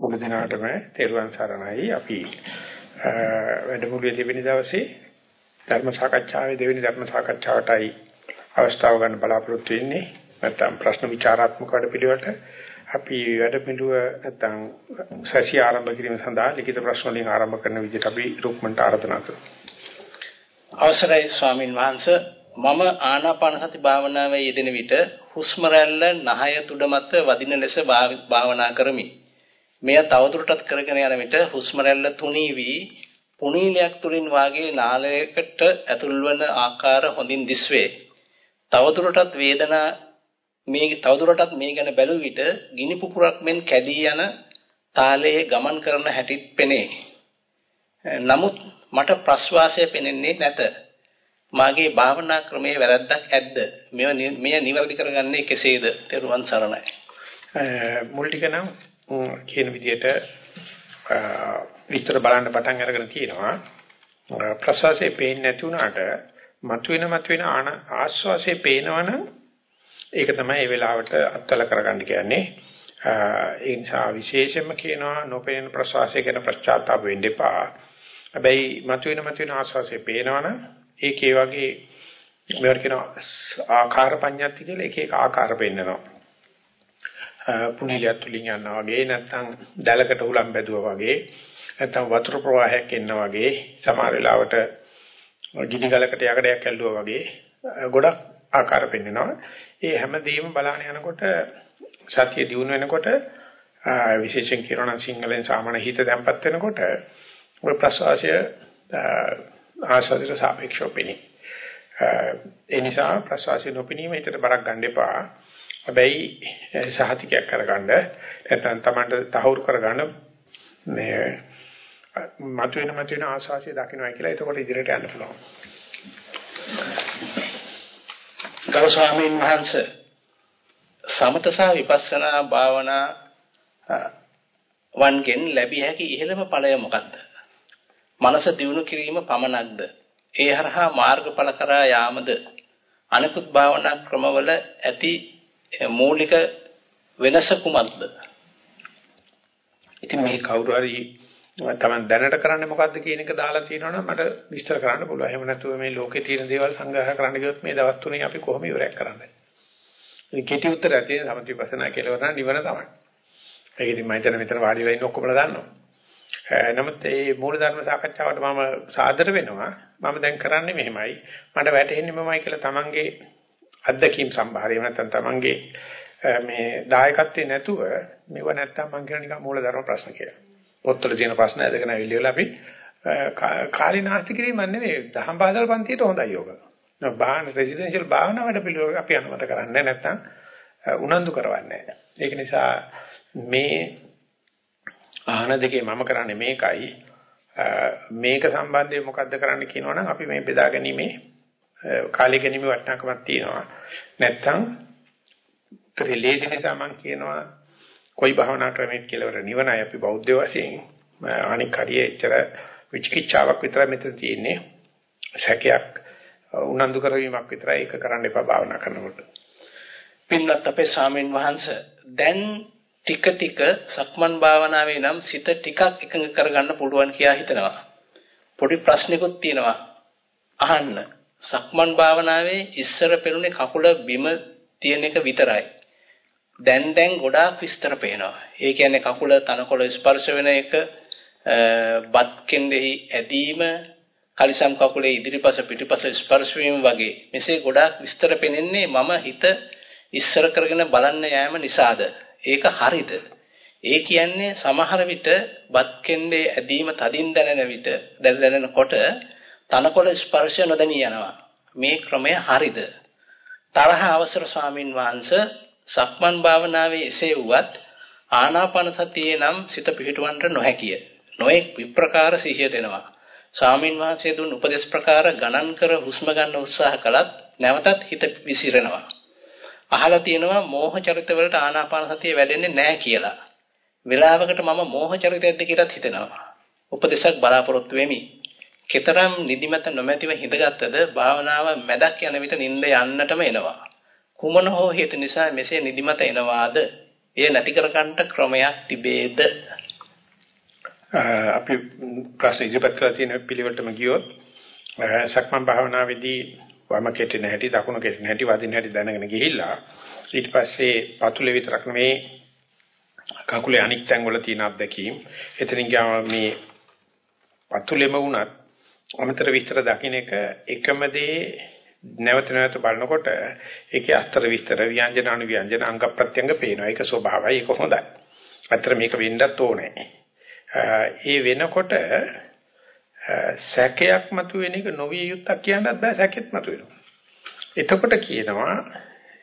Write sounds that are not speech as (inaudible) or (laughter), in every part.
මුළු දිනාටම තෙරුවන් සරණයි. අපි වැඩමුළුවේ දෙවෙනි දවසේ ධර්ම සාකච්ඡාවේ දෙවෙනි ධර්ම සාකච්ඡාවටයි අවස්ථාව ගන්න බලාපොරොත්තු වෙන්නේ. නැත්නම් ප්‍රශ්න විචාරාත්මක වැඩපිළිවෙලට අපි වැඩපිළිවෙල නැත්නම් සැසිය ආරම්භ කිරීම සඳහා ලිඛිත ප්‍රශ්න වලින් ආරම්භ කරන විදිහට අපි රුක්මන්ට ආරාධනා කරමු. අවසරයි ස්වාමින් වහන්සේ. මම ආනාපාන සති භාවනාවේ යෙදෙන විට හුස්ම රැල්ල නහය තුඩ මත වදින ලෙස භාවනා කරමි. මෙය තවදුරටත් කරගෙන යන විට හුස්ම රැල්ල තුනී වී පුනීලයක් තුලින් වාගේ නාලයකට ඇතුල් වන ආකාර හොඳින් දිස්වේ. තවදුරටත් වේදනා මේ තවදුරටත් මේ ගැන බැලුව විට ගිනි පුපුරක් මෙන් කැදී යන තාලයේ ගමන් කරන හැටිත් පෙනේ. නමුත් මට ප්‍රස්වාසය පෙනෙන්නේ නැත. මාගේ භාවනා ක්‍රමයේ වැරද්දක් ඇද්ද? මෙය මෙය නිවැරදි කරගන්නේ කෙසේද? තෙරුවන් සරණයි. මුල් ටික නම් කියන විදිහට විස්තර බලන්න පටන් අරගෙන තියෙනවා. ප්‍රසවාසයේ පේන්නේ නැති වුණාට මතුවෙන මතුවෙන ආශ්වාසයේ පේනවනම් ඒක තමයි ඒ වෙලාවට අත්වල කරගන්න කියන්නේ. ඒ නිසා විශේෂයෙන්ම කියනවා නොපේන ප්‍රසවාසය ගැන පශ්චාත්තාප වෙන්න එපා. හැබැයි මතුවෙන මතුවෙන ආශ්වාසයේ පේනවනම් ඒකේ වගේ මේවට කියනවා ආකාර පඤ්ඤාති කියලා එක එක ආකාර පෙන්නනවා. පුනිලියත් තුලින් යනවා වගේ නැත්නම් දැලකට හුලම් බැදුවා වගේ නැත්නම් වතුර ප්‍රවාහයක් එනවා වගේ සමහර වෙලාවට ගිනි ගලකට යකඩයක් ඇල්ලුවා වගේ ගොඩක් ආකාර පෙන්නනවා. ඒ හැමදේම බලන්න යනකොට සතිය දිනු වෙනකොට විශේෂයෙන් කියනවා නම් සිංහලෙන් සාමාන්‍ය හිත දැම්පත් වෙනකොට ඔය ප්‍රසවාසය ආසදිට සාපේක්ෂව පෙනේ. ඒ නිසා ප්‍රසවාසය නොපෙනීම හිතට බරක් ගන්න එපා. හැබැයි සහතිකයක් කරගන්න නැත්නම් Tamanට තහවුරු කරගන්න මේ මතුවෙන මතුවෙන ආශාසිය දකින්නයි කියලා එතකොට ඉදිරියට යන්න පුළුවන්. ගරු ස්වාමීන් වහන්සේ සමත සහ විපස්සනා භාවනා වන්ගෙන් ලැබිය හැකි ඉහළම ඵලය මොකක්ද? මනස දියුණු කිරීම පමණක්ද? ඒ හරහා මාර්ගඵල කරා යාමද? අනිකුත් භාවනා ක්‍රමවල ඇති මූලික වෙනස කුමක්ද? ඉතින් මේ කවුරු හරි තමන් දැනට කරන්නේ මොකද්ද කියන එක දාලා තියෙනවනම් මට විස්තර කරන්න පුළුවන්. එහෙම නැතුව මේ ලෝකේ තියෙන දේවල් සංග්‍රහ කරන්න ගියොත් මේ දවස් තුනේ අපි කොහොම ඉවරයක් කරන්නේ? ඉතින් කෙටි උත්තරය තියෙන සමථ විපස්සනා කියලා වරන නිවන තමයි. ඒක ඉතින් මම හිතන මෙතන වාඩි වෙලා ඉන්න ඔක්කොමලා දන්නවා. නමුත් මේ මූලධර්ම සාකච්ඡාවට මම සාදර වෙනවා. මම දැන් කරන්නේ මෙහෙමයි. මට වැටහෙන්නේ මමයි කියලා තමන්ගේ අත්දැකීම් සම්භාරය නැත්නම් තමන්ගේ මේ දායකත්වේ නැතුව මේව නැත්නම් මම කියන නිකන් මූලධර්ම ප්‍රශ්න කියලා. පොත්වල තියෙන ප්‍රශ්න ඇදගෙන අවිල්ලිවල අපි කාලේ නාස්ති කිරීම නෙවෙයි දහම් පාසල් පන්තියට හොඳයි යෝග. නෝ බාහන රෙසිඩෙන්ෂල් භාවනා වැඩ පිළිවෙල අපි අනුමත කරන්නේ නැත්නම් උනන්දු කරවන්නේ නැහැ. ඒක නිසා මේ ආහන දෙකේ මම කරන්නේ මේකයි මේක සම්බන්ධයෙන් මොකද්ද කරන්න කියනවනම් අපි මේ බෙදා ගැනීමේ කාලය ගැනීම වටිනාකමක් තියෙනවා. නැත්තම් ත්‍රිලේඛ නිසා මම කියනවා કોઈ භාවනා ක්‍රමයක් කියලා නිවනයි අපි බෞද්ධ වශයෙන් අනික් හරිය එච්චර විචිකිච්ඡාවක් විතර මෙතන තියෙන්නේ. සැකයක් උනන්දු කරවීමක් විතරයි ඒක කරන්න එපා භාවනා කරනකොට. පින්වත් අපේ ස්වාමීන් වහන්සේ දැන් ටික ටික සක්මන් භාවනාවේ නම් සිත ටිකක් එකඟ කරගන්න පුළුවන් කියලා හිතනවා. පොඩි ප්‍රශ්නකුත් තියෙනවා. අහන්න. සක්මන් භාවනාවේ ඉස්සර පෙරුණේ කකුල බිම තියෙන එක විතරයි. දැන් දැන් ගොඩාක් විස්තර පේනවා. ඒ කියන්නේ කකුල තනකොළ ස්පර්ශ වෙන එක, බත් කෙන්දෙහි ඇදීම, කලිසම් කකුලේ ඉදිරිපස පිටිපස ස්පර්ශ වීම වගේ. මෙසේ ගොඩාක් විස්තර පෙනෙන්නේ මම හිත ඉස්සර කරගෙන බලන්න යෑම නිසාද? ඒක හරිද? ඒ කියන්නේ සමහර විට බත් කෙන්දේ ඇදීම තදින් දැනෙන විට දැනෙනකොට තනකොළ ස්පර්ශය නොදැනී යනවා. මේ ක්‍රමය හරිද? තරහ අවසර ස්වාමින් වහන්සේ සක්මන් භාවනාවේ එසේ වුවත් ආනාපාන සතියේ නම් සිත පිහිටවන්නට නොහැකිය. නොඑක් විප්‍රකාර සිහිය දෙනවා. ස්වාමින් වහන්සේ දුන් උපදේශ ප්‍රකාර ගණන් කර හුස්ම ගන්න උත්සාහ කළත් නැවතත් හිත විසිරෙනවා. අහලා තියෙනවා මෝහ චරිත වලට ආනාපාන සතිය වැඩෙන්නේ නැහැ කියලා. වෙලාවකට මම මෝහ චරිතයක්ද කියලාත් හිතෙනවා. උපදේශක් බලාපොරොත්තු වෙමි. කතරම් නිදිමත නොමැතිව හිඳගත්තද භාවනාව මැදක් යන විට නිින්ද යන්නටම එනවා. කුමන හෝ හේතු නිසා මෙසේ නිදිමත එනවාද? එය නැති කර ගන්නට ක්‍රමයක් තිබේද? අපි ප්‍රශ්න ඉදිරිපත් කරලා තියෙන පිළිවෙලටම ගියොත් සක්මන් භාවනාවේදී වම කෙටෙන හැටි දකුණු කෙටෙන හැටි වදින හැටි දැනගෙන ගිහිල්ලා ඊට පස්සේ පතුලේ විතරක් නෙමෙයි කකුලේ අනික් තැන් වල තියෙන අත්දැකීම් එතනින් ගියාම මේ පතුලෙම වුණත් අමතර විස්තර දකින්න එක එකම දේ නැවත නැවත බලනකොට ඒකේ අස්තර විස්තර ව්‍යංජන අනු ව්‍යංජන අංග ප්‍රත්‍යංග පේනවා ඒක ස්වභාවයි ඒක හොඳයි. අතර මේක වෙන්නත් ඕනේ. ඒ වෙනකොට සැකයක් මතුවෙන එක නොවිය යුත්තක් කියන්නත් බෑ සැකෙත් මතුවෙනවා. එතකොට කියනවා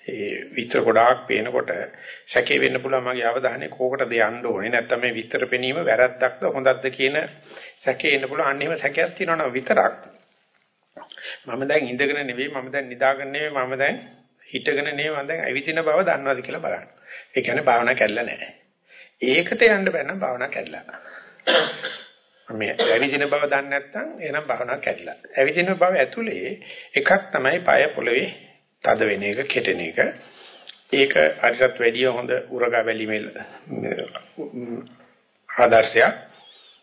ඒ විස්තර ගොඩාක් පේනකොට සැකේ වෙන්න පුළුවන් මගේ අවධානය කෝකටද යන්න ඕනේ නැත්නම් මේ විස්තර පෙනීම වැරද්දක්ද හොඳක්ද කියන සැකේ එන්න පුළුවන් අන්න එහෙම සැකයක් තියෙනවා නම් විතරක් මම දැන් ඉඳගෙන නෙවෙයි මම දැන් නිදාගෙන නෙවෙයි මම දැන් හිටගෙන නෙවෙයි මම දැන් ඇවිදින බව දන්නවාද කියලා බලන්න. ඒ කියන්නේ භාවනා කැඩලා නැහැ. ඒකට යන්න බෑ නම් භාවනා කැඩලා. මේ ඇවිදින බව දන්නේ නැත්නම් එහෙනම් භාවනා කැඩලා. ඇවිදින බව ඇතුලේ එකක් තමයි পায় පොළවේ තද වෙන එක, කෙටෙන එක. ඒක අරිසත් වැඩිය හොඳ උරගා බැලීමේ ආදර්ශයක්.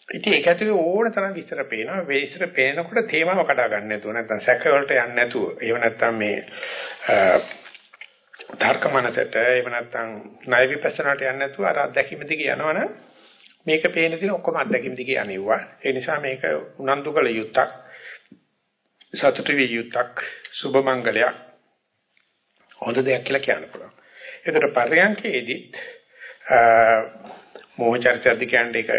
ඉතින් ඒක ඇතුලේ ඕන තරම් විස්තර පේනවා. විස්තර පේනකොට තේමාව කඩා ගන්න නැතුව නැත්නම් සැක වලට යන්නේ නැතුව. ඒව නැත්නම් මේ ධර්කමනසට එහෙම නැත්නම් ණය විපස්සනාට යන්නේ නැතුව අර අත්දැකීම දිගේ යනවනම් මේක පේන තියෙන ඔක්කොම අත්දැකීම් දිගේ යනවා. ඒ නිසා මේක උනන්දු කළ යුත්තක්. සතුටු විය යුත්තක්. සුබ මංගලයක්. හොඳ දෙයක් කියලා කියන්න පුළුවන්. ඒතර පරයන්කේදීත් මොහොචර්චද්ද කියන්නේ ඒක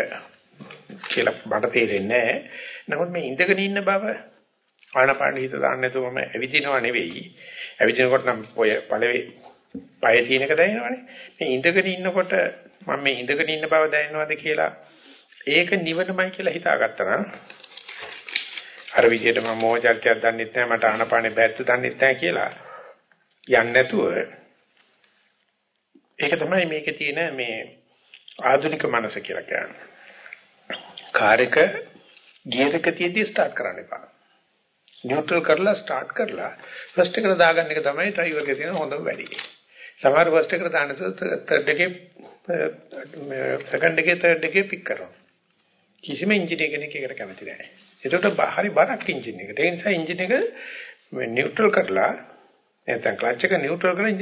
කියලා මට තේරෙන්නේ නැහැ. නමුත් මේ ඉඳගෙන ඉන්න බව ආනපාන හිත දාන්න නැතුව මම ඇවිදිනව නෙවෙයි. ඇවිදිනකොට නම් ඔය පළවේ පය තියෙනක දැනෙනවනේ. මේ ඉඳගෙන ඉන්නකොට මම මේ ඉඳගෙන ඉන්න බව දැනෙනවද කියලා ඒක නිවනමයි කියලා හිතාගත්තා නම් අර විදිහට මම මොහොචර්චයක් දන්නෙත් නැහැ මට ආනපානේ බැත්ත දන්නෙත් නැහැ කියලා යන්නේ නැතුව ඒක තමයි මේකේ තියෙන මේ ආධුනික මනස කියලා කියන්නේ. කාර් එක ගියර් එක තියදී ස්ටාර්ට් කරන්න එපා. නියුට්‍රල් කරලා ස්ටාර්ට් කරලා ෆස්ට් එකට දාගන්න එක තමයි ඩ්‍රයිවර්ගේ තියෙන හොඳම වැඩි. සමහර ෆස්ට් එකට දාන්න තර්ඩ් එකේ සෙකන්ඩ් එකේ තර්ඩ් එකේ පික් කරනවා. කිසිම එන්ජින් කෙනෙක් ඒකට කැමති නැහැ. ඒකට හරි බරක් එන්ජින් එකට. ඒ නිසා එන්ජින් එක නියුට්‍රල් කරලා නැත්නම් ක්ලච් එක නියුට්‍රල් කරලා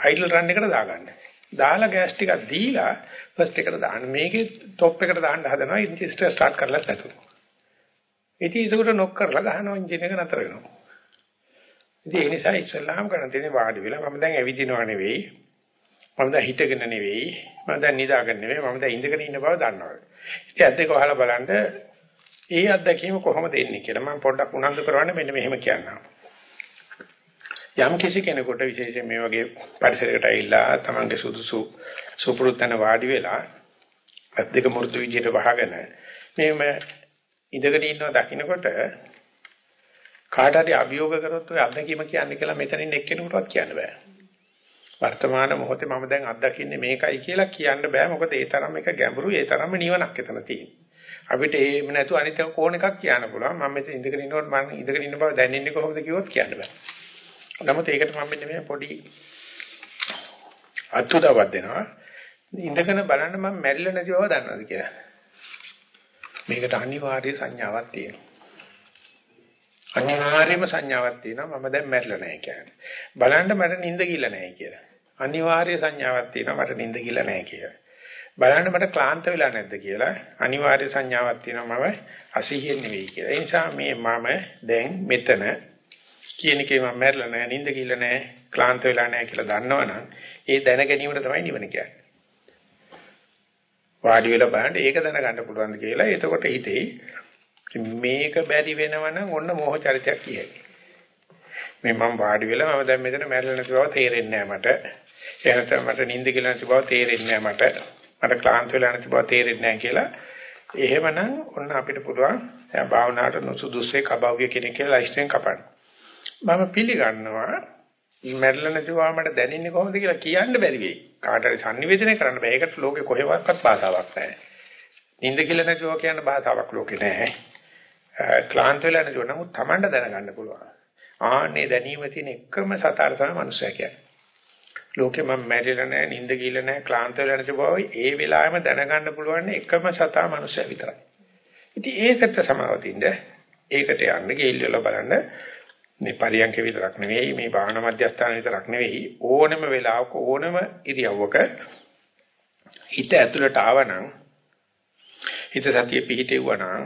අයිඩල් රන් එකට දාගන්න. දාලා ගෑස් ටිකක් දීලා ෆස්ට් එකට දාන්න. මේකේ টොප් එකට දාන්න හදනවා ඉන්ජින් ස්ටාර්ට් කරලා නැතුව. ඉතින් ඒකට නොක් කරලා ගහනවා එන්ජින් එක නතර වෙනවා. ඉතින් ඒ නිසා ඉස්සල්ලාම කරන්න තියෙන්නේ වාඩි වෙලා මම දැන් ඇවිදිනව නෙවෙයි. මම දැන් හිටගෙන නෙවෙයි. මම දැන් නිදාගෙන නෙවෙයි. මම දැන් ඉඳගෙන ඉන්න බව දන්නවා. ඉතින් ඇද්දක වහලා බලන්න ඒ අත්දැකීම කොහොමද එන්නේ කියලා මම පොඩ්ඩක් උනන්දු කරවන්න මෙන්න මෙහෙම කියන්නම්. යම් කිසි කෙනෙකුට විශේෂයෙන් මේ වගේ පරිසරයකට ඇවිල්ලා තමන්ගේ සුදුසු සුපුරුතන වාඩි වෙලා අත් දෙක මුරුදු විදියට වහගෙන මේම ඉඳගෙන ඉන්නවා දකින්නකොට කාට හරි අභියෝග කරොත් ඔය අත්දැකීම කියන්නේ කියලා මෙතනින් එක්කෙනෙකුටවත් කියන්න බෑ. වර්තමාන මොහොතේ මම දැන් අත්දකින්නේ මේකයි කියලා කියන්න බෑ. මොකද ඒ තරම් එක ගැඹුරුයි ඒ තරම්ම නිවනක් එතන තියෙන්නේ. අපිට එහෙම නැතු අනිත් කෝණ එකක් කියන්න පුළුවන්. මම මෙතන ඉඳගෙන ඉන්නකොට මම ඉඳගෙන ඉන්න බව දැනෙන්නේ කොහොමද කිව්වොත් කියන්න බෑ. නමුත් ඒකට මම මෙන්න මේ පොඩි අත්උදාවක් දෙනවා. ඉඳගෙන බලන්න මම මැරිලා නැති බව දන්නවද කියලා. මේකට අනිවාර්ය සංඥාවක් තියෙනවා. අනිවාර්යම සංඥාවක් තියෙනවා මම දැන් මැරිලා නැහැ කියන්නේ. බලන්න මට නිින්ද ගිල්ල නැහැ කියලා. අනිවාර්ය සංඥාවක් තියෙනවා මට නිින්ද ගිල්ල නැහැ කියලා. බලන්න මට ක්ලාන්ත වෙලා නැද්ද කියලා අනිවාර්ය සංඥාවක් තියෙනවා මම අසීහියෙන් නෙවෙයි කියලා. ඒ නිසා මේ මම දැන් මෙතන කියන එකේ මම මැරෙලා නැහැ, නිින්ද කිල්ල නැහැ, ක්ලාන්ත වෙලා නැහැ කියලා දන්නවනම් ඒ දැන ගැනීමට තමයි නිවන කියන්නේ. වාඩි වෙලා බලන්න ඒක දැනගන්න පුළුවන් කියලා. එතකොට හිතේ මේක බැරි වෙනවනම් ඔන්න මොහ චරිතයක් කියයි. මේ මම වාඩි වෙලා මම දැන් මෙතන මැරෙලා නැති බව තේරෙන්නේ නැහැ මට. එහෙනම් මට නිින්ද කියලා නැති බව තේරෙන්නේ නැහැ මට. මට ක්ලාන්ත වෙලා නැති බව තේරෙන්නේ නැහැ කියලා. එහෙමනම් ඔන්න අපිට පුළුවන් එයා භාවනාවට නුසුදුසේ කබව්‍ය කෙනෙක් කියලා ලයිස්ට්ෙන් කපන්න. මම පිළිගන්නවා මැරෙලා නැතිවා මට දැනෙන්නේ කොහොමද කියලා කියන්න බැරි වෙයි. කාට හරි sannivedana කරන්න බෑ. ඒකට ලෝකේ කොහෙවත් භාෂාවක් නැහැ. නිින්ද කියලා නැතිව කියන භාෂාවක් ලෝකේ නැහැ. ක්ලාන්ත වෙලා නැතිව නමුත් Tamanda දැනගන්න පුළුවන්. ආන්නේ දැනීම තියෙන එකම සතර තමයි මනුස්සයා කියන්නේ. ලෝකෙ මම මැරිලා නැහැ, නිින්ද ගිහලා නැහැ, ක්ලාන්ත වෙලා නැති බව ඒ වෙලාවෙම දැනගන්න පුළුවන් එකම සතා මනුස්සය විතරයි. ඉතින් ඒකට සමාවතින්ද ඒකට යන්න ගිහිල්ලා බලන්න මේ පරියන්ක විතරක් නෙවෙයි මේ භාවනා මධ්‍යස්ථාන විතරක් නෙවෙයි ඕනම වෙලාවක ඕනම ඉරියව්වක හිත ඇතුළට ආවනම් හිත සතිය පිහිටෙවුවා නම්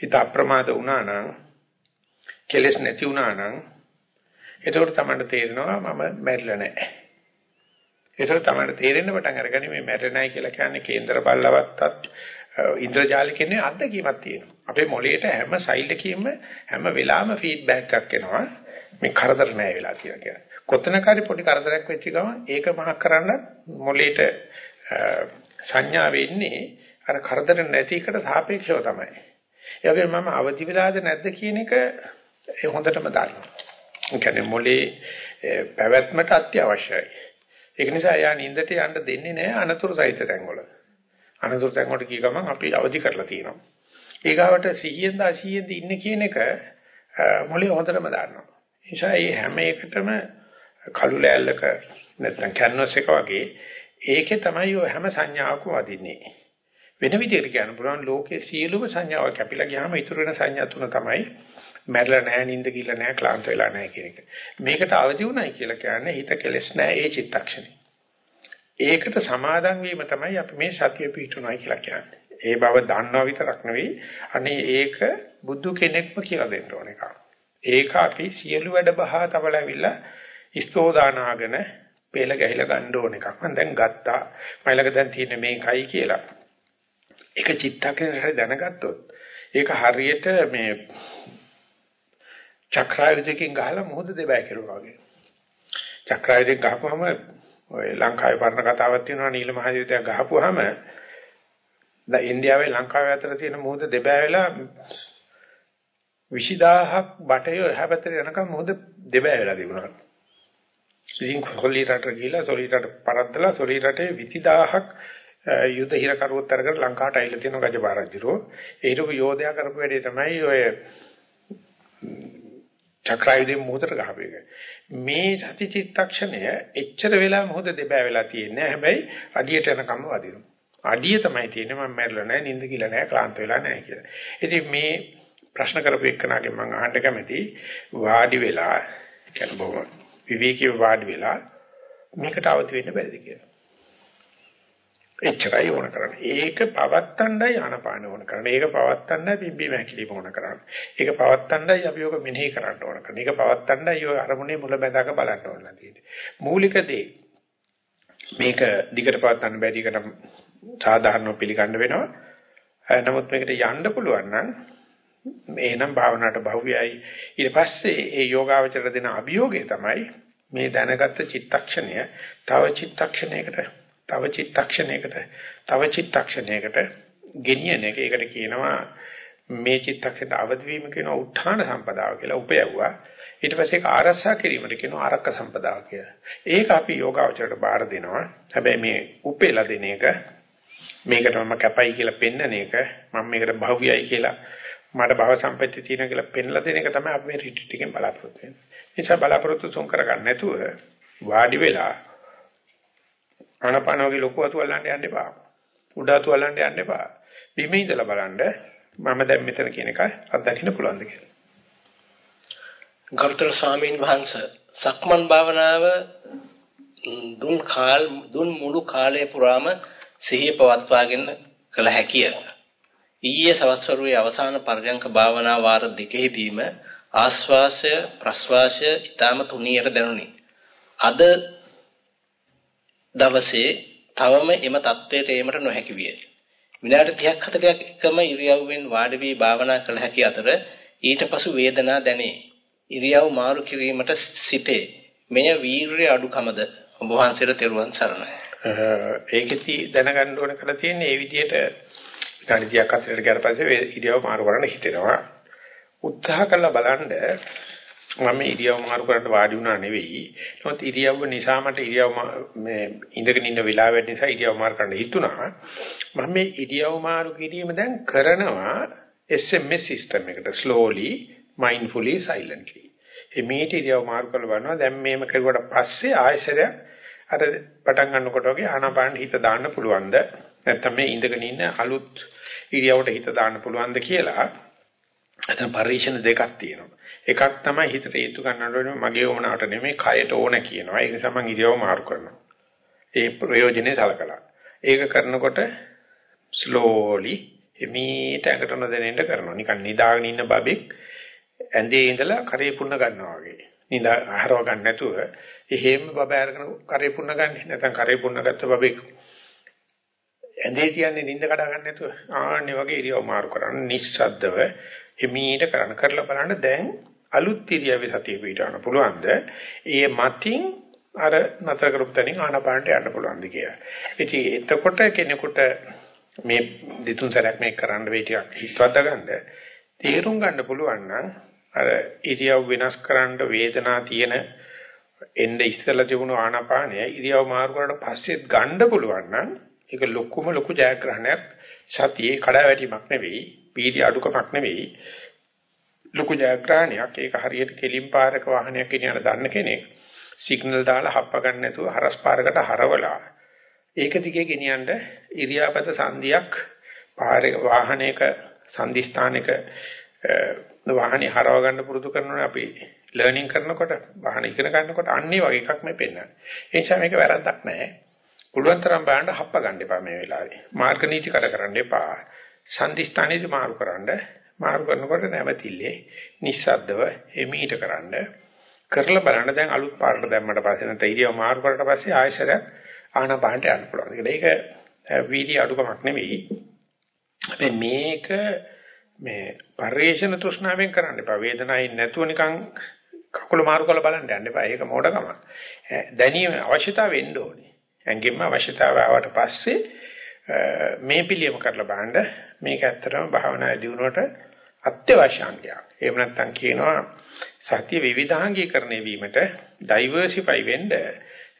හිත අප්‍රමාද වුණා නම් කෙලස් නැති වුණා නම් එතකොට තමයි තේරෙනවා මම මැරිලා නැහැ. ඒසර තමයි තේරෙන්න පටන් අරගන්නේ මේ මැරෙනයි කියලා කියන්නේ කේන්දර බල්ලවත්තත් ඉන්ද්‍රජාලිකේ අත්දැකීමක් තියෙනවා. අපේ මොළයට හැම සෛලකින්ම හැම වෙලාවෙම ෆීඩ්බැක් එකක් එනවා. මේ කරදර නැහැ වෙලා කියලා කියන්නේ. කොතනකරි පොඩි කරදරයක් වෙච්ච ගමන් ඒක මහක් කරන්න මොළයට සංඥා වෙන්නේ අර කරදර නැති එකට සාපේක්ෂව තමයි. ඒ වගේම මම අවදි වෙලාද නැද්ද කියන එක ඒ හොඳටම දන්නවා. ඒ කියන්නේ මොලේ පැවැත්මට අත්‍යවශ්‍යයි. ඒක නිසා යා නින්දට යන්න දෙන්නේ නැහැ අනතුරු සහිත තැන්වල. අනතුරු තැන්වලට ගිය ගමන් අපි අවදි කරලා තියෙනවා. ඊගාවට සිහියෙන්ද අසිහියෙන්ද ඉන්නේ කියන එක මොලේ හොඳටම දන්නවා. ඒ නිසා මේ හැම එකටම කළු ලෑල්ලක නැත්නම් කැන්වස් එක වගේ ඒකේ තමයි ඔය හැම සංඥාවකම වදින්නේ. වෙන විදිහට කියන්න පුළුවන් ලෝකයේ සියලුම සංඥාව කැපිලා ගියාම ඉතුරු වෙන සංඥා තුන තමයි මැරලා නැහැ, නිින්ද කිල්ල නැහැ, ක්ලාන්ත වෙලා නැහැ කියන එක. මේකට අවදි වුණයි කියලා කියන්නේ හිත කෙලස් නැහැ ඒ චිත්තක්ෂණේ. ඒකට සමාදන් වීම තමයි අපි මේ සතිය පිටුනයි කියලා කියන්නේ. ඒ බව දන්නවා විතරක් නෙවෙයි අනේ ඒක බුදු කෙනෙක්ම කියලා දෙන්න ඕන එකක්. ඒක අපි සියලු වැඩ බහා තවලවිලා ඉස්තෝදානාගෙන පෙළ ගැහිලා ගන්න ඕන එකක්. මම දැන් ගත්තා. මයිලක දැන් තියෙන්නේ මේකයි කියලා. ඒක චිත්තකේ දැනගත්තොත් ඒක හරියට මේ චක්‍රායුධකින් ගහලා මොහොත දෙබෑ කෙරුවා වගේ. චක්‍රායුධයෙන් ගහපුවම ඔය ලංකාවේ පරණ කතාවක් තියෙනවා නීල මහදේවතයා ගහපුවාම දැන් ඉන්දියාවේ ලංකාවේ අතර තියෙන මොහොත දෙබෑ වෙලා 20000ක් බටයෝ එහා පැත්තට යනකම් මොහොත දෙබෑ වෙලා තිබුණා. ඉතින් සොලි රට ගිහිලා සොලි රට පරද්දලා සොලි රටේ 20000ක් යුද හිර කරුවොත් අරගෙන ලංකාවට ඇවිල්ලා තියෙන ගජපාරජිරෝ ඒ හිටපු යෝධයා කරපු වැඩේ තමයි ඔය චක්‍රායුධයෙන් මොහොතට ගහපු එක. මේ සති චිත්තක්ෂණය එච්චර වෙලා මොහොත දෙබෑ වෙලා තියෙන්නේ. හැබැයි අඩියට යනකම් වදිනවා. අඩිය තමයි තියෙන්නේ මම මැරෙලා නැහැ, නිින්ද කියලා නැහැ, ක්ලාන්ත වෙලා නැහැ කියලා. ඉතින් මේ ප්‍රශ්න කරපු එක්කනාගෙන් මම අහන්න කැමති වාඩි වෙලා කියන බොහොම විවේකීව වාඩි වෙලා මේකට අවදි වෙන්න බැරිද කියලා. එච්චරයි ඕන කරන්නේ. ඒක පවත්තණ්ඩයි ආනපාන ඕන කරන්නේ. ඒක පවත්තණ්ඩයි පිම්බීම හැකිලිම ඕන කරන්නේ. ඒක පවත්තණ්ඩයි අපි ඔක මෙනෙහි කරන්න ඕන කරන්නේ. ඒක පවත්තණ්ඩයි ඔය අරමුණේ මුල බැඳක බලන්න ඕන තියෙන්නේ. මූලික දේ මේක දිගට පවත්තන්න බැරි එකට සාධාරණව පිළිගන්න වෙනවා. නමුත් මේකට යන්න පුළුවන් නම් එහෙනම් භාවනාවට බහුවයයි. ඊට පස්සේ ඒ යෝගාවචර දෙන අභියෝගය තමයි මේ දැනගත්ත චිත්තක්ෂණය තව චිත්තක්ෂණයකට තව චිත්තක්ෂණයකට තව චිත්තක්ෂණයකට ගෙනියන එක. ඒකට කියනවා මේ චිත්තක්ෂණයට අවදි වීම කියනවා උත්හාන සම්පදාව කියලා උපයවුවා. ඊට පස්සේ ඒක ආරක්ෂා කිරීමට කියනවා ආරක්ක සම්පදාව කියලා. ඒක අපි යෝගාවචරයට බාර දෙනවා. හැබැයි මේ උපේලා දෙන එක මේකට මම කැපයි කියලා පෙන්නන එක මම මේකට බහුවයයි කියලා මට භව සම්පත්‍ය තියෙන කියලා පෙන්ලා දෙන එක තමයි අපි මේ රිට්‍රීට් එකෙන් බලාපොරොත්තු වෙන්නේ. නිසා බලාපොරොත්තු සොන් කරගන්න නැතුව වාඩි වෙලා ආනපන වගේ ලොකු අතු අල්ලන්න යන්න එපා. උඩ අතු අල්ලන්න යන්න එපා. බිම ඉඳලා බලන්න මම දැන් මෙතන කියන එක අත්දකින්න පුළුවන්ද කියලා. ගරුතර ස්වාමීන් වහන්සේ සක්මන් භාවනාව දුන් කාල් දුන් මුළු කාලය පුරාම සිහිය පවත්වාගෙන කළ හැකිය. ඊයේ සවස්වරුවේ අවසාන පර්යංක භාවනා වාර දෙකෙහිදීම ආස්වාසය ප්‍රස්වාසය ඊටම තුනියට දැනුනි. අද දවසේ තවම එම தത്വයට ඒමට නොහැකි විය. විනාඩි 30ක් 40ක් එකම ඉරියව්වෙන් වාඩි වී භාවනා කළ හැකි අතර ඊට පසු වේදනා දැනේ. ඉරියව් මාරු කිරීමට සිටේ. මෙය වීරිය අඩුකමද ඔබ වහන්සේට තෙරුවන් සරණයි. ඒකෙති දැනගන්න ඕන කරලා තියෙන්නේ මේ විදිහට විනාඩි 30ක් 40කට ගියාට පස්සේ ඉරියව් මාරු කරන්න හිතෙනවා. උත්සාහ කළා බලන්න මම ඉරියව් මාරු කරන්න වාඩි වුණා නෙවෙයි. නමුත් ඉරියව්ව නිසා මට ඉරියව් මේ ඉඳගෙන ඉන්න වෙලාවෙ නිසා ඉරියව් මාරු කරන්න හිතුණා. මම මේ ඉරියව් මාරු කිරීම දැන් කරනවා SMS system එකට slowly mindfully silently. එමේට ඉරියව් මාරු කරලා බලනවා. දැන් මේම කරුවට පස්සේ ආයශරය අර පටන් ගන්නකොට වගේ ආනාපාන හිත දාන්න පුළුවන්ද නැත්නම් මේ ඉඳගෙන ඉන්න අලුත් ඉරියවට හිත දාන්න පුළුවන්ද කියලා එතන පරිශන දෙකක් තියෙනවා. එකක් තමයි හිතට හේතු ගන්නකොට මගේ ඕනකට නෙමෙයි කයට ඕන කියනවා. ඒක නිසා මම ඉරියව මාරු කරනවා. ඒ ප්‍රයෝජනේ සලකලා. ඒක කරනකොට slowly එමීට ඇඟට නොදැනෙන්න කරනවා. නිකන් නිදාගෙන ඉන්න බබෙක් ඇඳේ ඉඳලා කරේ පුන්න ගන්නවා වගේ. නිදා ආහාරව ගන්න නැතුව එහෙම බබ අරගෙන කරේ පුන්න ගන්න. නැත්නම් කරේ පුන්න ගත්ත බබෙක් ඇඳේ තියන්නේ නිින්ද කඩා ගන්න නැතුව ආන්නේ වගේ ඉරියව් මාරු කරන්න නිස්සද්දව එමීට කරන්න කරලා බලන්න දැන් අලුත් ඉරියව්වේ සතිය පිටවන්න පුළුවන්ද? ඒ මතින් අර නතර කරපු තැනින් ආනාපානට යන්න පුළුවන්ද කියලා. ඉතින් එතකොට කෙනෙකුට මේ දෙතුන් සැරයක් මේක කරන්න වෙයි ටිකක් හිතවද්ද ගන්න තේරුම් ගන්න පුළුවන් නම් අර ඉරියව් වෙනස් කරන්න වේදනා තියෙන එnde ඉස්සලා තිබුණු ආනාපානය ඉරියව් මාරු කරලා පස්සෙත් ගන්න පුළුවන් නම් ඒක ලොකුම ලොකු ජයග්‍රහණයක් සතියේ කඩාවැටීමක් නෙවෙයි පීඩි අඩුකමක් නෙවෙයි ලොකු ජයග්‍රහණයක් ඒක හරියට කෙලින් පාරක වාහනයක් ගෙනියන දන්න කෙනෙක් සිග්නල් දාලා හප්ප ගන්න නැතුව හරස් පාරකට හරවලා ඒක දිගේ ගෙනියන්න ඉරියාපත සංදියක් පාරේ වාහනයක සංදිස්ථානයක වාහනේ හරව ගන්න පුරුදු කරනවා අපි ලර්නින් කරනකොට වාහන ඉගෙන ගන්නකොට අන්නේ වගේ එකක් මේ පෙන්වන්නේ. ඒ නිසා මේක වැරද්දක් නෑ. පුළුවන් තරම් බලන්න හප්ප ගන්න එපා මේ වෙලාවේ. මාර්ග නීති කඩ කරන්න එපා. සංදිස්ථානයේදී මාරු කරන්න. මාරු කරනකොට නැවතිල්ලේ නිස්සද්දව එමීට කරන්න. කරලා බලන්න දැන් අලුත් පාරට දැම්මට පස්සේ නැත්නම් ඉරියව් මාරු කරලා පස්සේ ආයෙසරයක් ආනපානට යන්න පුළුවන්. ඒක වීර්ය අඩුකමක් නෙවෙයි. මේක මේ පරිේශන තෘෂ්ණාවෙන් කරන්න එපා. වේදනාවක් නැතුව නිකන් කකුල මාරු කරලා බලන්න යන්න එපා. ඒක මොඩකම. දැනීම අවශ්‍යතාව වෙන්න ඕනේ. ඇඟෙම අවශ්‍යතාව ආවට පස්සේ මේ පිළියම කරලා බලන්න මේක ඇත්තටම භාවනා දියුණුවට අත්‍යවශ්‍ය අංගයක්. එහෙම නැත්නම් කියනවා සත්‍ය විවිධාංගීකරණය වීමට ඩයිවර්සිෆයි වෙන්න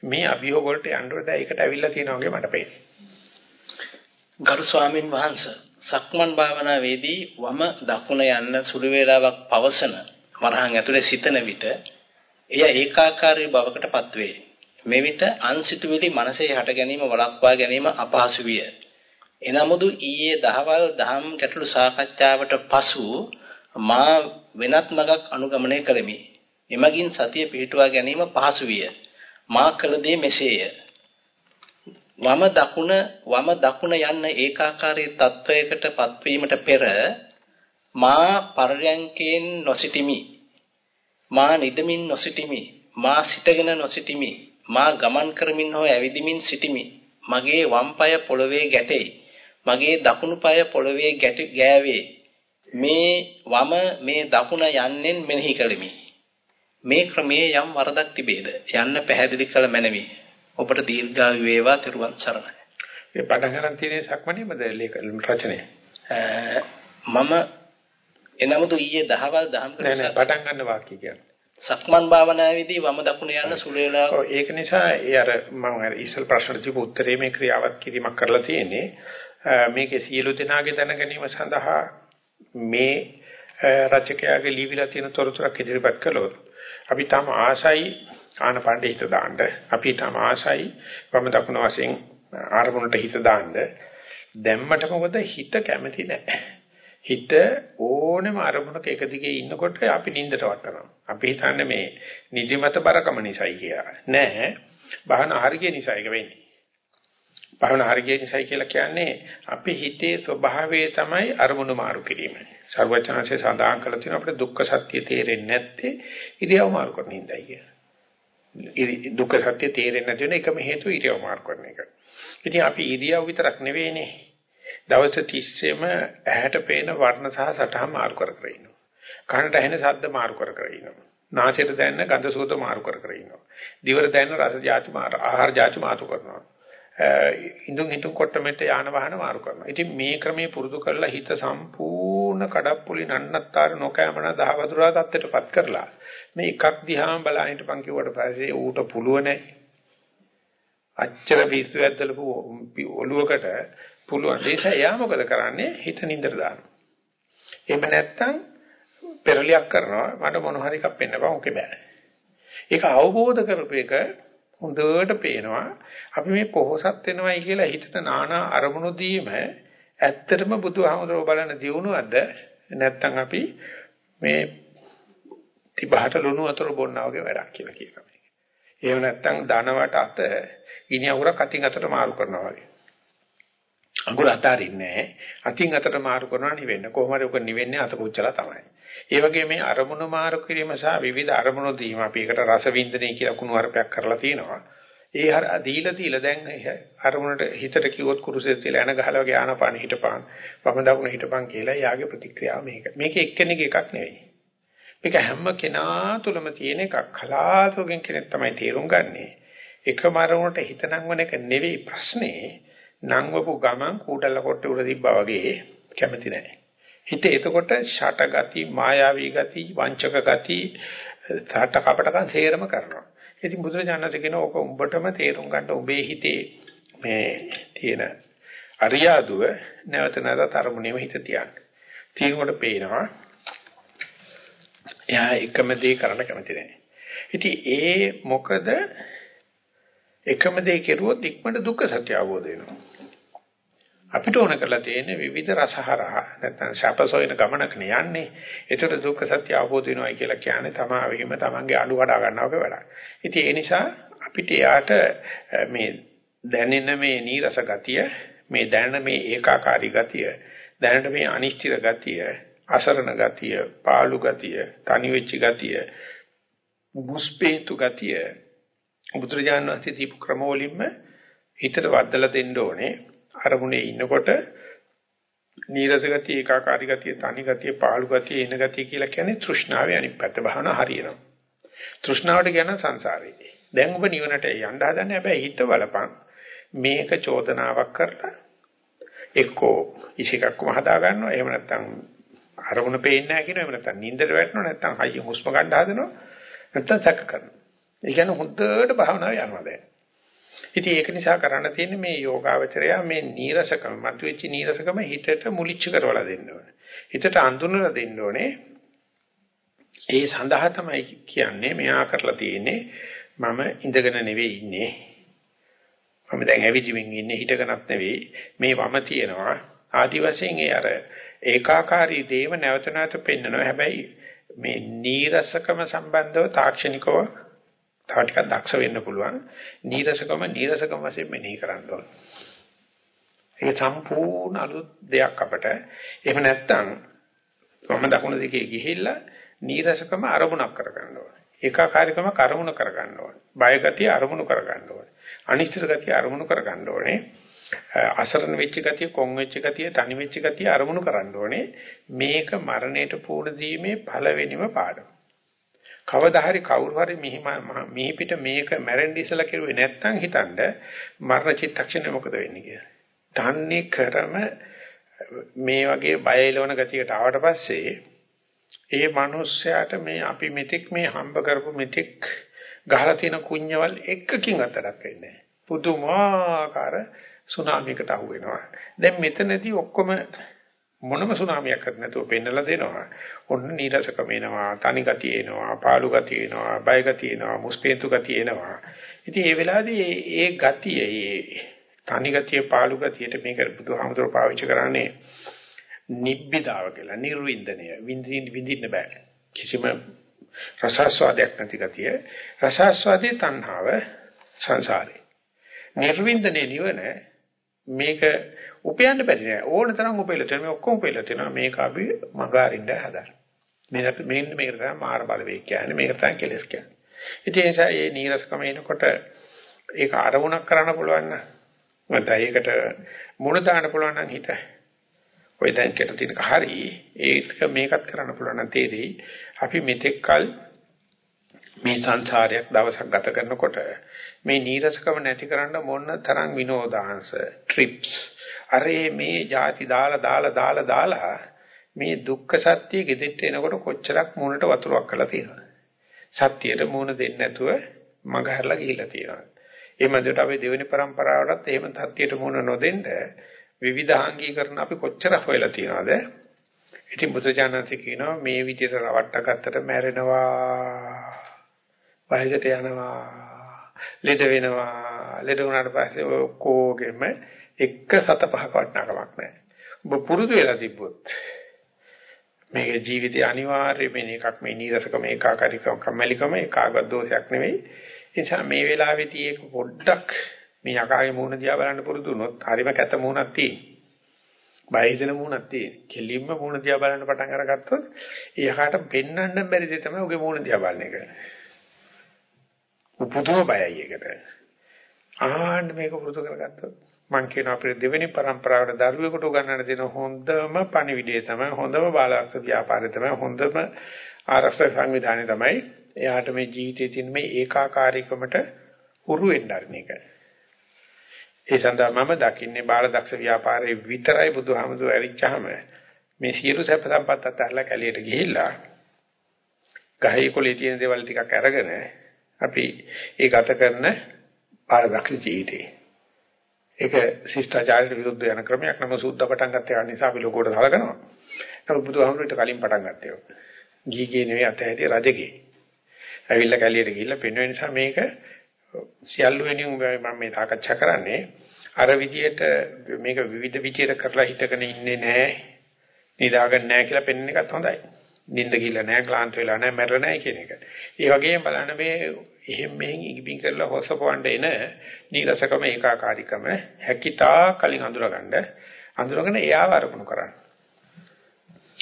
මේ අභියෝග වලට යන්න ඕනේ. ඒකට ඇවිල්ලා තියෙනවා වගේ මට පේනවා. ගරු ස්වාමින් වහන්සේ සක්මන් භාවනාවේදී වම දකුණ යන්න සුළු වේලාවක් පවසන වරහන් ඇතුලේ සිතන විට එය ඒකාකාරී බවකටපත් වේ. මෙවිට අන්සිතුවිලි මනසේ හට ගැනීම වළක්වා ගැනීම අපහසු විය. එනමුදු ඊයේ දහවල් දහම් ගැටළු සාකච්ඡාවට පසු මා වෙනත් මගක් අනුගමනය කළෙමි. එමගින් සතිය පිහිටුවා ගැනීම පහසු විය. මා කළ දේ මෙසේය. වම දකුණ වම දකුණ යන්න ඒකාකාරී තත්වයකට පත්වීමට පෙර මා පරයන්කෙන් නොසිටිමි. මා නිදමින් නොසිටිමි. මා සිටගෙන නොසිටිමි. මා ගමන් කරමින් හෝ ඇවිදිමින් සිටිමි. මගේ වම් පාය පොළවේ ගැටේ. මගේ දකුණු පාය පොළවේ ගැටි ගෑවේ. මේ වම මේ දකුණ යන්නෙන් මෙනෙහි කළෙමි. මේ ක්‍රමයේ යම් වරදක් තිබේද? යන්න පැහැදිලි කළ මැනවි. ඔබට දීර්ඝායු වේවා තෙරුවන් සරණයි. මේ පටන් ගන්න තියෙන සක්මණේමද රචනය? මම එනමුදු ඊයේ දහවල් දහම් නෑ නෑ පටන් ගන්න වාක්‍ය කියන්නේ. සක්මන් භාවනාවේදී වම දකුණ යන සුළු වේලාවක්. ඔව් ඒක නිසා ඒ අර මම අර ඉස්සල් ප්‍රශ්න දීපු උත්තරේ මේ ක්‍රියාවත් කිරීමක් කරලා තියෙන්නේ. මේකේ සියලු දෙනාගේ දැන ගැනීම සඳහා මේ රචකයාගේ ලියවිලා තියෙන තොරතුරක් ඉදිරිපත් කළොත් අපි තම ආසයි ආනපණ්ඩ හිත දාන්න. අපි තම ආසයි වම දකුණ වශයෙන් ආරමුණට හිත දාන්න. දැම්මට මොකද හිත කැමති නැහැ. හිත ඕනෙම අරමුණක එක දිගේ ඉන්නකොට අපි නින්දට වටනවා. අපි හිතන්නේ මේ නිදිමත බරකම නිසායි කියලා. නෑ. බහන හරිය නිසා ඒක වෙන්නේ. භවන හරිය නිසායි කියලා කියන්නේ අපි හිතේ ස්වභාවය තමයි අරමුණු මාරු කිරීම. සර්වචනanse සඳහන් කරලා තියෙනවා අපිට දුක්ඛ සත්‍ය තේරෙන්නේ නැත්තේ ඉරියව් මාරු කරන හින්දායි කියලා. දුක්ඛ සත්‍ය තේරෙන්නේ නැති වෙන එකම හේතුව ඉරියව් මාරු කරන එක. ඉතින් අපි ඉරියව් විතරක් නෙවෙයිනේ. දවස් 30ෙම ඇහැට පේන වර්ණ සහ සටහන් මාරු කර කර ඉන්නවා. කනට ඇහෙන ශබ්ද මාරු කර කර ඉන්නවා. නාසයට දැනෙන ගඳ සුවඳ මාරු කර කර ඉන්නවා. දිවට දැනෙන රස જાති මාරු ආහාර જાති මාරු කරනවා. ඉඳුන් හිටුන් කොට්ටමෙට යාන වාහන මාරු කරනවා. ඉතින් මේ ක්‍රමයේ පුරුදු කරලා හිත සම්පූර්ණ කඩප්පුලි නන්නත්තර නොකෑමන දහවතුරා තත්ත්වයටපත් කරලා මේ එකක් දිහාම බලන හිටපන් කිව්වට පස්සේ ඌට පුළුව නැහැ. අච්චර පිස්සු ඇද්දලපු ඔළුවකට පුළුවන්. ඒ නිසා එයා මොකද කරන්නේ? හිත නින්දට දානවා. එහෙම නැත්තම් පෙරලියක් කරනවා මට මොන හරි එකක් පෙන්න බෑ ඔකේ බෑ. ඒක අවබෝධ කරපු එක හොඳට පේනවා අපි මේ පොහොසත් වෙනවයි කියලා හිතට නානා අරමුණු දීම ඇත්තටම බුදුහාමුදුරුවෝ බලන දියුණුවක්ද නැත්නම් අපි මේ තිබහට ලුණු වතුර බොන්නා වගේ වැඩක් කියලා කියනවා මේක. එහෙම නැත්නම් ධනවට අත ගිනි අඟුරක් අතින් අතට මාරු කරනවා වගේ. අඟුර අතාරින්නේ අතින් අතට මාරු කරනවා නිවෙන්න. කොහොමද ඔක නිවෙන්නේ අත කුච්චලා තමයි. ඒ වගේ මේ අරමුණු මාරු කිරීම සහ විවිධ අරමුණු දීම අපි එකට රස වින්දනය කියලා කුණු වරපයක් කරලා තියෙනවා. ඒ හර දීලා දීලා දැන් අරමුණට හිතට කිව්වොත් කුරුසෙත් තියලා එන ගහලා වගේ ආනපාන හිටපන්. වම දකුණ හිටපන් කියලා යාගේ ප්‍රතික්‍රියාව මේක. මේක එක්කෙනෙක් එකක් නෙවෙයි. මේක හැම කෙනා තුළම තියෙන එකක්. කලාතුරකින් කෙනෙක් තමයි තේරුම් ගන්නෙ. එකම අරමුණට හිත නංවන එක නෙවෙයි ප්‍රශ්නේ. නංවපු ගමන් කූඩල කොට උර තිබ්බා වගේ කැමති නැහැ. හිත එතකොට ෂට ගති, මායාවී ගති, වංචක ගති, තාට කපටකම් සේරම කරනවා. ඉතින් බුදුරජාණන් කියන ඕක උඹටම තේරුම් ගන්න ඔබේ හිතේ මේ තියෙන අරියාදුව නැවත නැවත අරමුණේම හිත තියන්න. තියෙනකොට පේනවා එයා එකම දේ කරන්න කැමති නැහැ. ඉතින් ඒ මොකද එකම දේ කෙරුවොත් ඉක්මනට දුක්ඛ සත්‍ය අවබෝධ වෙනවා. අපිට ඕන කරලා තියෙන්නේ විවිධ රසහරහා නැත්නම් ශාපසොයන ගමනක යන්නේ. ඒතර දුක්ඛ සත්‍ය අවබෝධ වෙනවයි කියලා කියන්නේ තමා වෙහිම තමන්ගේ අඩු වඩා ගන්නවක වැඩක්. ඉතින් ඒ නිසා අපිට යාට මේ දැනෙන මේ නීරස ගතිය, මේ දැනෙන මේ ඒකාකාරී ගතිය, දැනෙන මේ අනිශ්චිත ගතිය, අසරණ ගතිය, පාළු ගතිය, තනි වෙච්ච ගතිය, මුස්පේතු ගතිය බුදුරජාණන් වහන්සේ දීපු ක්‍රමවලින්ම හිතට වදලා දෙන්න ඕනේ. අරමුණේ ඉන්නකොට නීරස ගතිය, ඒකාකාරී ගතිය, තනි ගතිය, පාළු ගතිය, එන ගතිය කියලා කියන්නේ තෘෂ්ණාවේ අනිත් පැත්ත භාවනා හරියනවා. තෘෂ්ණාවට කියන සංසාරේ. දැන් ඔබ නිවනට යන්න හදන්නේ හැබැයි හිත බලපන්. මේක චෝදනාවක් කරලා එක්කෝ ඉසිකක්ම හදා ගන්නවා. එහෙම නැත්නම් අරමුණ පේන්නේ නැහැ කියනවා. එහෙම නැත්නම් නින්දට වැටෙනවා. නැත්නම් හයිය හුස්ම ගන්න හදනවා. නැත්නම් සැක කරනවා. ඒ කියන්නේ හොඳට භාවනාව යනවා දැන්. ඉතින් ඒක නිසා කරන්න තියෙන්නේ මේ යෝගාවචරය මේ නීරසකම මතුවෙච්ච නීරසකම හිතට මුලිච්ච කරවලා දෙන්න ඕනේ. හිතට අඳුනලා දෙන්න ඕනේ. ඒ සඳහා තමයි කියන්නේ මෙයා කරලා තියෙන්නේ මම ඉඳගෙන නෙවෙයි ඉන්නේ. මම දැන් ඇවිදිමින් ඉන්නේ හිටගෙනත් නෙවෙයි. මේ වම තියෙනවා. ආදි වශයෙන් ඒ අර ඒකාකාරී දේව නැවත නැවත පෙන්නනවා. හැබැයි මේ නීරසකම සම්බන්ධව තාක්ෂණිකව තව ටිකක් දක්ෂ වෙන්න පුළුවන්. නීරසකම නීරසකම වශයෙන් මෙනෙහි කරන්න ඕන. ඒක සම්පූර්ණ අලුත් දෙයක් අපට. එහෙම නැත්නම් වම දකුණ දිගේ ගිහිල්ලා නීරසකම අරමුණක් කරගන්න ඕන. ඒකාකාරීකම කරමුණ කරගන්න ඕන. බය ගතිය අරමුණු කරගන්න ඕන. අනිශ්චිත ගතිය අරමුණු කරගන්න ඕනේ. අසරණ වෙච්ච ගතිය, කොන් වෙච්ච ගතිය, තනි වෙච්ච ගතිය අරමුණු කරන්න ඕනේ. මේක මරණයට පූර්ණ දීමේ පළවෙනිම පාඩම. කවදා හරි කවුරු හරි මිහි පිට මේක මැරෙන්න ඉස්සලා කෙරුවේ නැත්නම් හිතන්න මරණ චිත්තක්ෂණය මොකද වෙන්නේ කියලා. තන්නේ කරම මේ වගේ බය එළවන ගතියකට ආවට පස්සේ ඒ මිනිස්යාට මේ අපි මෙතෙක් මේ හම්බ කරපු මෙතෙක් ගහලා තියෙන කුඤ්ඤවල් එකකින් අතරක් වෙන්නේ නැහැ. පුදුමාකාර සුනාමියකට අහු වෙනවා. දැන් මෙතනදී ඔක්කොම මොනම සුනාමියක් හරි නැතුව පෙන්නලා දෙනවා. ඔන්න නීරසකම එනවා, තනි ගතිය එනවා, පාළු ගතිය එනවා, බය ගතිය එනවා, මුස්පේන්තු ගතිය එනවා. ඉතින් ඒ වෙලාවේදී ඒ ගතිය, ඒ තනි ගතිය, පාළු ගතියට මේක බුදුහාමුදුරුවෝ පාවිච්චි කරන්නේ නිබ්බිදාව කියලා, නිර්වින්දනය. විඳින්න විඳින්න බෑ. කිසිම රසස්වාදයක් නැති ගතිය. රසස්වාදී තණ්හාව සංසාරේ. නිර්වින්දනේ නිවන මේක උපයන්න බැරි නෑ. ඕන තරම් උපයලා තියෙනවා. මේ ඔක්කොම උපයලා තියෙනවා. මේක අපි මගහරින්න හදන්න මේකට මෙන්න මේකට තමයි මාර බලවේග කියන්නේ. මේක තමයි කෙලස් කියන්නේ. ඉතින් ඒ නිසා මේ නීරසකම එනකොට ඒක අරමුණක් කරන්න පුළුවන් නම් නැත්නම් ඒකට මුණ දාන්න පුළුවන් නම් හිත. ඔය දැන් කියලා තියෙනක හරි. ඒක මේකත් කරන්න පුළුවන් නම් තේරෙයි. අපි මෙතෙක්කල් මේ සංසාරයක් දවසක් ගත කරනකොට මේ නීරසකම නැති කරන්න මොන තරම් විනෝදාංශ ට්‍රිප්ස් අරේ මේ ಜಾති දාලා දාලා දාලා දාලා මේ දුක්ඛ සත්‍ය gedette එනකොට කොච්චරක් මූණට වතුරක් කරලා තියෙනවද? සත්‍යයට මූණ දෙන්නේ නැතුව මඟහැරලා ගිහිල්ලා තියෙනවා ඒ මැදට අපි දෙවෙනි પરම්පරාවටත් එහෙම සත්‍යයට මූණ නොදෙන්න විවිධාංගීකරණ අපි කොච්චර හොයලා තියෙනවද? ඉතින් බුදුජානක කියනවා මේ විදිහට රවට්ට ගත්තට මැරෙනවා. වයසට යනවා. ලෙඩ වෙනවා. ලෙඩ වුණාට පස්සේ ඔක්කොගෙම එක සත පහක වටනකමක් නැහැ. ඔබ පුරුදු වෙලා තිබ්බොත් මේක ජීවිතේ අනිවාර්ය වෙන එකක් මේ නීරසකම ඒකාකාරීකම කම්මැලිකම ඒකාගත දෝෂයක් නෙවෙයි. ඒ නිසා මේ වෙලාවේදී ඒක පොඩ්ඩක් මේ යකාගේ මූණ දිහා බලන්න පුරුදු වුණොත් හරිම කැත මූණක් තියෙනවා. බය හිතෙන මූණක් තියෙන. කෙලින්ම මූණ දිහා බලන්න පටන් අරගත්තොත් එයාට පෙන්වන්න බැරි දේ තමයි ඔගේ මූණ දිහා බලන එක. පුදුම බයයි ඒකට. ආන්න මේක පුරුදු කරගත්තොත් මම කියන අපේ දෙවෙනි પરම්පරාවට දරුවෙකුට උගන්වන්න දෙන හොඳම පණිවිඩය තමයි හොඳම බාලාර්ථ ව්‍යාපාරය තමයි හොඳම ආරක්ෂක සංවිධානය තමයි එයාට මේ ජීවිතයේ තියෙන මේ ඒකාකාරීකමට හුරු වෙන්න අරින එක. ඒ සඳහා මම දකින්නේ බාලදක්ෂ ව්‍යාපාරයේ විතරයි බුදුහාමුදුරුවෝ ඇරිච්චාම මේ සියලු සැප සම්පත් අතහැරලා කැලියට ගිහිල්ලා ගහේ කොලේ තියෙන දේවල් ටිකක් අරගෙන අපි ඒ ගත කරන බාලදක්ෂ ජීවිතේ. ඒක ශිෂ්ටාචාරයට විරුද්ධ යන ක්‍රමයක් නම සුද්ධ පටන් ගත්ත ඒ නිසා අපි ලෝකෝට සලකනවා. නමුත් බුදුහාමුදුරුවෝ කලින් පටන් ගත්තේ. ගීගේ නෙවෙයි අතහැරිය රජගේ. ඇවිල්ලා කැලියට ගිහිල්ලා පෙන්වෙන නිසා මේක සියල්ල වෙනුවෙන් මම මේ සාකච්ඡා කරන්නේ අර විදියට මේක විවිධ විදියට කරලා හිතගෙන ඉන්නේ නැහැ නිදාගන්න නැහැ කියලා පෙන්වන එකත් හොඳයි. නිින්ද ගිල්ල නැහැ, ක්ලාන්ත වෙලා නැහැ, මැරෙලා නැහැ කියන එක. ඒ වගේම බලන්න මේ එහෙම මෙහෙන් ඉගිපින් කරලා හොස්සපවන්න එන නීරසකම ඒකාකාරීකම හැකිතා කලින් අඳුරගන්න අඳුරගෙන එයාව අරමුණු කරන්න.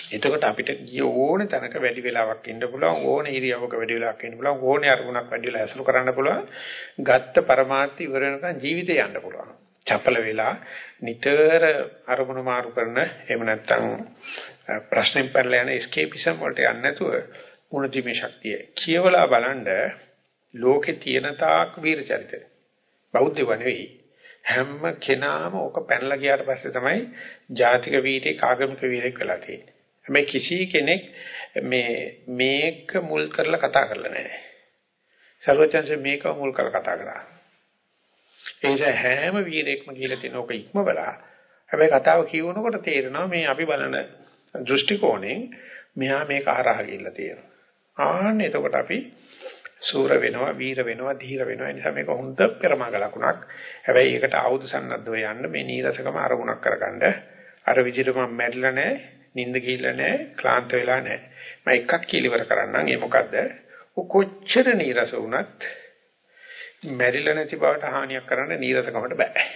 එතකොට අපිට ගිය ඕන තැනක වැඩි වෙලාවක් ඉන්න පුළුවන් ඕන ඉරියව්වක වැඩි වෙලාවක් ඉන්න පුළුවන් ඕනේ අරමුණක් වැඩි වෙලා ඇසුරු කරන්න පුළුවන් ගත්ත પરමාර්ථය ඉවර වෙනකන් ජීවිතේ යන්න පුළුවන් චපල වෙලා නිතර අරමුණු මාරු කරන එහෙම නැත්නම් ප්‍රශ්නෙන් පෙරලා යන escapeism වලට යන්නේ නැතුව මුණ දීමේ ශක්තිය කියවලා බලනද ලෝකේ තියෙන තාක් වීර චරිත බෞද්ධව නෙවෙයි හැම කෙනාම ඕක පැනලා ගියාට පස්සේ තමයි ජාතික වීරයෙක් ආගමික වීරයෙක් වෙලා තියෙන්නේ හැබැයි කිසි කෙනෙක් මේ මේක මුල් කරලා කතා කරලා නැහැ. සර්වචන්සේ මේක මුල් කරලා කතා කරා. ඒ නිසා හැම වීරයෙක්ම කියලා තියෙන ඕක ඉක්මවලා හැබැයි කතාව කියවනකොට තේරෙනවා මේ අපි බලන දෘෂ්ටි කෝණයෙන් මෙහා මේක හරහා ගිහිල්ලා තියෙනවා. ආන්න එතකොට අපි සූර වෙනවා, වීර වෙනවා, ධීර වෙනවා. ඒ නිසා මේක හොඳ පෙරමග ලකුණක්. හැබැයි ඒකට ආයුධ සන්නද්ධව යන්න මේ නීරසකම අරමුණක් කරගන්න. අර විදිහට මම මැරිලා නැහැ, නිින්ද ගිහිල්ලා නැහැ, ක්ලාන්ත වෙලා නැහැ. මම එකක් කිලිවර කරන්නම්. ඒ මොකද්ද? කොච්චර නීරස වුණත් මැරිලා නැති බවට හානියක් කරන්න නීරසකමට බෑ.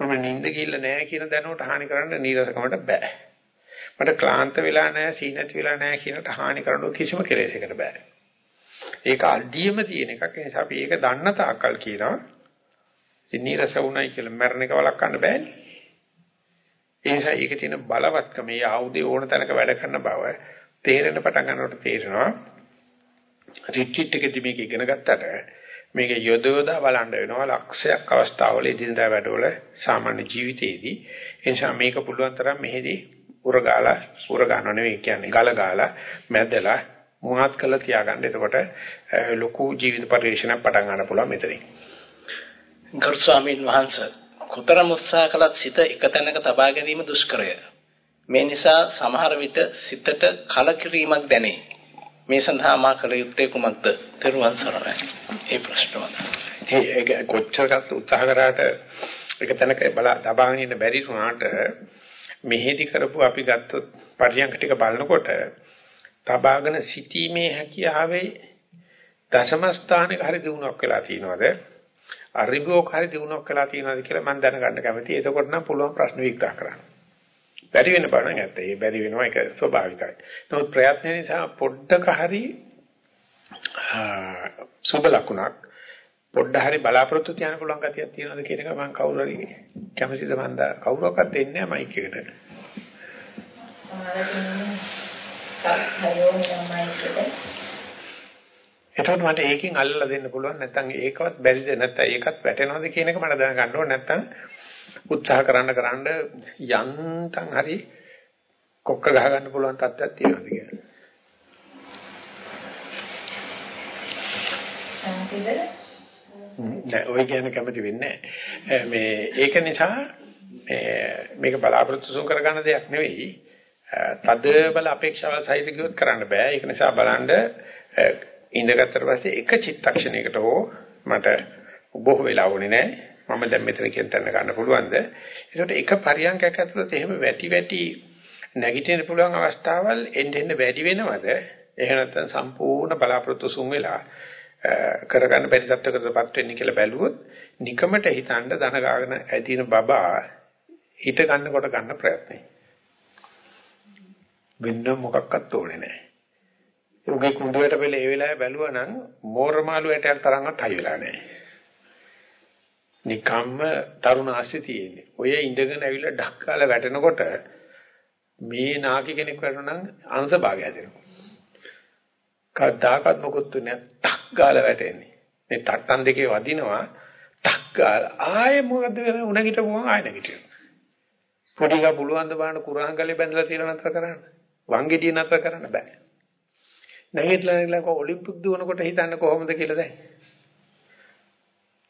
මම නිින්ද ගිහිල්ලා නැහැ කියන දැනුවට හානි කරන්න නීරසකමට බෑ. මට ක්ලාන්ත වෙලා නැහැ, සීනති වෙලා නැහැ කියනට හානි කරන්න කිසිම කෙලෙසයකට බෑ. ඒක අඩියම තියෙන එකක්. ඒ නිසා අපි ඒක දන්න තාක්කල් කියනවා. ඉතින් නීරස වුණයි කියලා මැරණ එක වළක්වන්න බෑනේ. ඒ නිසා ඒකේ තියෙන බලවත්කම, ඒ ආයුධය ඕන තැනක වැඩ කරන බව තේරෙන පටන් ගන්නකොට තේරෙනවා. රිට්‍රීට් එකේදී මේක ඉගෙන ගත්තට මේක යොදවලා බලන්න වෙනවා ලක්ෂයක් අවස්ථාවල එදිනදා වැඩවල සාමාන්‍ය ජීවිතයේදී ඒ නිසා මේක පුළුවන් තරම් මෙහෙදී උරගාලා උරගානව නෙවෙයි කියන්නේ ගල ගාලා මැදලා මුවහත් කළා තියාගන්න. එතකොට ලොකු ජීවිත පරිශ්‍රණයක් පටන් ගන්න පුළුවන් මෙතනින්. ගරු ස්වාමීන් වහන්සේ කොතරම් උත්සාහ කළත් සිත එක තැනක තබා ගැනීම දුෂ්කරය. මේ නිසා සමහර විට සිතට කලකිරීමක් දැනේ. මේ සඳහා මා කළ යුත්තේ කුමක්ද? තෙරුවන් සරණයි. ඒ ප්‍රශ්නවල. ඒක කොච්චරකට උත්සාහ කරාට එක තැනක බල දබාගෙන ඉන්න බැරි වුණාට මෙහෙදි කරපු අපි ගත්තොත් පරියන්ක ටික බලනකොට තබාගෙන සිටීමේ හැකියාවේ දශම ස්ථානයක හරි දිනුවක් වෙලා තියෙනවද? අරිබෝක හරි දිනුවක් වෙලා තියෙනවද කියලා මම දැනගන්න කැමතියි. එතකොට නම් පුළුවන් ප්‍රශ්න විග්‍රහ කරන්න. බැරි වෙන බණ නැත්te. ඒ බැරි වෙනවා ඒක ස්වභාවිකයි. නමුත් ප්‍රයත්න නිසා පොඩ්ඩක හරි සුබ ලකුණක් පොඩ්ඩ හරි බලාපොරොත්තු තියන්න පුළුවන් ගතියක් තියෙනවද කියන එක මම කවුරු හරි කැමතිද මන්ද කවුරක්වත් දෙන්නේ නැහැ මයික් එකට. එතකොට මට ඒකෙන් අල්ලලා දෙන්න පුළුවන් නැත්නම් ඒකවත් බැරිද? නැත්නම් ඒකත් වැටෙනවද කියන එක මට දැනගන්න ඕනේ. නැත්නම් උත්සාහ කරන්න කරන්න යන්තම් හරි කොක්ක ගහ ගන්න පුළුවන් තත්ත්වයක් තියෙනවද කියලා. නෑ ඔය කියන කැමති වෙන්නේ මේ ඒක නිසා මේක බලාපොරොත්තු සුන් කරගන්න දෙයක් නෙවෙයි. තද බල අපේක්ෂාවල් සහිත කිව්වොත් කරන්න බෑ. ඒක නිසා බලන්න ඉඳගත්තට පස්සේ එක චිත්තක්ෂණයකට හෝ මට බොහෝ වෙලා වුණේ නැහැ. මම දැන් මෙතන කියන තැන ගන්න පුළුවන්ද? ඒකට එක පරියන්කයක් ඇතුළත එහෙම වැටි වැටි නැගිටින්න පුළුවන් අවස්ථාවල් එන්න එන්න වැඩි වෙනවද? එහෙම නැත්නම් සම්පූර්ණ බලාපොරොත්තු සුන් වෙලා කරගන්න බැරි තත්ත්වයකටපත් වෙන්නේ කියලා බැලුවොත් නිකමට හිතන්න දන ගාගෙන ඇදින බබා හිත ගන්නකොට ගන්න ප්‍රයත්නයි. වෙන මොකක්වත් ඕනේ නැහැ. උගේ කුඬුවට පෙළ ඒ වෙලාවේ බැලුවා නම් මෝරමාලු ඇටයක් තරම්වත් හයි වෙලා නැහැ. නිකම්ම තරුණ ආසි තියෙන්නේ. ඔය ඉඳගෙන ඇවිල්ලා ඩක් කාලා වැටෙනකොට මේ නාකි කෙනෙක් වරනම් අංශ භාගය හැදෙනවා. කවදාකවත් මොකොත් නැහැ. ටක් ගාලා වැටෙන්නේ. මේ තට්ටන් දෙකේ වදිනවා ටක් ගාලා ආයෙ මොකද වෙන්නේ උණගිට මොකක් ආයෙ නැගිටිනවා. පොඩි ගා පුළුවන් ද බලන්න කුරහංගලේ බැඳලා තියලා නතර කරන්න. වංගෙඩිය නතර කරන්න බෑ. නැගිටලා නැගිටලා ඔලිම්පික් දුවනකොට හිතන්නේ කොහොමද කියලා දැන්.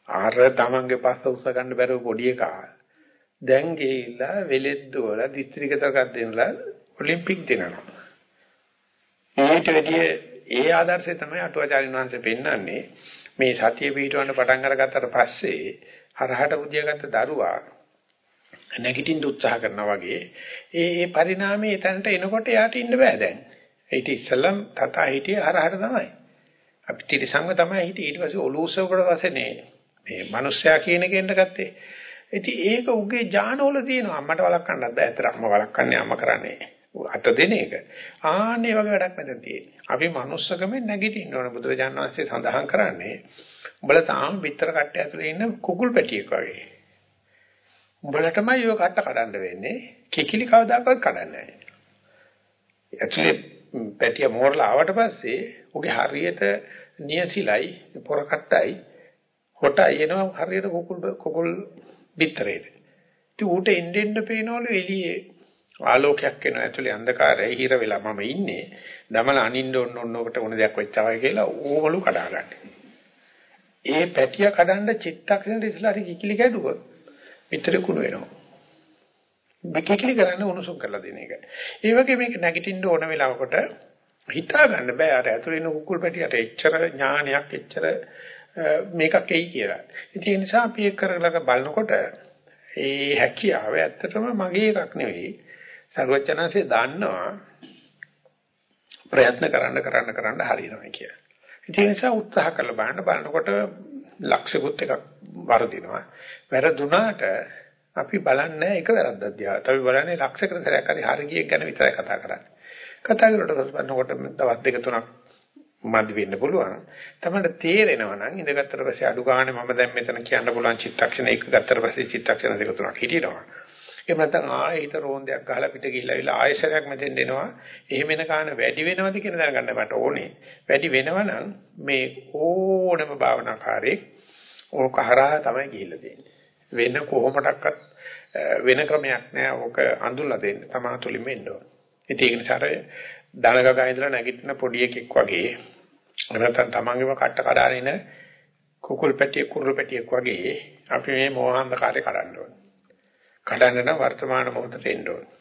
ආර තමන්ගේ පස්ස උස්ස ගන්න බැරුව පොඩි එකා. දැන් ගිහිල්ලා වෙලෙත් දුවලා දිස්ත්‍රික්කයකට දෙන්නලා ඔලිම්පික් දෙනවා. ඊට වැඩිය ඒ ආදර්ශය තමයි අටුවාචාරින් වහන්සේ පෙන්වන්නේ මේ සතිය පිටවන්න පටන් අරගත්තට පස්සේ හරහට බුදියාගත්ත දරුවා නැගිටින්න උත්සාහ කරනවා වගේ ඒ ඒ පරිණාමයේ එතනට එනකොට යාට ඉන්න බෑ දැන්. ඊට ඉස්සෙල්ලම් තතා හිටියේ හරහට තමයි. අපි ත්‍රිසංග තමයි හිටියේ ඊට පස්සේ ඔලූසවකට පස්සේ නේ මේ මිනිස්සයා කියන කෙන්න ගත්තේ. ඉතින් ඒක උගේ ඥානවල තියෙනවා අම්මට වළක්වන්නත් බෑ. ඇත්තට අම්ම වළක්වන්නේ අම්ම කරන්නේ. අත දෙන එක. ආන්නේ වගේ වැඩක් මෙතන තියෙන්නේ. අපි manussකමෙන් නැගිටින්න ඕන බුදුරජාණන් වහන්සේ සඳහන් කරන්නේ. උඹලා තාම පිටර කට්ටය ඇතුලේ ඉන්න කුකුල් පැටියෙක් වගේ. උඹලටමයි ඔය කට්ට කඩන්න වෙන්නේ. කිකිලි කවදාකවත් කඩන්නේ නැහැ. ඇතුලේ පැටිය මෝරලා ආවට පස්සේ ඔගේ හරියට නියසිලයි පොර කට්ටයි හොටයි එනවා හරියට කුකුල් කුකුල් පිටරේට. ඉතින් ඌට එන්න එන්න පේනවලු එළියේ ආලෝකයක් එනවා ඇතුලේ අන්ධකාරය හිර වෙලා මම ඉන්නේ. දමල අනින්න ඕන ඕන ඔකට උණ දෙයක් වෙච්චාවයි කියලා ඕවලු කඩා ගන්න. ඒ පැටිය කඩන්න චිත්තක්ෂණයට ඉස්සලා හරි කිකිලි කැඩුවොත් පිටරේ කුණු වෙනවා. දෙකකිලි කරන්න උණුසුම් කරලා දෙන එක. ඒ වගේ මේක නැගිටින්න ඕන වෙලාවකට හිතා ගන්න බෑ අර ඇතුලේ ඉන්න කුකුල් පැටියට එච්චර ඥානයක් එච්චර මේකක් එයි කියලා. ඉතින් ඒ නිසා අපි ඒක කරලා බලනකොට ඒ හැකියාව ඇත්තටම මගේ එකක් නෙවෙයි. සර්වඥාන්සේ දන්නවා ප්‍රයත්න කරන්න කරන්න කරන්න හරියනවා කියලා. ඒ නිසා උත්සාහ කරලා බලන්න බලනකොට ලක්ෂිකුත් එකක් වර්ධිනවා. වැරදුනාට අපි බලන්නේ එක වැරද්දක් දිහා. අපි බලන්නේ ලක්ෂයකට සැරයක් හරි හරියට ගැන විතරයි කතා කරන්නේ. කතා කරනකොට බලනකොට දවස් දෙක තුනක් මදි වෙන්න පුළුවන්. තමයි තේරෙනවා නම් ඉඳගත්තට පස්සේ අඩු ගානේ මම දැන් මෙතන කියන්න පුළුවන් චිත්තක්ෂණ එක ගත්තට පස්සේ චිත්තක්ෂණ දෙක තුනක් හිටිනවා. එහෙම නැත්නම් ආයෙ හිත රෝන්දයක් ගහලා පිට ගිහිල්ලා ඉලා ආයෙසරයක් මෙතෙන් දෙනවා. එහෙම වෙන කාණ වැඩි වෙනවද කියන දැනගන්න මට ඕනේ. වැඩි වෙනවනම් මේ ඕනම භාවනාකාරී ඕක හරහා තමයි ගිහිල්ලා තියෙන්නේ. වෙන කොහොමඩක්වත් වෙන ක්‍රමයක් නෑ ඕක අඳුල්ලා දෙන්න. තමා තුලින්ම එන්න ඕන. ඉතින් ඒක නිසා දනගගා ඉඳලා නැගිටින පොඩි එකෙක් වගේ නැත්නම් තමන්ගේම කට්ට කඩාගෙන කුකුල් පැටියෙ කුරුළු පැටියෙක් වගේ අපි මේ මෝහාන්ධකාරය කඩන්න ඕනේ. කඩන්න නම් වර්තමාන මොහොතට එන්න ඕනේ.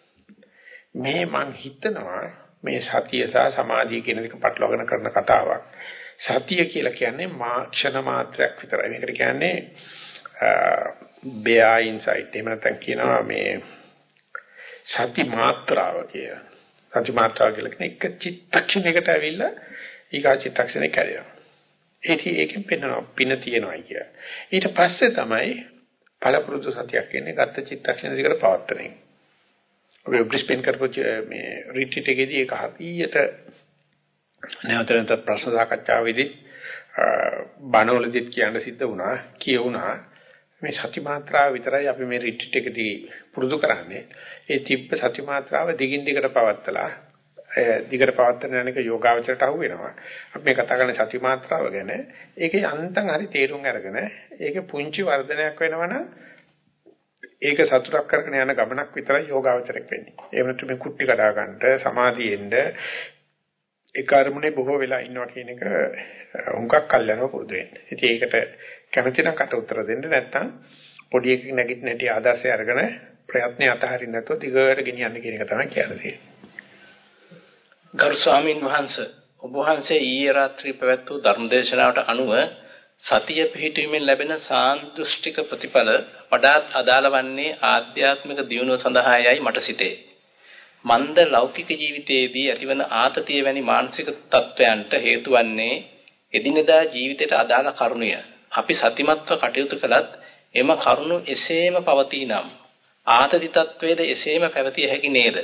මේ මං හිතනවා මේ සතිය සහ සමාධිය කියන එක පටලවාගෙන කරන කතාවක්. සතිය කියලා කියන්නේ ක්ෂණ මාත්‍රයක් විතරයි. මේකට කියන්නේ බෙයා ඉන්සයිට් එහෙම නැත්නම් කියනවා මේ සති මාත්‍රාව කියලා. සති මාත්‍රාව කියලා කියන එක චිත්තක්ෂණයකට ඇවිල්ලා ඊගා චිත්තක්ෂණේ කැඩෙනවා. ඒටි ඒකෙන් පෙන්වනවා පින තියෙනවායි කියලා. ඊට පස්සේ තමයි පළපුරුදු සතියක් කියන්නේ ගත්ත චිත්තක්ෂණ දිගට පවත්තන එක. ඔබ බ්‍රිස්බේන් කරපු මේ රිට්‍රීට් එකේදී ඒක හරියට නැවත නැවත ප්‍රශ්න සාකච්ඡාවේදී බණවලදීත් කියන්න සිද්ධ වුණා කියුණා මේ සති මාත්‍රාව විතරයි අපි මේ රිට්‍රීට් එකදී පුරුදු කරන්නේ. ඒ තිබ්බ සති මාත්‍රාව දිගින් දිගට පවත්තලා දිගට පවත්තන යනක යෝගාවචරයට අහු වෙනවා. අපි මේ කතා කරන්නේ සති මාත්‍රාව ගැන. ඒකේ අන්තම් හරි තේරුම් අරගෙන ඒකේ පුංචි වර්ධනයක් වෙනවනම් ඒක සතුටක් කරගෙන යන ගමනක් විතරයි යෝගාවචරයක් වෙන්නේ. එහෙම නැත්නම් මේ කුට්ටි කඩා ගන්නට සමාධියෙන්ද ඒ කර්මනේ බොහෝ වෙලා ඉන්නවා කියන එක හුඟක් කල් යනවා පුරුදු වෙන්න. ඉතින් ඒකට කැමති නම් කට උතර දෙන්න නැත්නම් පොඩි එකෙක් නැගිටින හැටි ආදර්ශය අරගෙන ප්‍රයත්නේ අතහරින්න නැතුව දිගට ගෙනියන්න කියන එක තමයි කියන්නේ. ගරු ස්වාමීන් වහන්සේ ඔබ වහන්සේ ඊයේ රාත්‍රියේ පැවැත් වූ ධර්මදේශනාවට අනුව සතිය පිහිටීමෙන් ලැබෙන සාන්දෘෂ්ටික ප්‍රතිඵල වඩාත් අදාළ වන්නේ ආධ්‍යාත්මික දියුණුව සඳහායයි මට සිතේ. මන්ද ලෞකික ජීවිතයේදී ඇතිවන ආතතිය වැනි මානසික තත්වයන්ට හේතු වන්නේ එදිනෙදා ජීවිතයට අදාළ කරුණය. අපි සතිමත්ව කටයුතු කළත් එම කරුණු එසේම පවතිනම් ආතති තත්වයේද එසේම පැවතිය හැකි නේද?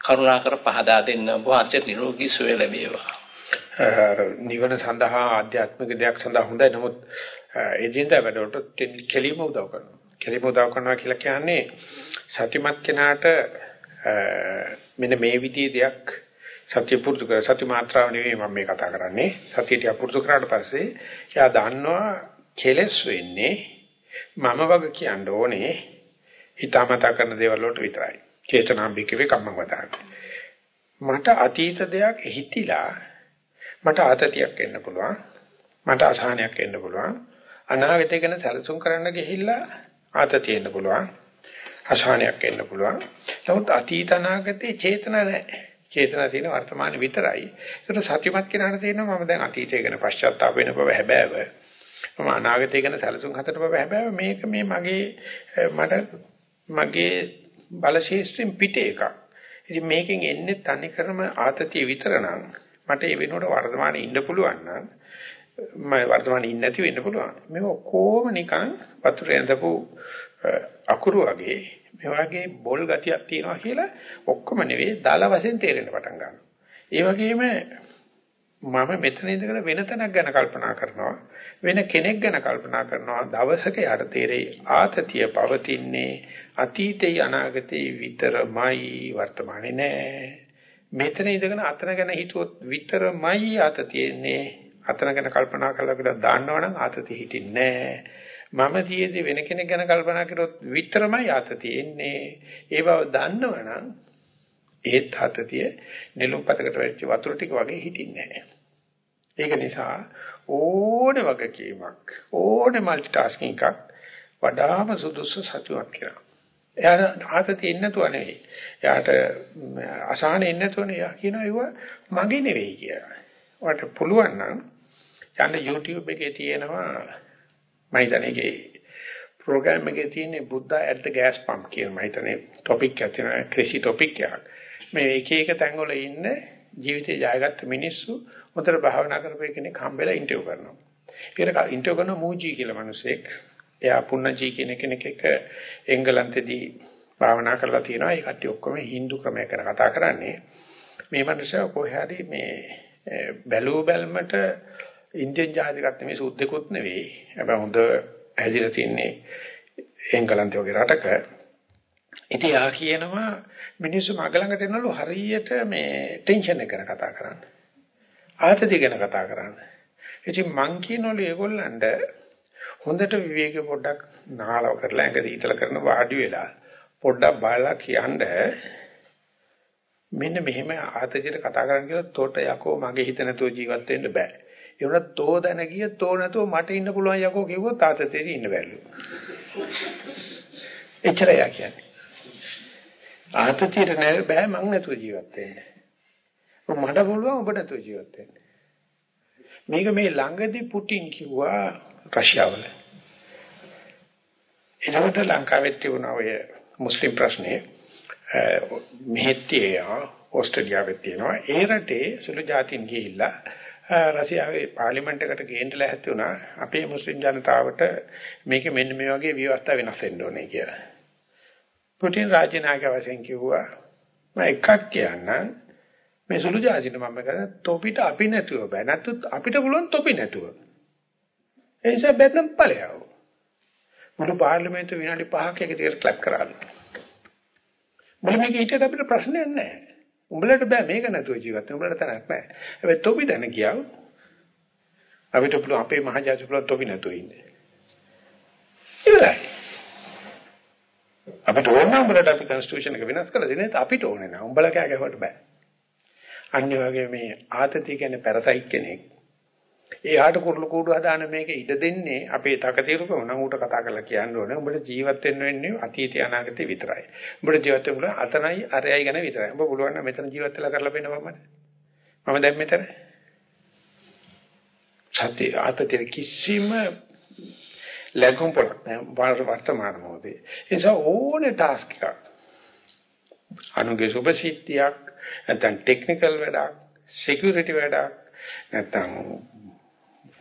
කරුණාකර පහදා දෙන්න ඔබ වහන්සේ නිරෝගී සුවය ලැබේවා. නිවන සඳහා ආධ්‍යාත්මික දෙයක් සඳහා හොඳයි. නමුත් එදිනදා වැඩවලට කෙලිම උදව් කරනවා. කෙලිම උදව් කරනවා කියලා කියන්නේ සතිමත් කෙනාට මෙන්න මේ විදිහේ දෙයක් සත්‍ය පුරුදු කර සත්‍ය මාත්‍රාව නෙවෙයි මම මේ කතා කරන්නේ. සතියට පුරුදු කරාට පස්සේ එයා දන්නවා කෙලස් වෙන්නේ මම වග කියන්න ඕනේ හිතාමතා කරන දේවල් වලට විතරයි. චේතනා බිකවේ කම්මං වදාන. මට අතීත දෙයක් හිතිලා මට ආතතියක් එන්න පුළුවන්. මට අසහනයක් එන්න පුළුවන්. අනාගතය ගැන සැලසුම් කරන්න ගිහිල්ලා ආතතිය එන්න පුළුවන්. අසහනයක් එන්න පුළුවන්. නමුත් අතීත අනාගතේ චේතනා නැහැ. චේතනා තියෙන වර්තමාන විතරයි. ඒකට සත්‍යමත් කෙනාට තියෙනවා මම දැන් අතීතය ගැන පශ්චාත්තාප වෙන බව හැබෑව. මම අනාගතය ගැන සැලසුම් හතර බව හැබෑව මේක මේ මගේ මට මගේ බලශේෂ්ත්‍රෙන් පිට එකක්. ඉතින් මේකෙන් එන්නේ තනිකරම ආතතිය විතර නම් මට ඒ වෙනුවට වර්තමානයේ ඉන්න පුළුවන් නම් මම වර්තමානයේ ඉන්නේ නැති වෙන්න පුළුවන්. මේ ඔක්කොම නිකන් වතුර ඇඳපු අකුරු වගේ මේ වගේ බොල් ගතියක් තියෙනවා කියලා ඔක්කොම නෙවෙයි දාල වශයෙන් තේරෙන්න පටන් ගන්නවා. ඒ වගේම මම මෙතන ඉඳගෙන වෙන තැනක් ගැන කල්පනා කරනවා වෙන කෙනෙක් ගැන කල්පනා කරනවා දවසක යට තේරෙයි ආතතිය පවතින්නේ අතීතේ අනාගතේ විතරමයි වර්තමානේ නෑ මෙතන ඉඳගෙන අතන ගැන හිතුවොත් විතරමයි ආතතියෙන්නේ අතන ගැන කල්පනා කළා කියලා දාන්නවනම් ආතතිය හිටින්නේ නෑ මම තියේදී වෙන කෙනෙක් ගැන කල්පනා කරොත් විතරමයි ආතතිය එන්නේ. ඒ බව දන්නවනම් ඒත් ආතතිය නෙළුම් පතකට වැච්ච වතුර ටික වගේ හිටින්නේ නැහැ. ඒක නිසා ඕනේ වගකීමක් ඕනේ মালටි ටාස්කින් එකක් වඩාම සුදුසු සතුටක් කියලා. එයාට ආතතිය ඉන්නේ නැතුව නෙවෙයි. එයාට අසහනෙ ඉන්නේ නැතුව නෙවෙයි. එයා කියනවා ඒව මගේ නෙවෙයි කියලා. ඔයාලට පුළුවන් නම් යන්න YouTube එකේ තියෙනවා මම හිතන්නේ ප්‍රෝග්‍රෑම් එකේ තියෙන බුද්ධ at the gas pump කියන මම හිතන්නේ topic එකක් තියෙනවා ක්‍රේසි topic එකක්. මේ එක එක තැන්වල ඉන්න ජීවිතේ ජයගත්ත මිනිස්සු උතර භාවනා කරපු කෙනෙක් හම්බෙලා ඉන්ටර්විව් කරනවා. ඒකට ඉන්ටර්විව් කරන මූජී කියලා මිනිසෙක් එයා පුන්නජී කියන කෙනෙක් එක්ක එංගලන්තෙදී භාවනා කරලා තියෙනවා. ඒ කට්ටිය ඔක්කොම Hindu ක්‍රමයක කතා කරන්නේ. මේ මිනිස්සු කොහේ හරි මේ බැලුව බැලමට ඉන්දියන් ජාතිකත් නෙමෙයි සුද්දෙකුත් නෙවෙයි. හැබැයි හොඳ හැදිලා තින්නේ එංගලන්තේ වගේ රටක. ඉතින් යා කියනවා මිනිස්සු මග ළඟට එනලු හරියට මේ ටෙන්ෂන් එක ගැන කතා කරන්නේ. ආතතිය ගැන කතා කරන්නේ. ඉතින් මං කියනවලු ඒගොල්ලන්ට හොඳට විවේක පොඩ්ඩක් නාලව කරලා ඇඟ දීතල කරන වාඩි වෙලා පොඩ්ඩක් බලලා කියන්නේ මෙන්න මෙහෙම ආතතියට කතා කරන්න කියලා තොට යකෝ මගේ හිත නැතුව ජීවත් වෙන්න බෑ. ඒ වුණත් තෝ දැන ගිය තෝ නැතුව මට ඉන්න පුළුවන් යකෝ කිව්වොත් ආතතියේ ඉන්න බැල්ලු. එච්චරයි කියන්නේ. ආතතියට නෑ බෑ මං නැතුව ජීවත් වෙන්න. මට පුළුවන් ඔබ නැතුව ජීවත් වෙන්න. මේක මේ ළඟදී පුටින් කිව්වා රෂ්‍යාවල. එතකොට ලංකාවෙත් තිබුණා ඔය මුස්ලිම් ප්‍රශ්නේ මෙහෙත් තියෙනවා ඕස්ට්‍රේලියාවෙත් තියෙනවා ඒ රටේ සුළු ජාතින් ගිහිල්ලා රෂ්‍යාවේ පාර්ලිමේන්තු එකට ගේන්න ලැහැත් වුණා අපේ මුස්ලිම් ජනතාවට මේක මෙන්න මේ වගේ ව්‍යවස්ථා වෙනස් වෙන්න ඕනේ කියලා. පුටින් රාජ්‍ය නායක වශයෙන් කිව්වා මම එකක් කියන්නම් මේ සුළු ජාතින මම කරන තොපිට අපි නැතුව බෑ නැත්නම් අපිට පුළුවන් තොපි නැතුව. ඒ නිසා බැලම් ඵලයව. මුළු පාර්ලිමේන්තුව විනාඩි 5ක එක දිගට ක්ලැප් කරාලු. මොකද මේක හිතට අපිට ප්‍රශ්නයක් නැහැ. උඹලට බෑ මේක නැතුව ජීවත් වෙන්න. උඹලට තරක් නැහැ. හැබැයි තොපි දැන ගියා. අපිට පුළුවන් අපේ මහජාති පුළුවන් තොපි නැතුව ඉන්න. ඉවරයි. අපිට ඕන නම් උඹලට අපි කන්ස්ටිටියුෂන් එක වෙනස් කරලා දෙන්නේ අපිට ඕනේ නැහැ. උඹලා කෑ ගැහුවට බෑ. අනිත් වගේ මේ ආතති කියන්නේ පැරසයිට් කෙනෙක්. එයාට කුරුළු කූඩු හදාන මේක ඉඩ දෙන්නේ අපේ තකතිරුකම නම් ඌට කතා කරලා කියන්න ඕනේ. උඹට ජීවත් වෙන්න වෙන්නේ අතීතය අනාගතේ විතරයි. උඹට ජීවත් වෙන්න පුළුවන් අතනයි අරයයි ගැන විතරයි. උඹ පුළුවන් නම් මෙතන ජීවත් වෙලා කරලා පෙන්නපන් මට. මම දැන් මෙතන සත්‍ය ආතතිය කිසිම ලැබුම් පොලක් නෑ වර්තමාන මොහොතේ. ඒ නිසා ඕනේ ටාස්ක් එකක්. අනුගේ සුභසිද්ධියක් නැත්නම් ටෙක්නිකල් වැඩක්, සිකියුරිටි වැඩක් නැත්නම්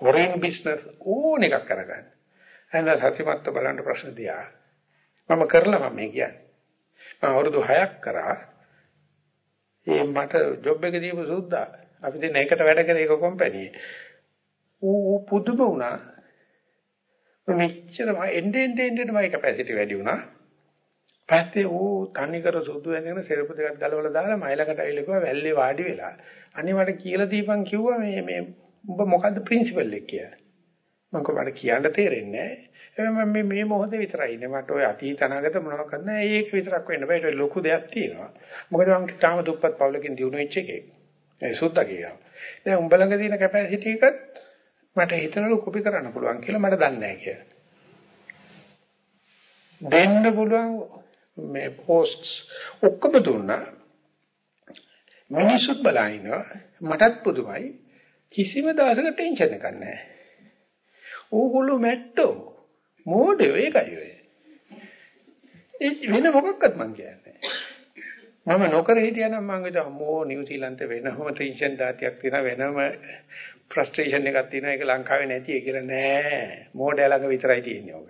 ෆොරේන් බිස්නස් ඕන එකක් කරගන්න. එහෙනම් සත්‍යමත්ව බලන්න ප්‍රශ්න දිහා. මම කරලා මම කියන්නේ. මම අවුරුදු 6ක් කරා. ඒ මට ජොබ් එක දීපු සුද්දා. අපි දැන් එකට වැඩ කරේ ඒක කම්පැනි. ඌ පුදුම වුණා. මෙච්චර එන්නේ එන්නේ එන්නේ මගේ කැපැසිටි වැඩි වුණා. පස්සේ ඌ තනිකර සුදු වෙනගෙන සෙරපු දෙකක් ගලවලා දාලා මයිලකට ඇවිල්ලා කිව්වා වැල්ලේ වාඩි වෙලා. අනේ මට කියලා දීපන් කිව්වා මේ මේ උඹ මොකද්ද ප්‍රින්සිපල් එක කියලා. මම කොහොමද කියන්න තේරෙන්නේ නැහැ. මම මේ මොහොතේ විතරයි ඉන්නේ. මට ওই අතීත අනාගත මොනවක්වත් නැහැ. ඒක විතරක් වෙන්න බෑ. ඒක ලොකු දෙයක් තියෙනවා. මොකද මම තාම දුප්පත් පවුලකින් දිනු වෙච්ච එකේ. ඒ සුද්දා කියනවා. දැන් උඹ ළඟ තියෙන කැපැසිටි එකත් මට හිතනලු කොපි කරන්න පුළුවන් කියලා මට දන්නේ නැහැ කියලා. දෙන්න පුළුවන් මේ පෝස්ට්ස් ඔක්කොම දුන්නා. මිනිස්සුත් බලනවා මටත් පුදුමයි කිසිම දවසක ටෙන්ෂන් එකක් නැහැ. ඕගොල්ලෝ මැට්ටෝ මෝඩයෝ ඒකයි ඔය. ඒ වෙන මොකක්වත් මං කියන්නේ මම නොකර හිටියනම් මං හිතුවා අම්මෝ නිව්සීලන්තේ වෙනම ටෙන්ෂන් දාතියක් තියෙන වෙනම ෆ්‍රස්ට්‍රේෂන් එකක් තියෙනවා ඒක ලංකාවේ නැති ඒ කියලා නෑ මෝඩය ළඟ විතරයි තියෙන්නේ ඔක.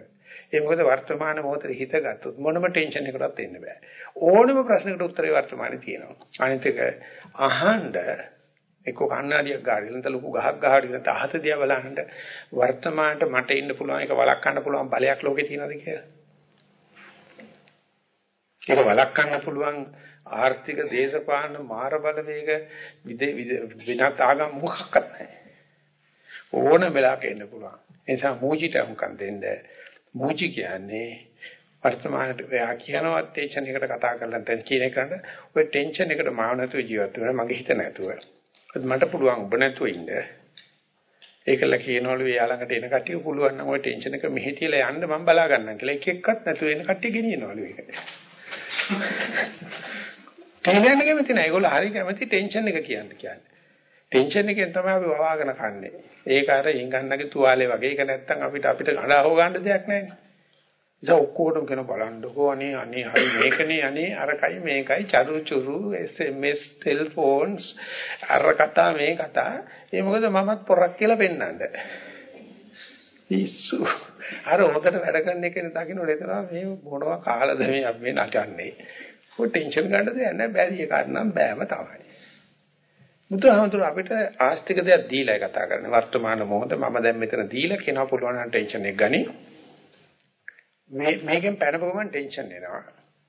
ඒ මොකද වර්තමාන මොහොතේ හිත ගත්තොත් මොනම ටෙන්ෂන් එකකටවත් එන්න බෑ. ඕනම ප්‍රශ්නකට උත්තරේ වර්තමානයේ තියෙනවා. අනිත් එක අහන්න එක්ක කන්නඩියක් ගාගෙන නැත්නම් ලොකු ගහක් ගහගෙන නැත්නම් අහත දිහා බලනකොට වර්තමානට මට ඉන්න පුළුවන් එක වළක්වන්න පුළුවන් බලයක් ලෝකේ තියෙනවද කියලා. ඒක වළක්වන්න පුළුවන් ආර්ථික දේශපාලන මාර බලවේග විනාත් ආගම් මොකක්වත් නැහැ. ඕන වෙලාවක එන්න පුළුවන්. ඒ නිසා මූජිට හුඟක් දෙන්න. මූජි කියන්නේ වර්තමානයේ එයා කියනවා ටෙන්ෂන් එකට කතා කරලා දැන් කියන එකට ඔය ටෙන්ෂන් එකට මාව නැතුව ජීවත් වෙනවා මගේ හිත නැතුව. මට පුළුවන් ඔබ නැතුව ඉන්න. ඒකල කියනවලු එයා ළඟට එන කට්ටිය පුළුවන් නම් ඔය ටෙන්ෂන් එක මෙහෙ තියලා යන්න මම බලා ගන්නම් කියලා එක එක්කත් නැතුව එන කට්ටිය ගෙනියනවලු ඒක. තේරෙන්නේ කැමති නෑ. ඒගොල්ලෝ හරි කැමති ටෙන්ෂන් එක කියන්න කියන්නේ. ටෙන්ෂන් එකෙන් තමයි අපි වවාගෙන කන්නේ. ඒක අර ඉංගන්නගේ තුවාලේ වගේ. ඒක නැත්තම් අපිට අපිට අඬා හො ගන්න දෙයක් නැහැ. ඉතින් ඔක්කොටම කියන බලන්නකෝ අනේ අනේ හරි මේකනේ අනේ අරකයි මේකයි චරු චුරු SMS ටෙලිෆෝන්ස් අර කතා මේ කතා. ඒ මොකද මමත් පොරක් කියලා පෙන්නන්න. ඉස්සු අර හොදට වැඩ කරන එකේ දකින්න නේද මේ මොනවා කාලද මේ අපි මේ නටන්නේ. ඔය ටෙන්ෂන් ගන්න දෙයක් නැහැ බැරි එකක් නම් බෑම තමයි. බුදුහාමුදුර අපිට ආස්තික දෙයක් දීලා කතා කරන්නේ වර්තමාන මොහොත මම දැන් මෙතන දීලා කියනවා පුළුවන් නම් ටෙන්ෂන් එක ගනි මේ මේකෙන් පැනපුවම ටෙන්ෂන් එනවා.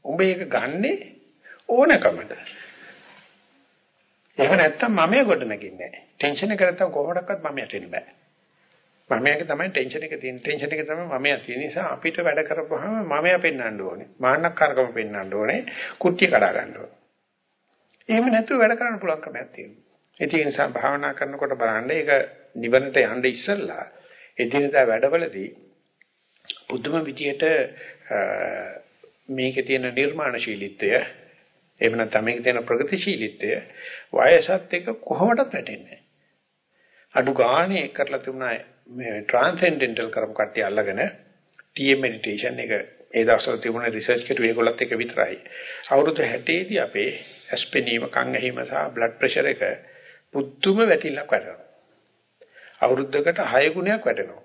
උඹ ඒක ගන්නෙ ඕනකමද? එහෙම නැත්තම් මමයේ ගොඩ නැගින්නේ ටෙන්ෂන් එක නැත්තම් කොහොමඩක්වත් මම යටින් බෑ. මමයාගේ තමයි ටෙන්ෂන් එක තියෙන ටෙන්ෂන් එක තමයි මමයා තියෙන නිසා අපිට වැඩ කරපුවාම මමයා පෙන්වන්න ඕනේ. මාන්නක්කාරකම පෙන්වන්න ඕනේ. කුට්ටිය කඩා ගන්න ඕනේ. එහෙම නැතුව වැඩ කරන්න පුළුවන් කමක් තියෙනවා. ඒක නිසා භාවනා කරනකොට බලන්න ඒක නිවනට යන්න ඉස්සෙල්ලා එදිනදා වැඩවලදී බුදුම විදියට මේකේ තියෙන නිර්මාණශීලීත්වය එහෙම නැත්නම් මේකේ තියෙන ප්‍රගතිශීලීත්වය වයසත් එක්ක කොහොමදත් වැටෙන්නේ අඩු ගානේ කරලා තිබුණා මේ ට්‍රාන්සෙන්ඩෙන්ටල් කරපු කට්ටිය අල්ලගෙන TM මෙඩිටේෂන් එක ඒ දවස්වල තිබුණ රිසර්ච් කරුවේ ඒගොල්ලත් එක විතරයි අවුරුදු 60 දී අපේ ඇස්පෙනීම කන් ඇහිම සහ බ්ලඩ් ප්‍රෙෂර් එක පුදුම වැටිල්ලක් වැටෙනවා. අවුරුද්දකට 6 ගුණයක් වැටෙනවා.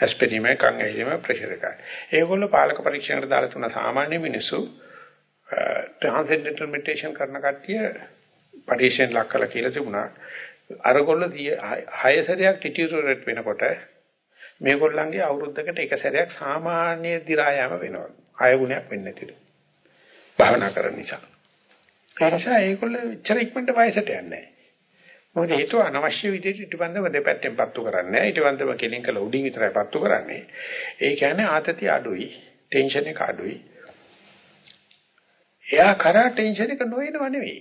ඇස්පිරිමේ කන් ඇහිම ප්‍රෙෂර් එකයි. ඒගොල්ලෝ පාලක පරීක්ෂණයකට දාලා තුන සාමාන්‍ය මිනිස්සු ට්‍රාන්සෙන්ඩෙන්ටල් මෙඩිටේෂන් කරන කට්ටිය පරීක්ෂණ ලක් කළා කියලා තිබුණා. අරගොල්ලෝ 6 සැරයක් ටිටියුරේට් වෙනකොට මේගොල්ලන්ගේ අවුරුද්දකට එක සැරයක් සාමාන්‍ය දි รา යම වෙනවා. 6 ගුණයක් වෙන්නේ නැතිලු. භාවනා කරන නිසා. ඒ නිසා ඒගොල්ලෝ ඉච්චර ඉක්මනට වයසට යන්නේ නැහැ. මොකද හේතුව අනවශ්‍ය විදිහට ඊටබන්දම දෙපැත්තෙන් පත්තු කරන්නේ නැහැ. ඊටබන්දම කෙලින් කළ උඩින් විතරයි පත්තු කරන්නේ. ඒ කියන්නේ ආතතිය අඩුයි, ටෙන්ෂන් එක අඩුයි. එයා කරා ටෙන්ෂන් එක නොවෙනව නෙවෙයි.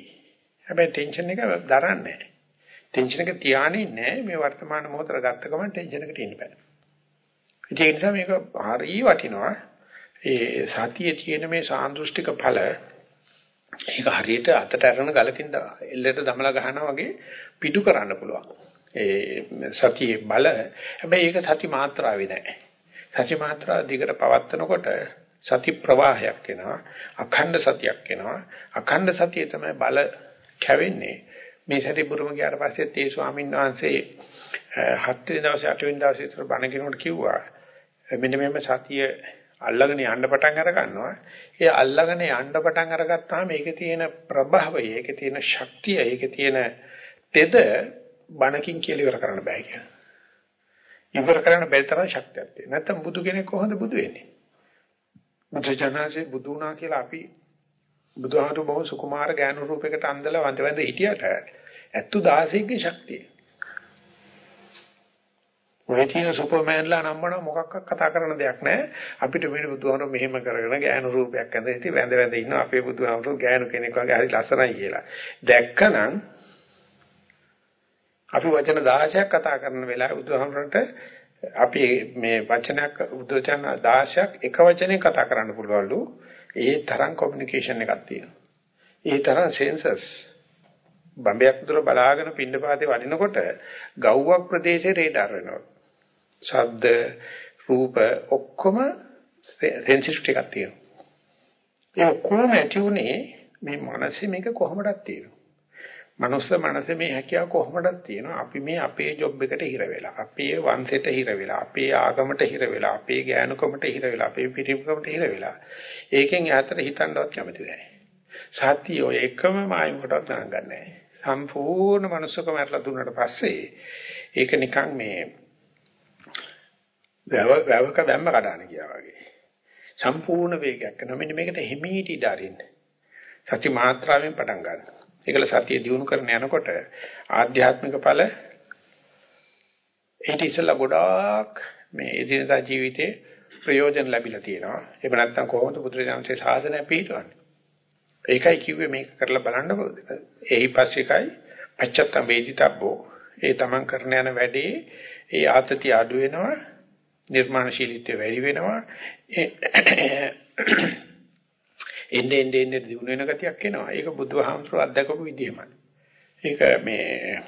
හැබැයි ටෙන්ෂන් එක දරන්නේ නැහැ. ටෙන්ෂන් එක තියානේ නැහැ. මේ වර්තමාන මොහොතට ගත්ත ගමන් ටෙන්ෂන් එකට ඉන්න බෑ. ඒ නිසා මේක හරිය වටිනවා. ඒ සතියේ තියෙන මේ සාන්දෘෂ්ටික ඵල ඒක හරියට අතට අරන ගලකින් එල්ලට දමලා ගහනවා වගේ පිටු කරන්න පුළුවන්. ඒ සතියේ බල හැබැයි ඒක සති මාත්‍රාවේ නැහැ. සති මාත්‍රා දිගට පවත්නකොට සති ප්‍රවාහයක් එනවා අඛණ්ඩ සතියක් එනවා අඛණ්ඩ සතිය තමයි බල කැවෙන්නේ මේ සැරේ බුරුම ගියාට පස්සේ තේ ස්වාමීන් වහන්සේ හත් වෙනි දවසේ අට වෙනි දවසේ විතර බණ කෙනෙකුට කිව්වා මෙන්න මෙහෙම සතිය අල්ලගෙන යන්න පටන් අර ගන්නවා. ඒ අල්ලගෙන යන්න පටන් අරගත්තාම ඒකේ තියෙන ප්‍රභවය, ඒකේ තියෙන ශක්තිය, ඒකේ තියෙන තෙද බණකින් කියලා ඉවර කරන්න බෑ කියලා. ඉවර කරන්න බැරි තරම් ශක්තියක් තියෙනවා. නැත්තම් බුදු කෙනෙක් කොහොමද බුදු වෙන්නේ? බුදුජානසේ බුදු වුණා කියලා අපි බුදුහාමුදුරු බොහොම සුකුමාර ඥාන රූපයකට අන්දලා වන්ද වන්ද හිටියට ඇත්තු 16ගේ ශක්තිය. ඔය තියෙන සුපර්මෑන්ලා නම්බන මොකක්වත් කතා කරන දෙයක් නැහැ. අපිට මේ බුදුහාමුදුරු මෙහෙම කරගෙන ඥාන රූපයක් ඇඳ ඉති වැඳ වැඳ ඉන්නවා අපේ බුදුහාමුදුරු ඥාන කෙනෙක් වගේ හරි ලස්සනයි කියලා. දැක්කනම් අපි වචන 16ක් කතා කරන වෙලාවේ බුදුහාමුදුරන්ට අපි මේ වචනයක් උද්දචන 16ක් එක වචනේ කතා කරන්න පුළුවන්ලු. ඒ තරම් කොමියුනිකේෂන් එකක් තියෙනවා. ඒ තරම් සෙන්සස් බම්බයක් දුර බලාගෙන පින්නපාතේ වඩිනකොට ගව්වක් ප්‍රදේශේ රේඩාර් වෙනවා. ශබ්ද රූප ඔක්කොම සෙන්සිටිවිටි එකක් තියෙනවා. ඒ ඔක්කොම ඇති උනේ මේ මනසේ මේක කොහොමදක් තියෙනවා. මනුස්ස මනසේ මේ හැකියාව කොහොමදක් තියෙනවා. අපි මේ අපේ ජොබ් එකට හිර වෙලා, අපේ වංශයට හිර වෙලා, අපේ ආගමට හිර වෙලා, අපේ ගෑනුකමට හිර වෙලා, අපේ පිරිමකමට හිර වෙලා. ඒකෙන් ඈතට හිතන්නවත් කැමති නැහැ. සත්‍ය ඔය එකම මායිමකටවත් ගණන් ගන්නෑ. සම්පූර්ණ මනුස්සකම ඇරලා දුන්නාට පස්සේ ඒක නිකන් මේ වැව වැවක දැම්ම කඩාන ගියා වගේ. සම්පූර්ණ වේගයක් කරනවා. මෙන්න මේකට හිමීටි දරින්න. සති මාත්‍රාවෙන් පටන් ගන්න. ඒකල සතිය දිනු කරන යනකොට ආධ්‍යාත්මික ඵල ඊට ඉස්සෙල්ලා ගොඩාක් මේ එදිනදා ජීවිතේ ප්‍රයෝජන ලැබිලා තියෙනවා. ඒක නැත්තම් කොහොමද බුදුරජාණන්සේ සාසනය පිළිටවන්නේ? ඒකයි කිව්වේ මේක කරලා බලන්න එහි පස්සේකයි පච්චත්තම් වේදිතබ්බෝ. ඒ තමන් කරන යන වැඩේ ඒ ආතතිය අඩු වෙනවා නිර්මාණශීලීත්වය වැඩි වෙනවා. එන්නේ එන්නේ එන්නේ දිනු වෙන ගතියක් එනවා. ඒක බුදුහාමුදුරුවෝ අත්දකපු විදිහමයි. ඒක මේ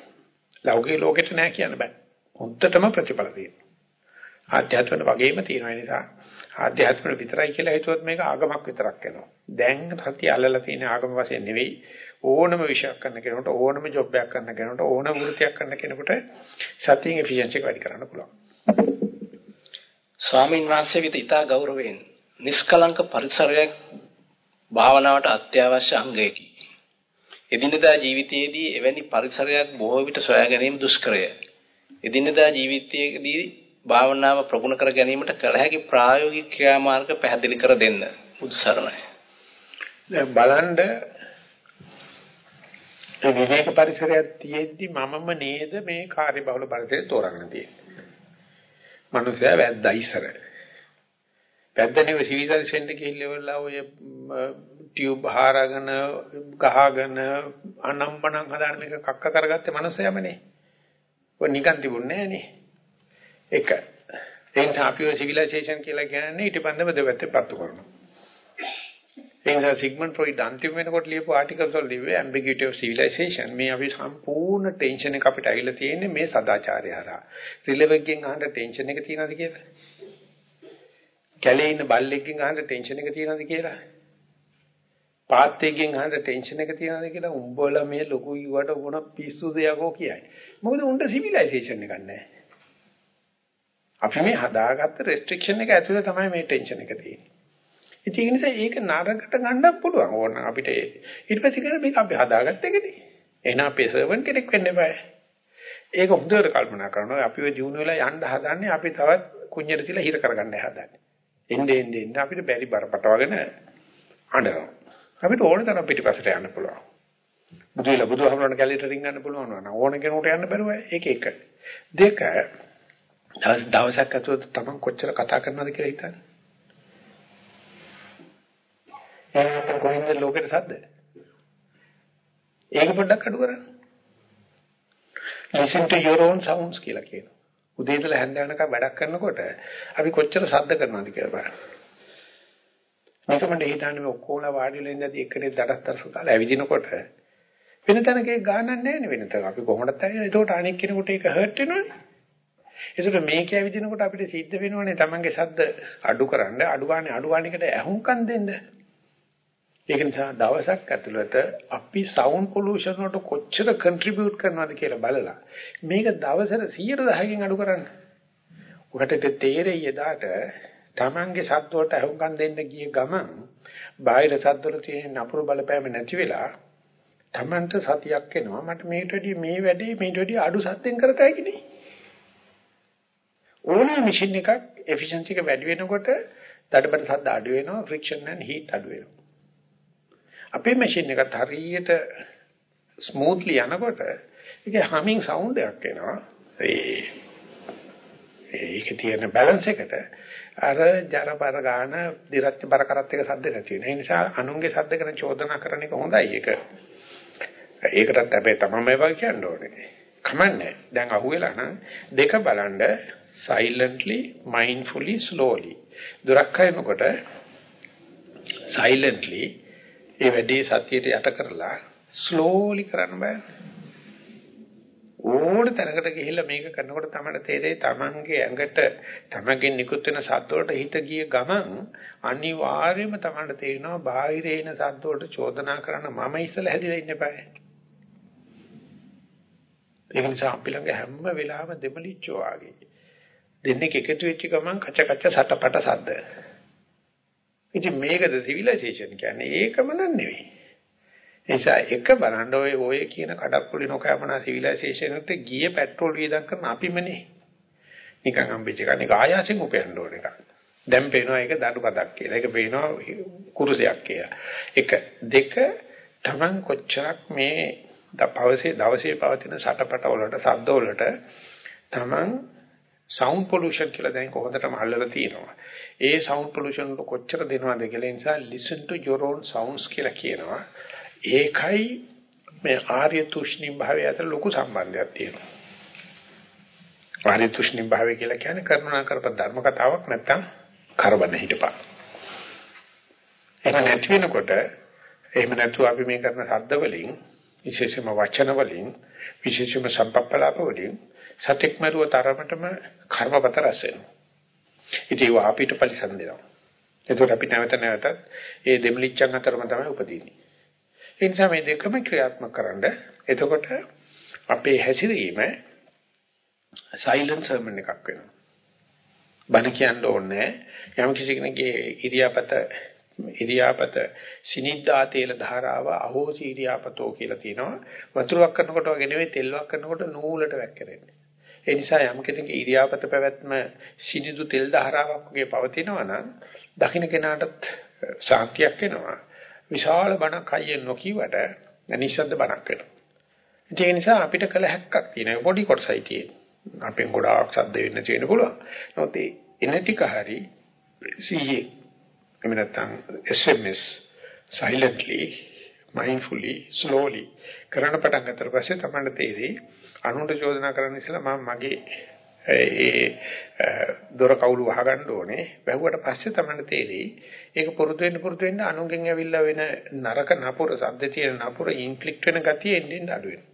ලෞකික ලෝකෙට නෑ කියන්න බෑ. හොඳටම ප්‍රතිඵල තියෙනවා. ආධ්‍යාත්මන වගේම තියෙන නිසා ආධ්‍යාත්මන විතරයි කියලා හිතුවොත් මේක ආගමක් විතරක් වෙනවා. දැන් සතිය අල්ලලා තියෙන ආගම වශයෙන් නෙවෙයි. ඕනම විෂයක් කරන කෙනෙකුට ඕනම ජොබ් එකක් කරන කෙනෙකුට ඕනම වෘත්තියක් කරන කෙනෙකුට සතියේ එෆිෂියන්සි එක වැඩි කරන්න පුළුවන්. ස්වාමින් වහන්සේ විත ඉතා ගෞරවයෙන් නිෂ්කලංක පරිසරයක් භාවනාවට අත්‍යවශ්‍ය අංගයකි. එදිනදා ජීවිතයේදී එවැනි පරිසරයක් බොහෝ විට සොයා ගැනීම දුෂ්කරය. එදිනදා ජීවිතයේදී භාවනාව ප්‍රගුණ කර ගැනීමට කළ හැකි ප්‍රායෝගික ක්‍රියාමාර්ග පැහැදිලි කර දෙන්න. බුදු සරණයි. දැන් බලන්න ඒ විවේක පරිසරයක් තියෙද්දි මමම නේද මේ කාර්යබහුල පරිසරය තෝරාගෙන තියෙන්නේ. මනුස්සයා වැද්දා ඉස්සර. වැද්දනේ සිවිසල්සෙන්ට ගිහිල්ලා ඔය ටියුබ් හාරගෙන ගහගෙන අනම්මනම් හදාන මේක කක්ක කරගත්තේ මනුස්සයමනේ. ඔය නිකන් තිබුණේ නෑනේ. එක. ඒ නිසා අපි ඔය සිවිලයිසේෂන් කියලා කියන්නේ ඊට පන්දම දෙපැත්තේ පත්තු කරනවා. ඒ නිසා සිග්මන්ඩ් ෆ්‍රොයිඩ් අන්තිම වෙනකොට ලියපු ආටිකල්ස් වල ලිව්වේ ambiguity of civilization මේ අපි සම්පූර්ණ ටෙන්ෂන් එක අපිට ඇවිල්ලා තියෙන්නේ මේ සදාචාරය හරහා. රිලෙවෙක්ගෙන් අහන්න ටෙන්ෂන් එක තියනවාද කියලා? කැලේ ඉන්න බල්ලෙක්ගෙන් අහන්න ටෙන්ෂන් එක තියනවාද කියලා? පාත්තේකින් අහන්න ටෙන්ෂන් එක තියනවාද කියලා උඹලා මේ ලොකු ඉවට මොන පිස්සුද යකෝ කියයි. මොකද උන්ට සිවිලයිසේෂන් එකක් නැහැ. අපි මේ හදාගත්ත රෙස්ට්‍රික්ෂන් එක ඇතුලේ තමයි මේ ටෙන්ෂන් එක තියෙන්නේ. ඉතින් ඒ නිසා ඒක නරකට ගන්නත් පුළුවන්. ඕන අපිට ඊට පස්සේ කරේ මේක අපි හදාගත්ත එකනේ. එහෙනම් අපේ සර්වන් කෙනෙක් වෙන්න බෑ. ඒක හොඳට කල්පනා කරනවා. අපි ඔය දිනු වෙලා යන්න හදන්නේ අපි තවත් කුඤ්ඤර තියලා හිර කරගන්න හදන්නේ. එන්නේ එන්නේ එන්නේ අපිට බැරි බරපතවගෙන අඬනවා. අපිට ඕන තරම් පිටිපස්සට යන්න පුළුවන්. බුදුල බුදුහමරණ කැලේට රින්ගන්න පුළුවන් නෝ ඕන කෙනෙකුට යන්න බැරුව ඒක එක. දෙක දවස් දවසක් ඇතුළත තමන් කොච්චර කතා කරනවද කියලා හිතන්නේ. එහෙනම් කොහෙන්ද ලෝකෙට සද්ද? ඒක පොඩ්ඩක් අඩු කරන්න. listen to your own sounds කියලා කියනවා. උදේ ඉඳලා හැන්ද වෙනකම් වැඩක් කරනකොට අපි කොච්චර ශබ්ද කරනවද කියලා බලන්න. මේක මම හිතන්නේ මේ ඔක්කොම වාඩි වෙලා ඉඳදී එක්කෙනෙක් දඩස්තර සුකාලා ඇවිදිනකොට වෙන තැනක ඒක ගානක් නැහැ නේ වෙන තැන. අපි කොහොමදත් ඇවිල්ලා ඒකට අනෙක් කෙනෙකුට ඒක හර්ට් වෙනවනේ. ඒකට මේක ඇවිදිනකොට අපිට සිද්ධ වෙනවනේ Tamange ශබ්ද අඩු කරන්න අඩු ගානේ අඩු ගානකට ඇහුම්කන් දෙන්න. ඒක නිසා දවසක් ඇතුළත අපි සවුන්ඩ් පොලියුෂන් වලට කොච්චර කන්ට්‍රිබියුට් කරනවද කියලා බලලා මේක දවසට 100%කින් අඩු කරන්න. ඔකට තේරෙයි එදාට Tamange ශබ්ද වලට ඇහුම්කන් දෙන්න ගිය ගමන් බාහිර ශබ්ද වල තියෙන නපුරු බලපෑම නැති වෙලා Tamanට සතියක් එනවා මට මේට වැඩිය මේ වැඩේ මේට වැඩිය අඩු සත්‍යෙන් කරතයි කිනේ. ඕනෑ මැෂින් එකක් efficiency එක වැඩි වෙනකොට දඩබඩ සද්ද අඩු වෙනවා friction and heat අඩු වෙනවා. අපේ මැෂින් එකත් හරියට ස්මූත්ලි යනකොට ඒකේ හමින් සවුන්ඩ් එකක් එනවා. ඒ ඒකේ තියෙන බැලන්ස් එකට අර ජරපර ගාන දිරච්ච බර කරත් එක සද්ද නැති වෙන. ඒ නිසා අනුන්ගේ සද්ද කරන චෝදනා කරන එක හොඳයි. ඒක ඒකටත් අපේ තමයි වගේ කියන්න ඕනේ. කමන්නේ. දැන් අහුවෙලා නම් දෙක බලන්න silently mindfully slowly. දුරක් හරිනකොට silently ඒ වැඩේ සතියට යට කරලා slowly කරන්න බෑ. ඕන තැනකට ගිහිල්ලා මේක කරනකොට තමයි තේරෙයි Tamanගේ ඇඟට Tamanගෙන් නිකුත් වෙන සද්ද වලට හිත ගිය ගමන් අනිවාර්යයෙන්ම Tamanට තේරෙනවා බාහිරේ එන සද්ද වලට චෝදනා කරන්න මම ඉස්සලා හැදිලා ඉන්න බෑ. ඒක නිසා අපි ළඟ හැම වෙලාවෙම දෙමලිච්චෝ ආගේ. දෙන්නේ එකතු වෙච්ච ගමන් කච කච සටපට සද්ද. ඉතින් මේකද සිවිලයිසේෂන් කියන්නේ ඒකම නන් නිසා එක බලන්න ඔය ඔය කියන කඩප්පුලි නොකෑමනා සිවිලයිසේෂන් එකට ගිය පෙට්‍රෝල් වියදම් කරන අපිමනේ. නිකන් හම්බෙච්ච එක නික ආයාසෙන් උපයන්න ඕන එකක්. දැන් පේනවා ඒක දඩු කඩක් කියලා. ඒක පේනවා කුරුසයක් කියලා. එක දෙක Taman කොච්චරක් මේ දවසේ දවසේ පවතින සටපට වලට ශබ්ද වලට Taman sound pollution කියලා දැන් කොහොමදටම අල්ලලා තියෙනවා. ඒ sound pollution වල කොච්චර දෙනවද කියලා නිසා listen to your own sounds කියලා කියනවා. ඒකයි මේ ආර්ය තුෂ්ණි භාවය අතර ලොකු සම්බන්ධයක් තියෙනවා. ආර්ය තුෂ්ණි භාවය කියලා කියන්නේ කරුණා කරප ධර්ම කතාවක් නැත්තම් කරබන හිටපන්. ඒක නැති වෙනකොට එහෙම නැතුව අපි මේ කරන ශබ්ද වලින් විශේෂම වචන වලින් විශේෂම සම්පප්පලාප වලින් සත්‍යක් මරුව තරමටම කර්මපත රැස් වෙනවා. ඉතින් ඒවා අපිට පරිසම් දෙනවා. ඒතකොට අපි නැවත නැවතත් ඒ දෙමලිච්ඡන් අතරම තමයි උපදින්නේ. ඒ නිසා මේ දෙකම ක්‍රියාත්මක කරන්න එතකොට අපේ හැසිරීම සයිලන්ට් සර්මන් එකක් වෙනවා. බණ කියන්න ඕනේ යම් කිසි කෙනෙක්ගේ ඉරියාපත ඉරියාපත සිනිද්දා තේල ධාරාව අහෝසි ඉරියාපතෝ කියලා තියෙනවා. වතුරක් කරනකොට වගේ නෙවෙයි තෙල්වක් කරනකොට නූලට වැක්කෙන්නේ. ඒ නිසා යම් කෙනෙකුගේ ඉරියාපත පැවැත්ම සිනිදු තෙල් ධාරාවක් වගේ පවතිනවා නම් දකින්න කෙනාටත් ශාන්තියක් එනවා. විශාල බණක් අයියෙන් නොකියවට නිශ්ශබ්ද බණක් වෙනවා. ඒ නිසා අපිට කළ හැක්කක් තියෙනවා. පොඩි කොටසයි තියෙන්නේ. අපෙන් ගොඩාක් ශබ්ද වෙන්න තියෙන පුළුවන්. නමුත් ඒ එන ටික හරි සීයේ එහෙම නැත්නම් SMS silently mindfully slowly කරන පටන් ගන්නතර පස්සේ තමයි තේරෙයි අනුන්ට චෝදනා කරන්න ඉස්සලා මම මගේ ඒ දොර කවුළු වහගන්න ඕනේ. වැහුවට පස්සේ තමයි තේරෙයි ඒක පුරුදු වෙන්න පුරුදු වෙන්න අනුන්ගෙන් ඇවිල්ලා වෙන නරක නපුර සද්ද තියෙන නපුර ඉන්ෆ්ලික්ට් වෙන ගතිය එන්නේ අඩු වෙනවා.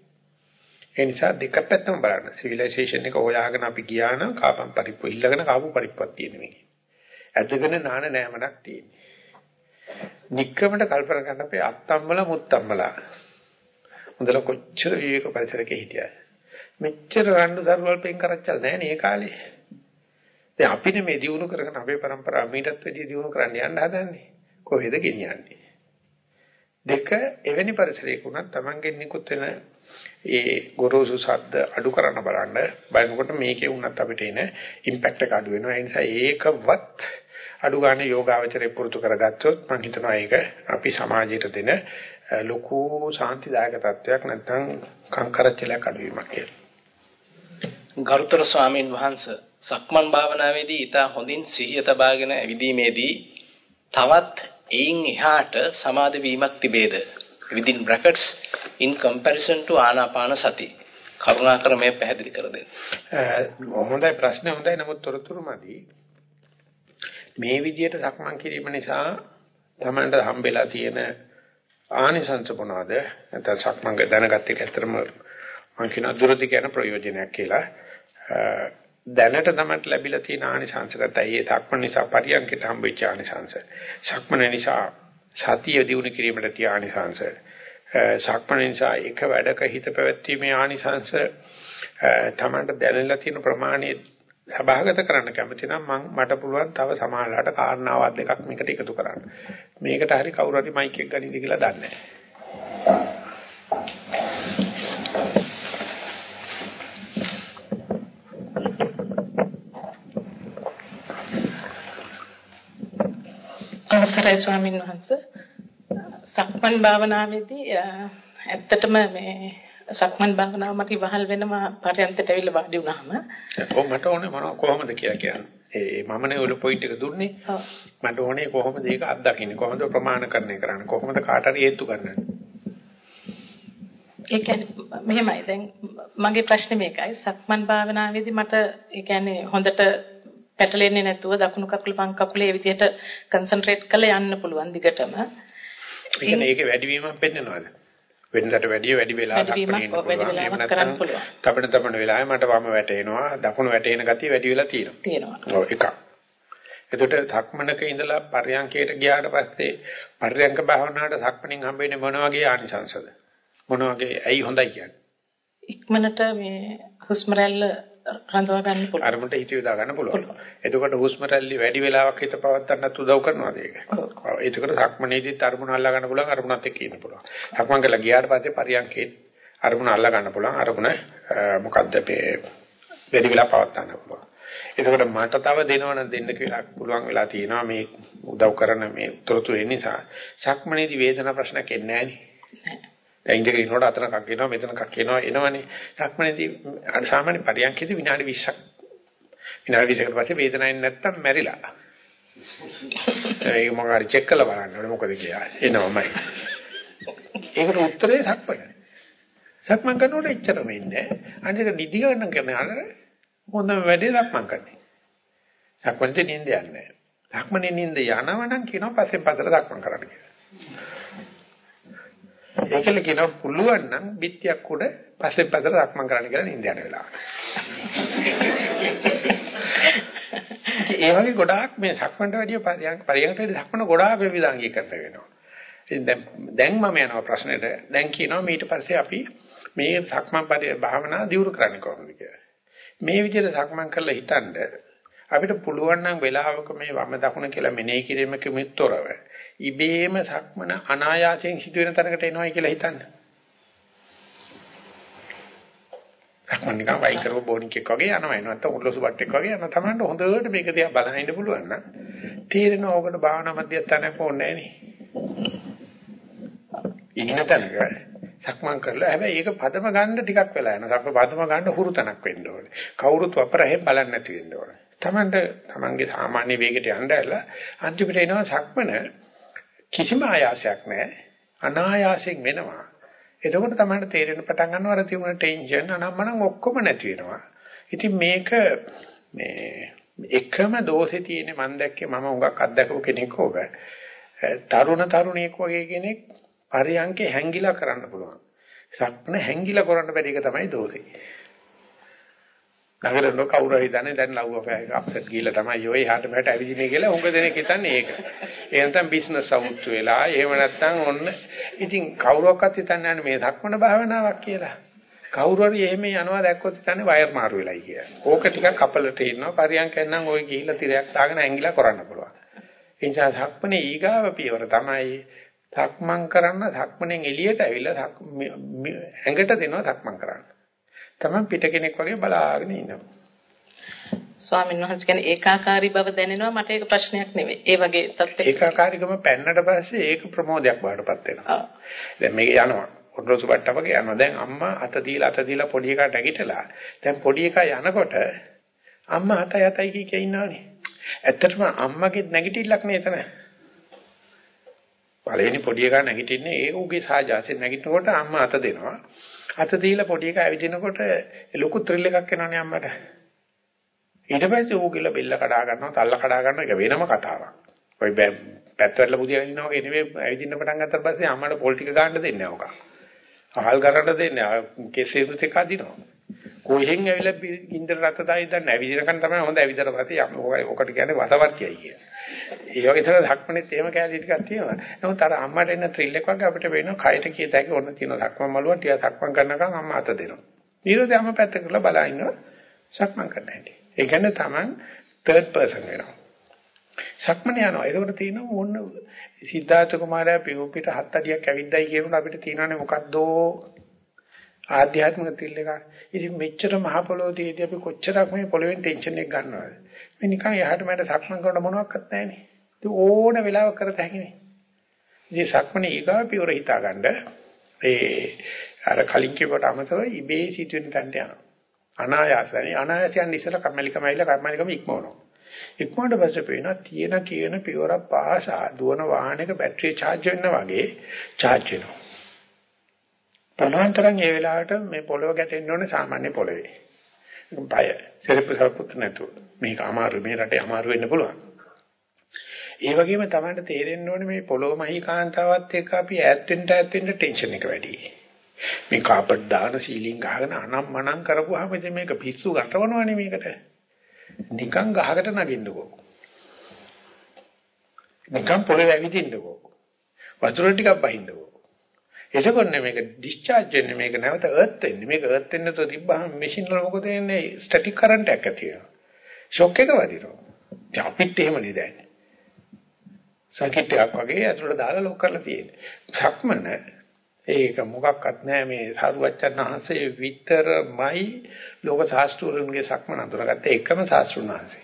ඒ නිසා දෙක පැත්තම බලන්න. සිවිලයිසේෂන් එක හොයාගෙන අපි ගියා නම් කාපම් පරිප්පු ඉල්ලගෙන කාපු පරිප්පුවක් තියෙන මේකේ. ඇදගෙන නාන නෑමනක් තියෙන්නේ. නික්කමට කල්පනා කරන්න අපේ අත්තම්මල මුත්තම්මලා. මුදල කොච්චර විවේක පරිසරයක හිටියද? මෙච්චර රණ්ඩු සර්වල්පෙන් කරච්චල් නෑ නේ කාලේ. දැන් අපිනේ මේ දිනු කරගෙන අපේ પરම්පරාව මීටත් වැඩිය දිනු කරන්න යන්න හදන්නේ. කොහෙද ගෙනියන්නේ? දෙක එවැනි පරිසරයක උනත් Tamangen නිකුත් වෙන ඒ ගොරෝසු ශබ්ද අඩු කරන්න බලන්න බලනකොට මේකේ උනත් අපිට එන ඉම්පැක්ට් එක අඩු වෙනවා ඒ නිසා ඒකවත් අඩු ගන්න යෝගාවචරේ පුරුදු කරගත්තොත් මම හිතනවා ඒක අපි සමාජයට දෙන ලොකු සාන්තිදායක තත්වයක් නැත්නම් කංකරච්චලයක් අඩුවීමක් කියලා. ගරුතර ස්වාමින් වහන්සේ සක්මන් භාවනාවේදී ඊට හොඳින් සිහිය තබාගෙන ඇවිදීමේදී තවත් එයින් එහාට සමාධි වීමක් තිබේද within brackets in comparison to ආනාපාන සති කරුණාකර මේ පැහැදිලි කර දෙන්න. හොඳයි ප්‍රශ්නේ හොඳයි නමුත් තොරතුරු මදි. මේ විදිහට සක්මන් කිරීම නිසා තමන්ට හම්බෙලා තියෙන ආනිසංස මොනවාද? නැත්නම් සක්මන් දැනගත්ත එක ඇත්තටම මම කියන දුරදි කියන ප්‍රයෝජනයක් කියලා. දැනට තමයි ලැබිලා තියෙන ආනිසංස ගතයි ඒ සක්මන් නිසා පරියන්කට හම්බෙච්ච ආනිසංස. සක්මන නිසා සතිය දිනු කිරීමට තිය ආනිසංස. සක්මන නිසා එක වැඩක හිත පැවැත්වීමේ ආනිසංස තමන්ට දැනෙලා තියෙන ප්‍රමාණයේ සභාගත කරන්න කැමති නම් මම මට පුළුවන් තව සමාජලාට කාරණාවක් දෙකක් මේකට එකතු කරන්න. මේකට හරි කවුරු හරි මයික් එක ගනින්ද කියලා දන්නේ අවසරයි ස්වාමීන් වහන්සේ සක්මන් භාවනාවේදී ඇත්තටම මේ සක්මන් භාවනාව මට ඉවහල් වෙනවා පරයන්තට ඇවිල්ලා වාඩි වුණාම. ඔව් මට ඕනේ මොනව කොහොමද කියලා කියන්න. ඒ මමනේ ඔය පොයින්ට් එක දුන්නේ. මට ඕනේ කොහොමද ඒක අත්දකින්නේ කොහොමද ප්‍රමාණකරණය කරන්නේ කොහොමද කාට හරි හේතු ගන්නන්නේ. ඒ කියන්නේ මෙහෙමයි දැන් මගේ ප්‍රශ්නේ මේකයි සක්මන් භාවනාවේදී මට ඒ කියන්නේ හොඳට පැටලෙන්නේ නැතුව දකුණු කකුල පං කකුලේ ඒ විදිහට කන්සන්ට්‍රේට් කරලා යන්න පුළුවන් දිගටම. ඒ කියන්නේ ඒකේ වැඩිවීමක් පෙන්නනවාද? වෙනදට වැඩිය වැඩි වෙලාවක් කරන්න පුළුවන්. තපන තපන වෙලාවේ මට වම වැටෙනවා, දකුණු වැටෙන ගතිය වැඩි වෙලා තියෙනවා. තියෙනවා. ඔව් එකක්. එතකොට ධක්මනක ඉඳලා පර්යංකයට ගියාට පස්සේ පර්යංක භාවනාවට ධක්මනින් හම්බෙන්නේ මොන වගේ ආනිසංසද? මොන වගේ ඇයි හොඳයි කියන්නේ? ඉක්මනට මේ හුස්ම රැල්ල රඳවා ගන්න පුළුවන්. අරමුණට හිත යොදා ගන්න පුළුවන්. එතකොට හුස්ම රැල්ල වැඩි වෙලාවක් හිත පවත්වන්නත් උදව් කරනවාද ඒක? ඔව්. එතකොට සක්මනේදීත් අරමුණ අල්ලා ගන්න පුළුවන් අරමුණත් එක්ක ඉන්න පුළුවන්. සක්මන් කරලා ගියාට පස්සේ පරියන්කේ අරමුණ අල්ලා ගන්න පුළුවන් අරමුණ මොකද්ද මේ වැඩි වෙලා පවත්වන්න පුළුවන්. එතකොට මට තව දෙනවනම් දෙන්න කියලා පුළුවන් වෙලා තියෙනවා මේ උදව් කරන මේ උතරතුර නිසා. සක්මනේදී වේදනා ප්‍රශ්නයක් එන්නේ නැහැ නේ. දැන් ඉඳගෙන ඉන්නකොට අතන කක් එනවා මෙතන කක් එනවා එනවනේ. සක්මනේදී අර සාමාන්‍ය පරියන්කේදී විනාඩි 20ක් විනාඩි 20කට පස්සේ වේදනාවක් නැත්තම් මැරිලා. ඒක මම හරි චෙක් කරලා බලන්න ඕනේ මොකද කියලා. එනවමයි. ඒකට උත්තරේ සක්මන. සක්මන් කරනකොට එච්චරම ඉන්නේ. අනිත් එක නිදි ගන්න කරන අර හොඳම වැඩේ සක්මන් කරන්නේ. සක්මන්ට නිින්ද යන්නේ. සක්මනේ නිින්ද යනවනම් කියනවා පස්සෙන් පස්සට සක්මන් කරන්න කියලා. ඒකල කියනවා පුළුවන් නම් බිත්තියක් උඩ පස්සේ පස්සට රක්මන් කරන්න කියලා නින්ද යන වෙලාව. ඒ වගේ ගොඩාක් මේ සක්මන්ට වැඩිය පරියන්කට වැඩි සක්මන ගොඩාක් විවිධාංගීකරණය වෙනවා. ඉතින් දැන් දැන් මම යනවා ප්‍රශ්නෙට. දැන් කියනවා ඊට පස්සේ අපි මේ සක්මන් පරිය භාවනා දියුණු කරන්න කොහොමද කියලා. මේ විදිහට සක්මන් කරලා හිතනද අපිට පුළුවන් නම් වෙලාවක මේ වම දකුණ කියලා මෙනෙහි කිරීමක මිත්තරව ඉබේම සක්මන අනායාසයෙන් සිදුවෙන තැනකට එනවයි කියලා හිතන්න. සක්මන් නිකන් වයි කරව බෝනික් එක්ක වගේ යනවා එනවා නැත්නම් උඩලසු බට් එක්ක වගේ යනවා තමයි හොඳට මේක දිහා බලන ඉන්න පුළුවන් නම් තේරෙනවා ඕකට භාවනා මධ්‍යස්ථානයක් ඕනේ නැහැ නේ. ඉන්න තැනක සක්මන් කරලා හැබැයි ඒක පදම ගන්න ටිකක් වෙලා යනවා. සක්ම පදම ගන්න හුරු තැනක් වෙන්න ඕනේ. කවුරුත් වපරහෙන් බලන්නේ නැති වෙන්න ඕනේ. Tamanda Tamange සාමාන්‍ය වේගයට යන්න ඇරලා අන්තිමට එනවා සක්මන කිසිම ආයාසයක් නැහැ. අනායාසයෙන් වෙනවා. එතකොට තමයි තේරෙන පටන් ගන්නවා අර තිබුණ ටෙන්ෂන් අනම්මනම් ඔක්කොම නැති වෙනවා. ඉතින් මේක මේ එකම දෝෂේ තියෙන මම දැක්කේ මම උඟක් අත්දකපු කෙනෙක් ඕක. තරුණ තරුණියෙක් වගේ කෙනෙක් පරියන්කේ හැංගිලා කරන්න පුළුවන්. සක්න හැංගිලා කරන්න බැරි එක තමයි දෝෂේ. නගරන කවුරු හරි දන්නේ දැන් ලව් අෆෙයාර් එක අප්සෙට් ගිහලා තමයි ඔය එහාට මෙහාට ඇවිදින්නේ කියලා උඟ දෙනෙක් හිතන්නේ ඒක. ඒ නැත්නම් බිස්නස් අවුට් වෙලා එහෙම නැත්නම් ඔන්න ඉතින් කවුරක්වත් හිතන්නේ නැහැ මේ ධක්මන භාවනාවක් කියලා. කවුරු හරි එහෙම යනවා දැක්කොත් හිතන්නේ වයර් මාරු වෙලයි කියලා. ඕක ටිකක් අපලට ඉන්නවා පරියන්කෙන් නම් ඔය ගිහිල්ලා තිරයක් දාගෙන ඇඟිලා කරන්න පුළුවන්. ඒ නිසා ධක්මනේ ඊගාව පියවර තමයි ධක්මං කරන්න ධක්මනෙන් එළියට ඇවිල්ලා ඇඟට දෙනවා ධක්මං කරන්න. තමන් පිට කෙනෙක් වගේ බලාගෙන ඉන්නවා. ස්වාමීන් වහන්සේ කියන්නේ ඒකාකාරී බව දැනෙනවා මට ඒක ප්‍රශ්නයක් නෙවෙයි. ඒ වගේ තත්ත්වයක ඒකාකාරීකම පැන්නට පස්සේ ඒක ප්‍රමෝදයක් බවටපත් වෙනවා. දැන් මේක යනවා. ඔඩරොසු බට්ට වගේ යනවා. දැන් අම්මා අත දීලා අත දීලා පොඩි එකා නැගිටලා දැන් පොඩි එකා යනකොට අම්මා අත යතයි කිය කිය ඉන්නවනේ. ඇත්තටම අම්මගේ නැගිටිල්ලක් නේ එතන. පළවෙනි පොඩි එකා නැගිටින්නේ ඒ උගේ සාජාසෙන් නැගිටිනකොට අම්මා අත දෙනවා. අත දීලා පොඩි එකා ඇවිදිනකොට ලොකු ත්‍රිල් එකක් එනවනේ අම්මට. ඊට පස්සේ ඌ කියලා බෙල්ල කඩා ගන්නවා, තල්ල කඩා ගන්නවා ඒක වෙනම කතාවක්. ඔය පැත්ත වැටලා බුදියාගෙන ඉන්නවා වගේ නෙමෙයි ඇවිදින්න පටන් ගත්තට පස්සේ අම්මට පොල් ටික ගන්න දෙන්නේ නැහැ ඔක. අහල් කරන්න දෙන්නේ කෙසේ කුසේ කදිනවා. කොහෙන් ඇවිල්ලා ඉන්දර රත දායි දැන් ඇවිදිනකන් තමයි හොඳ ඇවිදලා පස්සේ ඔකට කියන්නේ වතවර්තියයි කිය. ඒ වගේ තමයි ධක්මනේත් එහෙම කැලී ටිකක් තියෙනවා. නමුත් අර අම්මට එන ත්‍රිල් එක වගේ අපිට වෙනවා කයට කීත හැකි ඔන්න තියෙන ධක්මන් මළුව ටික ධක්මන් කරනකම් අම්මා අත දෙනවා. ඊළඟට අම්මා පැත්ත කරලා බලා ඉන්නවා සක්මන් කරන්න හැටි. ඒ කියන්නේ Taman third person වෙනවා. සක්මන යනවා. ඒකට තියෙනවා ඕන්න සිද්ධාර්ථ කුමාරයා පියුපිට හත් අඩියක් ඇවිද්දයි කියනකොට අපිට තියෙනවානේ මොකද්දෝ ආධ්‍යාත්මික තිල් එකක්. ඉතින් මෙච්චර මහ පොළොව තියදී අපි කොච්චරක් මේ පොළොවෙන් ටෙන්ෂන් එක ගන්නවද? මේ නිකන් යහට මට සක්මන් කරන මොනවත් නැහැනේ. ඉතින් ඕන වෙලාවක කරත හැකිනේ. ඉතින් සක්මනේ ඊගා පියවර හිතාගන්න ඒ අර කලින් කියපට අමතරව ඉබේ සිටින තැනට යනවා. අනායාසයි. අනායාසයන් ඉස්සලා කම්මැලිකම ඇවිල්ලා කම්මැලිකම ඉක්මවනවා. ඉක්මනට පස්සේ පේනවා තියෙන කියන පියවර පාසා දුවන වාහනයක බැටරිය charge වෙන්න වගේ charge වෙනවා. පලවන්තරන් ඒ වෙලාවට මේ පොළව ගැටෙන්න ඕනේ සාමාන්‍ය පොළවේ. බය. සෙරප්පු සරප්පුත් නැතුව. මේක අමාරු මේ රටේ අමාරු වෙන්න පුළුවන්. ඒ වගේම තමයි තේරෙන්න ඕනේ මේ පොළොව මහී කාන්තාවත් එක්ක අපි ඈත් වෙන්න ඈත් වෙන්න ටෙන්ෂන් එක වැඩි. මේ කාපට් දාන සීලින් ගහගෙන අනම් මනම් කරපුවාම ඉතින් මේක පිස්සු ගන්නවනවනේ මේකට. නිකන් ගහකට නගින්නකෝ. නිකන් පොළවේ ඇවිදින්නකෝ. වතුර ටිකක් බහින්නකෝ. එතකොට මේක ඩිස්චාර්ජ් වෙන්නේ මේක නැවත අර්ත් වෙන්නේ. මේක අර්ත් වෙන්න තෝ තිබ්බහම මැෂින් වල මොකද වෙන්නේ? ස්ටැටික් කරන්ට් එකක් ඇති වෙනවා. ෂොක් එක වදිනවා. ඉතින් අපිත් එහෙම නේද දැන්නේ. සර්කිට් එකක් වගේ ඇතුළට දාලා ලොක් කරලා තියෙන්නේ. සක්මන ඒක මොකක්වත් නැහැ මේ සාරුවච්චන් වහන්සේ විතරමයි ලෝක ශාස්ත්‍රවලුන්ගේ සක්මන අඳුරගත්ත එකම ශාස්ත්‍රුන් වහන්සේ.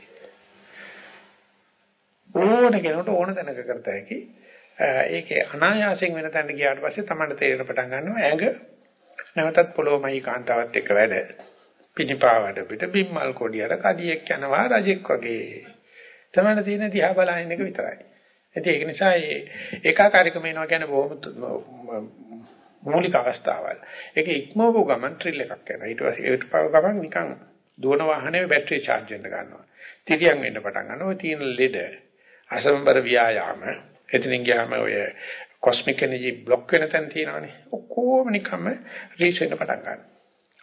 ඕන කෙනෙකුට ඕන තැනක කරත හැකි. ඒකේ අනායාසයෙන් වෙන තැනට ගියාට පස්සේ තමයි තේරෙන පටන් ගන්නවා ඇඟ නැවතත් පොළොමයි කාන්තාවත් එක්ක වැඩ. පිටිපාවඩ පිට බිම්මල් කොඩියට කඩියෙක් යනවා රජෙක් වගේ. තමයි තියෙන දිහා බලන එක විතරයි. ඉතින් ඒක නිසා ඒ ඒකාකාරීකම වෙනවා කියන්නේ බොහොම මූලික අවස්ථාවල්. ඒක ඉක්මවපු ගමන් ට්‍රිල් එකක් යනවා. ඊට පස්සේ ඒකට පාව ගමන් නිකන් දුවන වාහනේ බැටරි charge වෙන්න ගන්නවා. තිරියන් වෙන්න පටන් ගන්නවා. ඔය තියෙන ලෙඩ අසම්බර ව්‍යායාම එතනින් ගියාම ඔය කොස්මික් එනර්ජි બ્લોක් වෙන තැන තියෙනවානේ. ඔක්කොම නිකම්ම රීස් වෙන්න පටන් ගන්නවා.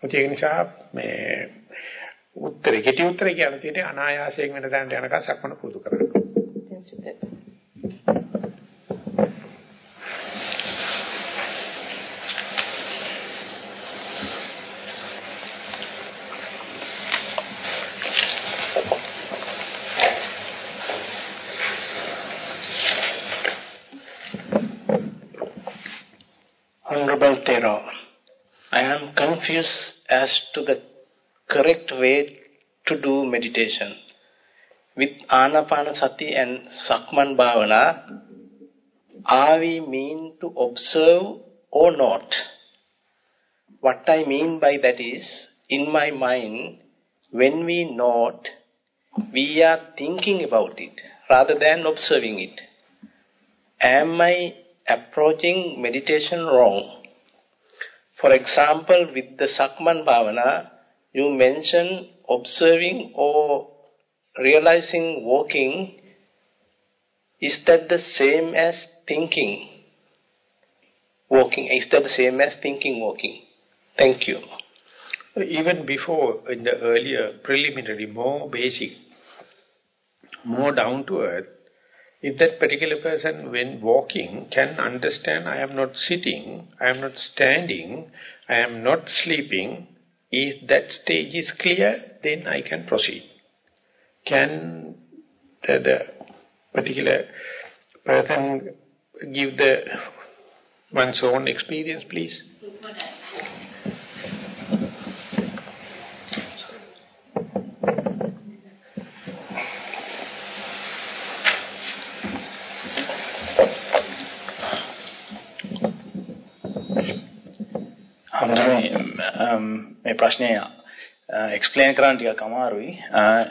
ඒක නිසා මේ උත්තරේ කෙටි උත්තරේ කියන තියෙන්නේ අනායාසයෙන් වෙන තැනට යනකම් සක්මන පුරුදු කරගන්න. Confused as to the correct way to do meditation. With Anapanasati and Sakman Bhavana, are we mean to observe or not? What I mean by that is, in my mind, when we note, we are thinking about it rather than observing it. Am I approaching meditation wrong? For example, with the Sakman Bhavana, you mention observing or realizing walking. Is that the same as thinking walking? Is that the same as thinking walking? Thank you. Even before, in the earlier preliminary, more basic, more down to earth, if that particular person, when walking, can understand, I am not sitting, I am not standing, I am not sleeping, if that stage is clear, then I can proceed. Can the, the particular person give the one's own experience, please? ප්‍රශ්නේ explain කරන්න ටිකක් අමාරුයි.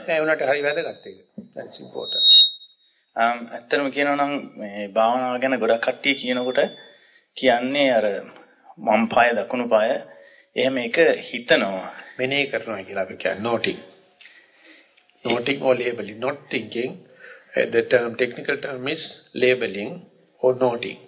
ඒ වුණාට හරි වැදගත් ඒක. that's important. ඇත්තටම කියනවා නම් මේ භාවනාව ගැන ගොඩක් කට්ටිය කියනකොට කියන්නේ අර වම් පාය දකුණු පාය එහෙම එක හිතනවා. මෙනෙහි කරනවා කියලා අපි කියන්නේ noting. noting or labeling, not thinking. Uh, the term, technical term is labeling or noting.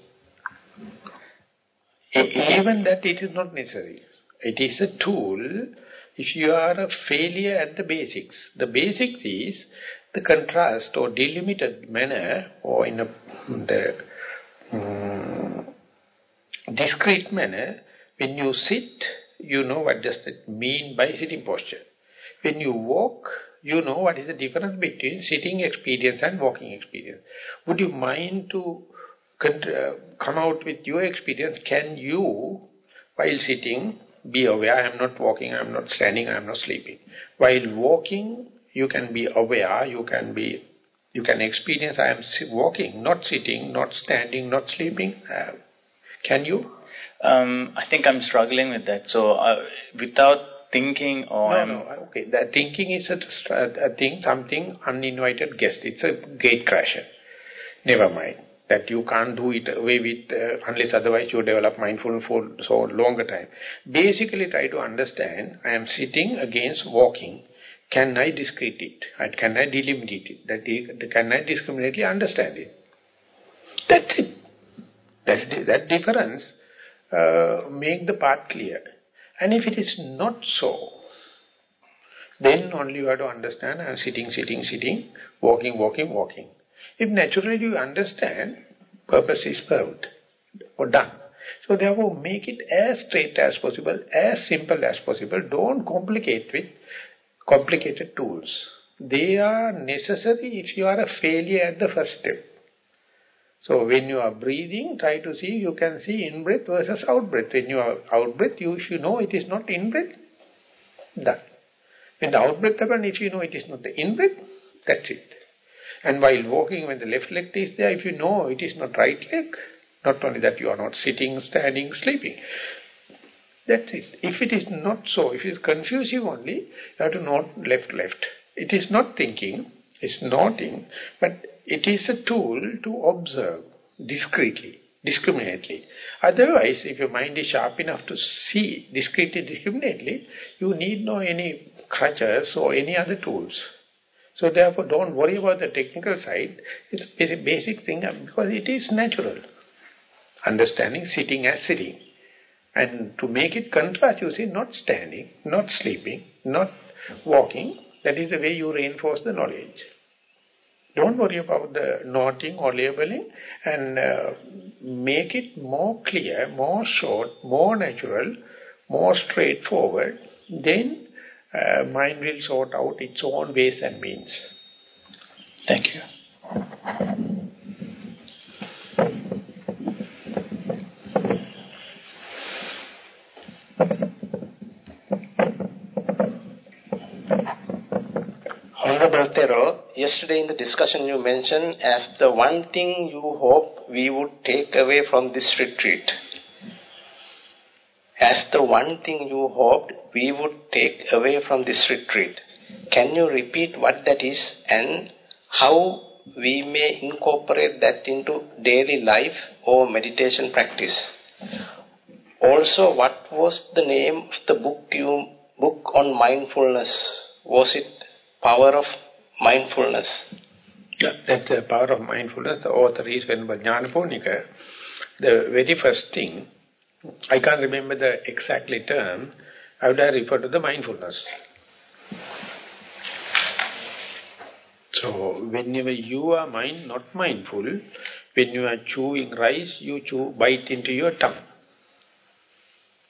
Even that it is not necessary. It is a tool if you are a failure at the basics. The basics is the contrast or delimited manner or in a, the um, discrete manner. When you sit, you know what does that mean by sitting posture. When you walk, you know what is the difference between sitting experience and walking experience. Would you mind to uh, come out with your experience? Can you, while sitting, be aware, I am not walking, I am not standing, I am not sleeping. While walking, you can be aware, you can be, you can experience, I am walking, not sitting, not standing, not sleeping. Uh, can you? Um, I think I'm struggling with that. So, uh, without thinking or... No, no, okay. The thinking is a, a thing, something uninvited guest. It's a gate crasher. Never mind that you can't do it away with uh, unless otherwise you develop mindfulness for so longer time. Basically try to understand, I am sitting against walking. Can I discrete it? Can I delimit it? That can I discriminately understand it? That's it. That, that difference uh, make the path clear. And if it is not so, then only you have to understand I am sitting, sitting, sitting, walking, walking, walking. If naturally you understand, purpose is served or done. So therefore make it as straight as possible, as simple as possible. Don't complicate with complicated tools. They are necessary if you are a failure at the first step. So when you are breathing, try to see, you can see in-breath versus out-breath. When you are out-breath, you should know it is not in-breath, done. When the out-breath happens, if you know it is not the in-breath, that's it. And while walking, when the left leg is there, if you know it is not right leg, not only that you are not sitting, standing, sleeping. That's it. If it is not so, if it is confusive only, you have to note left, left. It is not thinking, it's noting, but it is a tool to observe discreetly, discriminately. Otherwise, if your mind is sharp enough to see discreetly, discriminately, you need no any crutches or any other tools. So therefore, don't worry about the technical side. It's a basic thing because it is natural. Understanding sitting as sitting. And to make it contrast, you see, not standing, not sleeping, not walking. That is the way you reinforce the knowledge. Don't worry about the noting or labeling and uh, make it more clear, more short, more natural, more straightforward. Then uh, mind will sort out its own ways and means. Thank you. Honorable Thero, yesterday in the discussion you mentioned as the one thing you hope we would take away from this retreat as the one thing you hoped we would take away from this retreat. Can you repeat what that is and how we may incorporate that into daily life or meditation practice? Also, what was the name of the book you book on mindfulness? Was it Power of Mindfulness? Yeah, that's the Power of Mindfulness. The author is Venerable Jnanaponika. The very first thing I can't remember the exactly term. I would have referred to the mindfulness. So, whenever you are mind, not mindful, when you are chewing rice, you chew, bite into your tongue.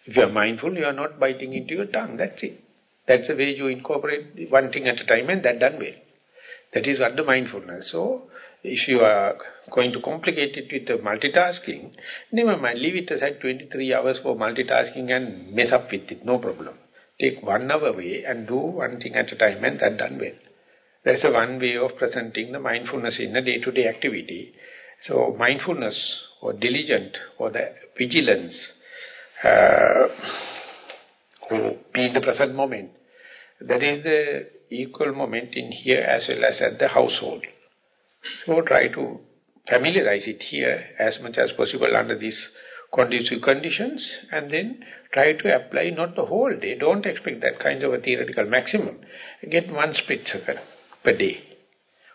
If you are mindful, you are not biting into your tongue. That's it. That's the way you incorporate one thing at a time and that done well. That is what the mindfulness. So, if you are going to complicate it with the multitasking, never mind, leave it aside 23 hours for multitasking and mess up with it, no problem. Take one hour away and do one thing at a time and that done well. That's a one way of presenting the mindfulness in a day-to-day -day activity. So mindfulness or diligent or the vigilance uh, be in the present moment. That is the equal moment in here as well as at the household. So try to familiarize it here as much as possible under these conducive conditions and then try to apply not the whole day. Don't expect that kind of a theoretical maximum. Get one split second per day.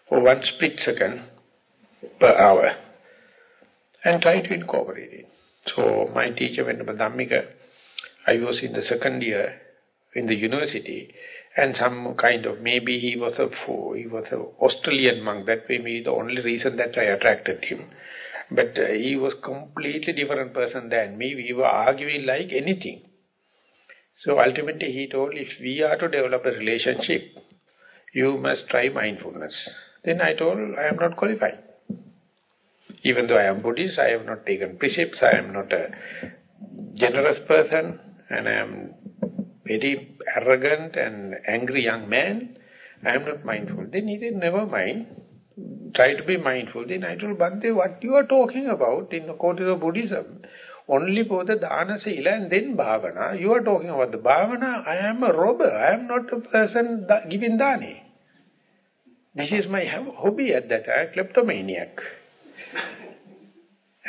or one split second per hour and try to incorporate it. So my teacher, Venerable Dhammika, I was in the second year in the university and some kind of, maybe he was a he was an Australian monk, that may be the only reason that I attracted him. But uh, he was completely different person than me, we were arguing like anything. So ultimately he told, if we are to develop a relationship, you must try mindfulness. Then I told, I am not qualified. Even though I am Buddhist, I have not taken precepts, I am not a generous person, and I am very arrogant and angry young man, I am not mindful. Then he said, never mind, try to be mindful. Then I told Bhante, what you are talking about in the court of Buddhism, only for the dana sila and then bhavana. You are talking about the bhavana. I am a robber. I am not a person giving dani. This is my hobby at that time, kleptomaniac.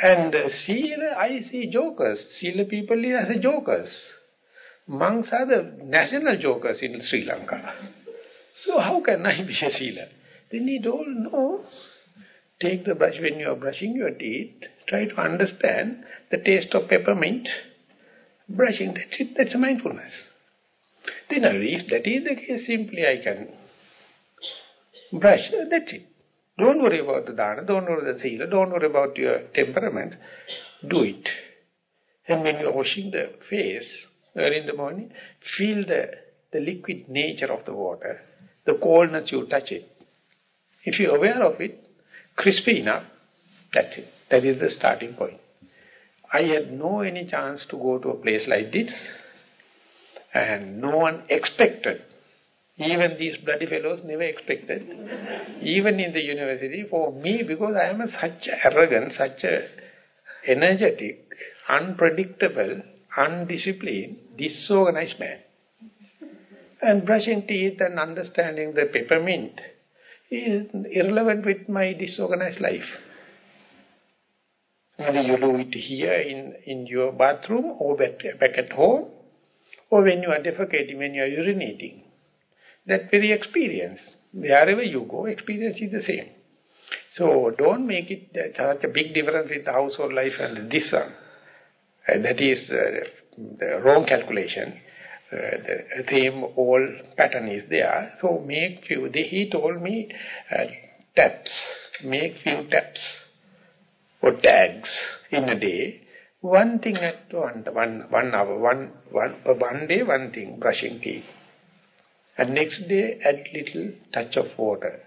and uh, sila, I see jokers. Sila people are jokers. Monks are the national jokers in Sri Lanka. So how can I be a sila? They need all know. Take the brush when you are brushing your teeth. Try to understand the taste of peppermint. Brushing, that's it, that's mindfulness. Then if that is the case, simply I can brush, that's it. Don't worry about the dana, don't worry about the sila, don't worry about your temperament. Do it. And when you are washing the face early in the morning, feel the, the liquid nature of the water, the coldness you touch it. If you are aware of it, crispy enough, that's it. That is the starting point. I had no any chance to go to a place like this, and no one expected even these bloody fellows never expected. Even in the university, for me, because I am such arrogant, such a energetic, unpredictable, undisciplined, disorganized man. And brushing teeth and understanding the peppermint is irrelevant with my disorganized life. Whether you do it here in, in your bathroom or back, back at home, or when you are defecating, when you are urinating, that very experience. Wherever you go, experience is the same. So don't make it such a big difference with the household life and this one. Uh, that is uh, the wrong calculation. Uh, the same old pattern is there. So make few, the, he told me uh, taps, make few taps or tags in a day. One thing at one, one, one hour, one, one, one day, one thing, brushing teeth. And next day, add little touch of water.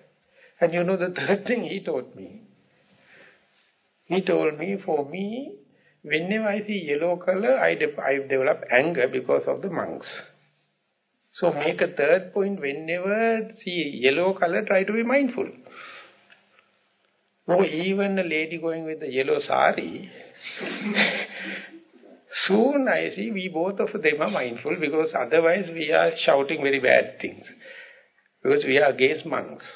And you know the (laughs) third thing he taught me? He told me, for me, whenever I see yellow color, I, de I develop anger because of the monks. So make a third point, whenever see yellow color, try to be mindful. Oh, even a lady going with the yellow sari, (laughs) Soon I see we both of them are mindful because otherwise we are shouting very bad things. Because we are against monks.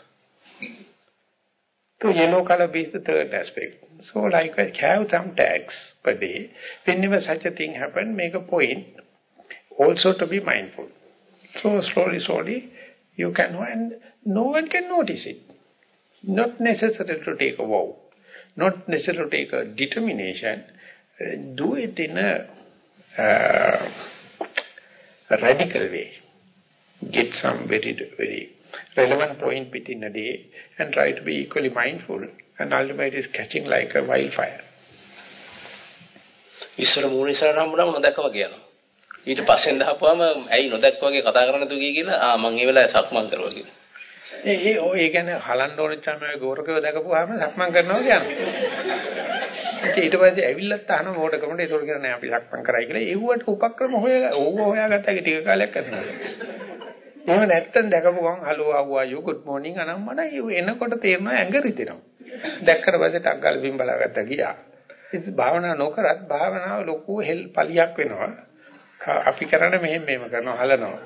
So yellow color is the third aspect. So likewise have some tags per day. Whenever such a thing happen, make a point also to be mindful. So slowly, slowly you can, and no one can notice it. Not necessary to take a vow. Not necessary to take a determination do it in a, uh, a radical way. Get some very, very relevant point within a day and try to be equally mindful and ultimately is catching like a wildfire. ඉස්සර මූණ ඉස්සරහට හම්බුනම නොදැක්ක වගේ යනවා. ඊට පස්සෙන් දහපුවම ඇයි නොදැක්ක වගේ කතා කරන්න තුගී කියලා ආ මං ඒ වෙලාවේ සක්මන් කරුවා කියලා. ඒ ඒ ඔය කියන්නේ හලන්න ඕන චම ගෝරකව දැකපුවාම සක්මන් කරනවා කියනවා. ඊට පස්සේ ඇවිල්ලත් අහන මොඩකමට ඒතකොට කියන්නේ අපි ලක්මන් කරයි කියලා. ඒවට උපක්‍රම හොයලා ඕව හොයාගත්තා ටික කාලයක් කරනවා. එහෙම නැත්තම් දැකපු ගමන් හලෝ ආවා යු good morning අනම්මන එනකොට තේරෙනවා ඇඟ රිදෙනවා. දැක්කට පස්සේ ටක් ගාලා බිම් බලාගත්තා ගියා. ඉතින් භාවනා නොකරත් භාවනාව ලොකු හෙල් පලියක් වෙනවා. අපි කරන්නේ මෙහෙම මෙහෙම කරනවා හලනවා.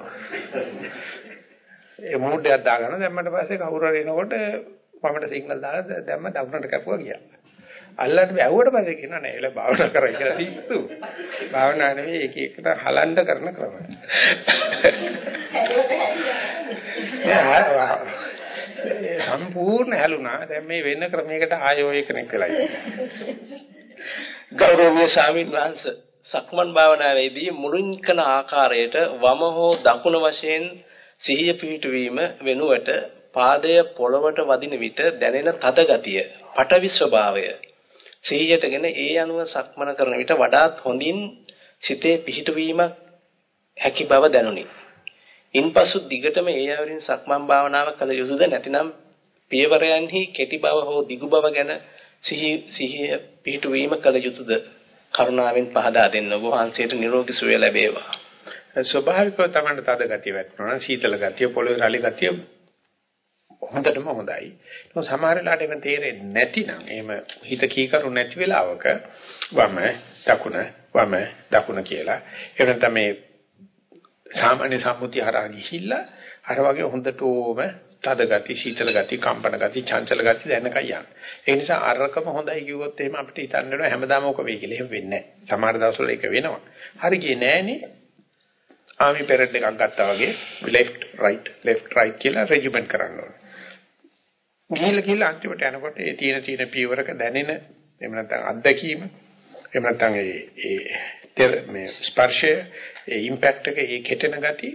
ඒ මූඩ් එකක් දාගන්න දැම්මට පස්සේ කවුරු හරි එනකොට මමට සිග්නල් දාලා දැම්ම දකුණට කැපුවා ගියා. අල්ලන්න බැවුවට පස්සේ කියනවා නෑ එළ භාවනා කරයි කියලා තිස්සු. භාවනා නෙවෙයි එක එකට හලන්න කරන ක්‍රම. (laughs) සම්පූර්ණ හැලුණා. දැන් මේ වෙන ක්‍රමයකට ආයෝ කෙනෙක් වෙලා ගෞරවනීය ස්වාමීන් වහන්සේ සක්මන් භාවනාවේදී මුලින් කළ ආකාරයට වම හෝ දකුණ වශයෙන් සිහිය පිහිටුවීම වෙනුවට පාදය පොළවට වදින විට දැනෙන තද ගතිය, පටවි ස්වභාවය සිහියටගෙන ඒ අනුව සක්මන කරන විට වඩාත් හොඳින් සිතේ පිහිටුවීමක් හැකි බව දැනුනි. ඉන්පසු දිගටම ඒ ආවරින් සක්මන් භාවනාව කළ යුතුද නැතිනම් පියවරයන්හි කෙටි බව හෝ දිගු බව ගැන සිහි සිහිය පිහිටුවීම කළ යුතුද කරුණාවෙන් පහදා දෙන්න ඔබ වහන්සේට නිරෝගී සුවය ලැබේවා ස්වභාවිකව තමයි තද ගතිය වැටෙනවා සීතල ගතිය පොළොවේ රළි ගතිය හොඳටම හොඳයි. ඒක සමහර වෙලාවට ඒක තේරෙන්නේ නැතිනම් එහෙම හිත කීකරු නැති වෙලාවක වම දකුණ වම දකුණ කියලා එහෙම නැත්නම් මේ සාමාන්‍ය සම්මුතිය හරහා ගිහිල්ලා අර වගේ හොඳටම තද ගති, සීතල ගති, කම්පන ගති, චංචල ගති දැනකයි යන්නේ. ඒ නිසා අරකම හොඳයි කිව්වොත් එහෙම අපිට හිතන්න වෙනවා හැමදාම ඔක වෙයි කියලා. එහෙම වෙන්නේ නැහැ. සමහර දවස්වල ඒක වෙනවා. හරි ගියේ නෑනේ. ආමි පෙරඩ් එකක් ගත්තා වගේ left right left right කියලා රෙජිමන්ට් කරන්න ඕනේ. ගිහිල්ලා ගිහිල්ලා අන්තිමට යනකොට ඒ තියෙන තියෙන පියවරක දැනෙන එහෙම නැත්නම් අත්දැකීම එහෙම නැත්නම් ඒ ඒ මේ ස්පර්ශය ඒ ඉම්පැක්ට් එක ඒ කෙටෙන ගති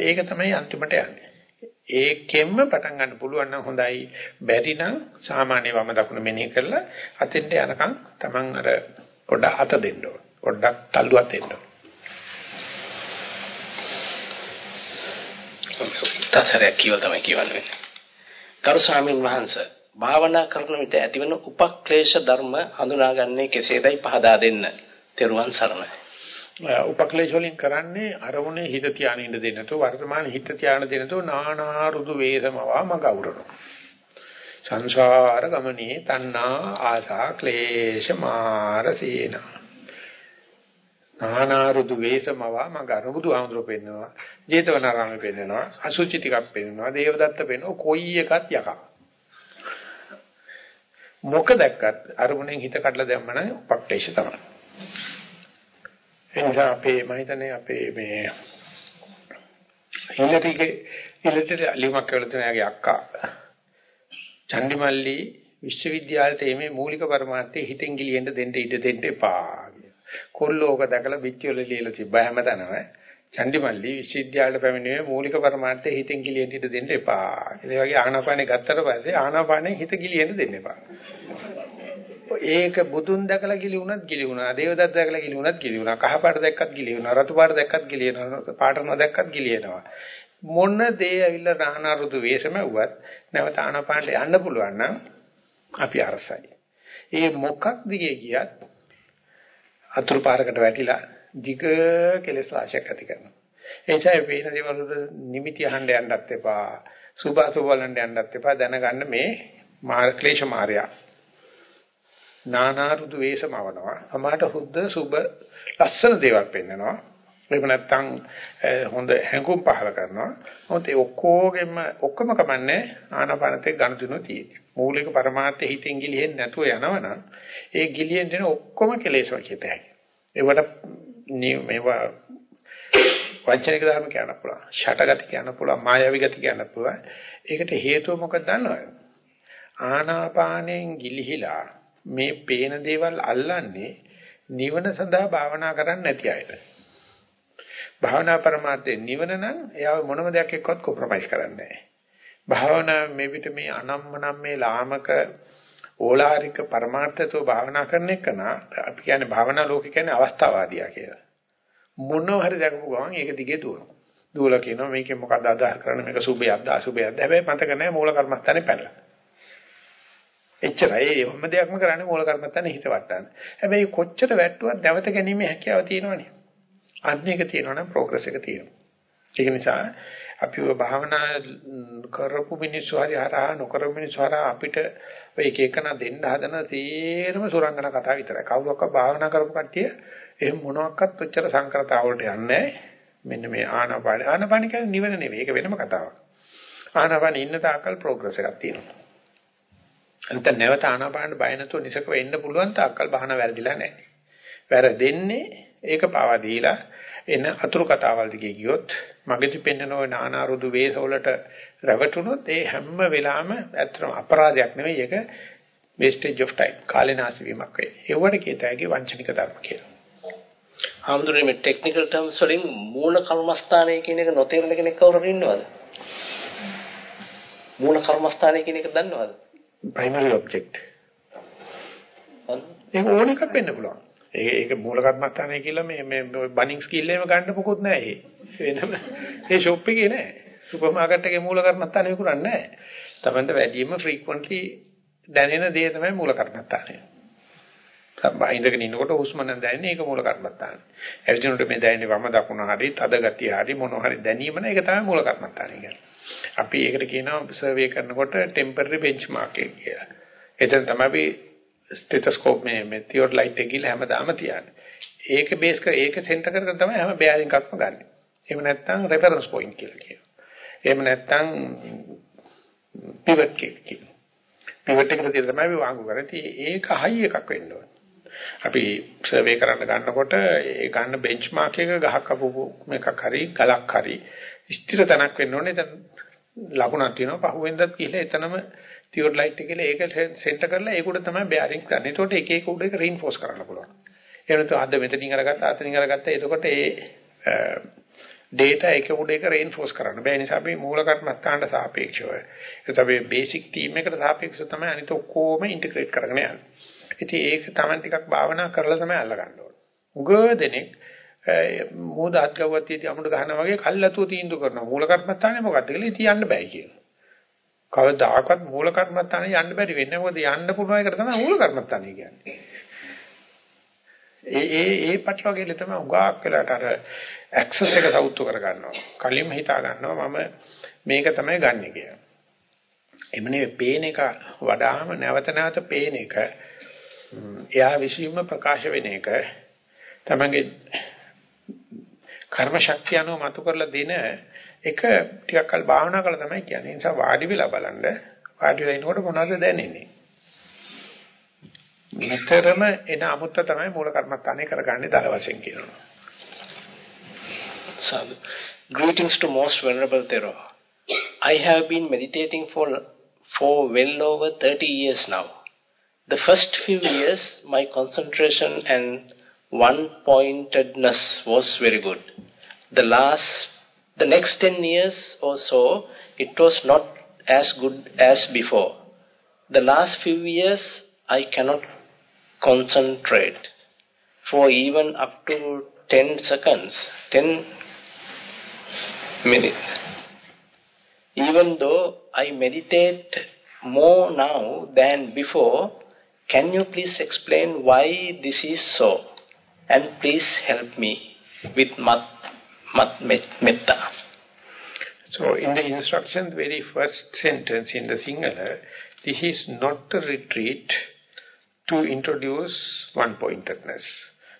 ඒක තමයි අන්තිමට යන්නේ. ඒකෙන්ම පටන් ගන්න පුළුවන් නම් හොඳයි බැරි නම් සාමාන්‍ය වම දකුණ මෙනෙහි කරලා අතෙන්ට යනකම් Taman අර පොඩ්ඩක් අත දෙන්න ඕන. පොඩ්ඩක් තල්ලුවක් දෙන්න ඕන. තසරයක් කියව තමයි කියවන්නේ. කරු ස්වාමීන් වහන්සේ භාවනා කරන විට ඇතිවන උපක්ලේශ ධර්ම හඳුනාගන්නේ කෙසේදයි පහදා දෙන්න. තෙරුවන් සරණයි. උපක්ලේශ වලින් කරන්නේ අරමුණේ හිත තියාගෙන ඉන්න දෙන්න නැතුව වර්තමාන හිත තියාගෙන දෙන්න නැතුව නානා රුදු වේසමවා මග අවරනවා. සංසාර ගමනේ තණ්හා ආසා ක්ලේශ මාරසීන. නානා රුදු වේසමවා මග අරුබුදු ආන්දර පෙන්නවා. ජේතවනාරාමේ පෙන්නවා. අසුචි ටිකක් පෙන්නවා. දේවදත්ත පෙන්නවා. කොයි එකත් යකා. මොක දැක්කත් අරමුණෙන් හිත කඩලා දැම්මම උපක්ලේශ තමයි. එනිසා අපේ මම හිතන්නේ අපේ මේ හිලටිගේ හිලටට ලියුමක් කරලා තියෙන යාගේ අක්කා චන්දිමල්ලි විශ්වවිද්‍යාලයේ මේ මූලික පරමාර්ථය හිතෙන් ගිලියෙන්න දෙන්න ඉඩ දෙන්න එපා කොල්ලෝක දැකලා පිටිවල ලියලා තිබ්බා හැමතැනම චන්දිමල්ලි විශ්වවිද්‍යාලයට පැමිණීමේ මූලික පරමාර්ථය හිතෙන් ගිලියෙන්න ඉඩ දෙන්න එපා. ඒ වගේ ආනාපානේ ගත්තට පස්සේ ආනාපානේ හිත ගිලියෙන්න දෙන්න එපා. ඒක බුදුන් දැකලා ගිලි වුණත් ගිලි වුණා. දේවදත්ත දැකලා ගිලි වුණත් ගිලි වුණා. කහ පාට දැක්කත් ගිලි වුණා. රතු පාට දැක්කත් ගිලි වෙනවා. පාට නොදැක්කත් ගිලි වෙනවා. මොන දේ ඇවිල්ලා නානා රුදු වේශමවුවත් නැවත ආනාපානට යන්න පුළුවන් නම් අපි අරසයි. ඒ මොකක් දිගේ ගියත් අතුරු පාරකට වැටිලා ධික කෙලස් රාශියක් ඇති කරනවා. ඒ නිසා වේන දේවල් වල නිමිති අහන්න යන්නත් එපා. සුභ අසුභ වලට යන්නත් එපා. දැනගන්න මේ මාර්ග ක්ලේශ මාර්යා නානා රුදු වේශමවනවා. සමහරට හුද්ද සුබ ලස්සන දේවල් පෙන්නනවා. එහෙම නැත්නම් හොඳ හැඟුම් පහල කරනවා. මොකද ඒ ඔක්කොගෙම ඔක්කොම කමන්නේ ආනාපානතේ ගණතුනෝ තියෙන්නේ. මූලික પરමාර්ථ හිතෙන් ගිලිහෙන්නේ නැතුව යනවනම් ඒ ගිලිහෙන් දෙන ඔක්කොම කෙලෙස් වචිතයි. ඒවට මේවා වචනික ධර්ම කියන්න පුළුවන්. ෂටගති කියන්න පුළුවන්. මායාවී ගති කියන්න පුළුවන්. ඒකට හේතුව මොකක්ද දන්නවද? ආනාපානෙන් ගිලිහිලා මේ පේන දේවල් අල්ලන්නේ නිවන සඳහා භාවනා කරන්නේ නැති අයට. භාවනා પરමාර්ථයේ නිවන නම් එයාව මොනම දෙයක් එක්කවත් කොම්ප්‍රොමයිස් කරන්නේ නැහැ. භාවනා මේ පිට මේ අනම්මනම් මේ ලාමක ඕලාරික પરමාර්ථයතෝ භාවනා කරන එක නා අපි කියන්නේ භාවනා ලෝකේ කියන්නේ අවස්ථාවාදියා කියලා. මොනව හරි දැකපු ගමන් ඒක දිගේ දුවනවා. දුවලා කියනවා මේකෙන් මොකද්ද අදහස් කරන්නේ මේක සුභයක්ද අසුභයක්ද හැබැයි මතක නැහැ මූල කර්මස්ථානේ පැනලා. එච්චරයි ඒ හැම දෙයක්ම කරන්නේ මූල කර්මත්තන්නේ හිත වටන්න. හැබැයි කොච්චර වැට්ටුවත් නැවත ගැනීම හැකියාව තියෙනවනේ. අන්න එක තියෙනවා නම් ප්‍රෝග්‍රස් එක තියෙනවා. ඒක නිසා අපි ඔය භාවනා කරපු මිනිස්සු හරි හරහා නොකරපු මිනිස්සු හරහා අපිට ඔය එක එකන දෙන්න හදන තේරම සුරංගන කතා විතරයි. කවුරක්වත් භාවනා කරපු කට්ටිය එහෙම මොනවාක්වත් ඔච්චර සංකරතාවලට යන්නේ මෙන්න මේ ආනාපාන ආනාපාන කියන්නේ නිවන නෙවෙයි. ඒක වෙනම කතාවක්. ආනාපාන ඉන්න තාකල් ප්‍රෝග්‍රස් එකක් තියෙනවා. අන්ත නැවත ආනාපාන බය නැතුව නිසක වෙන්න පුළුවන් තාක්කල් බහන වැරදිලා නැහැ. වැරදෙන්නේ ඒක පාවා දීලා එන අතුරු කතාවල් දිගේ ගියොත් මගදී පෙන්වන ওই නානාරුදු වේසවලට රැවටුනොත් ඒ හැම වෙලාවෙම ඇත්තටම අපරාධයක් නෙවෙයි ඒක wastage of time කාලේනාශ වීමක් වෙයි. ඒවට කියතයි වංචනික ධර්ම කියලා. හාමුදුරනේ මේ ටෙක්නිකල් ටර්ම්ස් වලින් මූල කර්මස්ථානය කියන එක නොතේරෙන කෙනෙක් කවුරු ඉන්නවද? මූල කර්මස්ථානය කියන එක දන්නවද? primary object. ඒක ඕන එකක් වෙන්න පුළුවන්. ඒක ඒක මූල කර්මස්ථානය කියලා මේ මේ බනින් ස්කිල් එකම ගන්න මොකොත් නැහැ ඒ. වෙනම ඒ ෂොප් එකේ නැහැ. සුපර් මාකට් එකේ මූල කර්මස්ථානය විකුණන්නේ නැහැ. තමන්ට වැඩිම ෆ්‍රීකවන්ට්ලි දැනෙන දේ තමයි මූල කර්මස්ථානය. ඉඳගෙන ඉන්නකොට හුස්ම නම් දැනෙන්නේ ඒක මූල කර්මස්ථානය. ඇවිදිනකොට මේ දැනෙන්නේ වම දකුණ හරි තද ගතිය හරි මොන හරි දැනීම නේ ඒක තමයි මූල කර්මස්ථානය කියන්නේ. අපි ඒකට කියනවා සර්වේ කරනකොට ටෙම්පරරි බෙන්ච්මාර්ක් එක කියලා. එතන තමයි අපි ස්ටෙතොස්කෝප් මේ මේ තියොඩ්ලයිට් එක ගිහලා හැමදාම තියන්නේ. ඒක බේස් කර ඒක සෙන්ටර් කරගෙන තමයි හැම බෑරින් එකක්ම ගන්න. එහෙම නැත්නම් රෙෆරන්ස් පොයින්ට් කියලා කියනවා. එහෙම නැත්නම් පිවට් කියනවා. පිවට් එකට තියෙන තමයි අපි වාංගු කරන්නේ. ඒක හයි එකක් වෙන්න ඕනේ. අපි සර්වේ කරන්න ගන්නකොට ඒ ගන්න බෙන්ච්මාර්ක් එක ගහක් අපු එකක් හරි ගලක් හරි ස්ථිර තැනක් වෙන්න ඕනේ. දැන් ලකුණක් තියෙනවා. පහුවෙන්දත් ගිහලා එතනම තියොඩ් ලයිට් එක කියලා ඒක සෙන්ටර් කරලා ඒක උඩ තමයි බෑරින්ග් ගන්න. ඒකට එක එක උඩ එක රීන්ෆෝස් කරන්න පුළුවන්. එහෙම නැත්නම් අද මෙතනින් අරගත්තා අතනින් අරගත්තා එතකොට ඒ data එක උඩ එක රීන්ෆෝස් කරන්න බෑ. ඒ නිසා අපි මූල කර්මස්ථානට සාපේක්ෂව ඒත් අපි බේසික් ටීම් එකට සාපේක්ෂව තමයි අනිත ඔක්කොම ඉන්ටිග්‍රේට් කරගෙන යන්නේ. ඉතින් ඒක තමයි ටිකක් භාවනා කරලා තමයි අල්ලගන්න ඕනේ. උගව දෙනෙක් මෝද අත්ගවතියදී අමුඩ ගහනවා වගේ කල්ලාතුව තීන්දුව කරනවා. මූල කර්මස්ථානේ මොකක්ද කියලා ඉතින් යන්න බෑ කියලා. කවදාකවත් මූල කර්මස්ථානේ යන්න බැරි වෙන්නේ මොකද යන්න පුළුවන් එකට තමයි මූල කර්මස්ථානේ කියන්නේ. ඒ ඒ ඒ පැටලෝගෙල තමයි උගාක් වෙලාට අර ඇක්සස් එක සවුත්තු කර ගන්නවා. කලින්ම හිතා ගන්නවා මම මේක තමයි ගන්නෙ කියලා. එමනේ පේන එක වඩාම නැවත නැවත පේන එක එයා විශ්ීම ප්‍රකාශ වෙන එක තමගේ කර්ම ශක්තිය අනුව මතු කරලා දෙන එක ටිකක් කල් භාවනා කළා තමයි කියන්නේ. ඒ නිසා වාඩි වෙලා බලන්න වාඩි වෙලා ඉනකොට මොනවද දැනෙන්නේ? නිතරම එන අමුත්ත තමයි මූල කර්මස්ථානේ කරගන්නේ දල වශයෙන් කියනවා. Sadhu. Greetings to most venerable Thero. I have been meditating for for well over 30 years now. The first few years my concentration and one-pointedness was very good. The last the next 10 years or so, it was not as good as before. The last few years, I cannot concentrate for even up to 10 seconds, 10 minutes. Even though I meditate more now than before, can you please explain why this is so? And please help me with metta. So in the instruction, very first sentence in the Sinhala, this is not a retreat to introduce one-pointedness.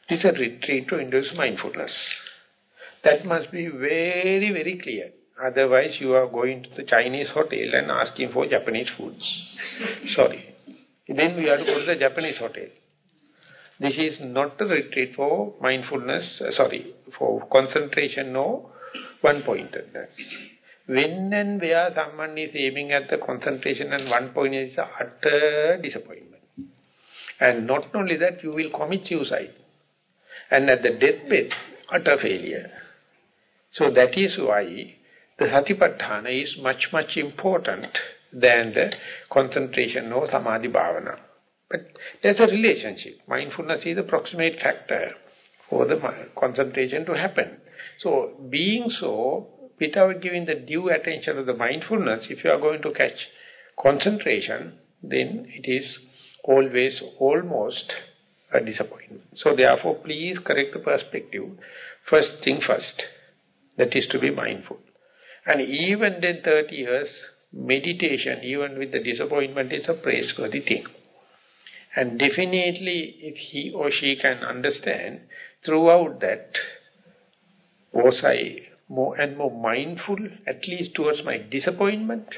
This is a retreat to introduce mindfulness. That must be very, very clear. Otherwise, you are going to the Chinese hotel and asking for Japanese foods. (laughs) Sorry. Then we have to go to the Japanese hotel. This is not a retreat for mindfulness, uh, sorry, for concentration, no one-pointedness. When and where someone is aiming at the concentration and one point is utter disappointment. And not only that, you will commit suicide. And at the deathbed, utter failure. So that is why the Satipatthana is much, much important than the concentration or Samadhi Bhavana. But there's a relationship. Mindfulness is the proximate factor for the concentration to happen. So, being so, without giving the due attention to the mindfulness, if you are going to catch concentration, then it is always almost a disappointment. So therefore, please correct the perspective. First thing first, that is to be mindful. And even then 30 years, meditation, even with the disappointment, is a praiseworthy thing. And definitely, if he or she can understand, throughout that, was I more and more mindful, at least towards my disappointment,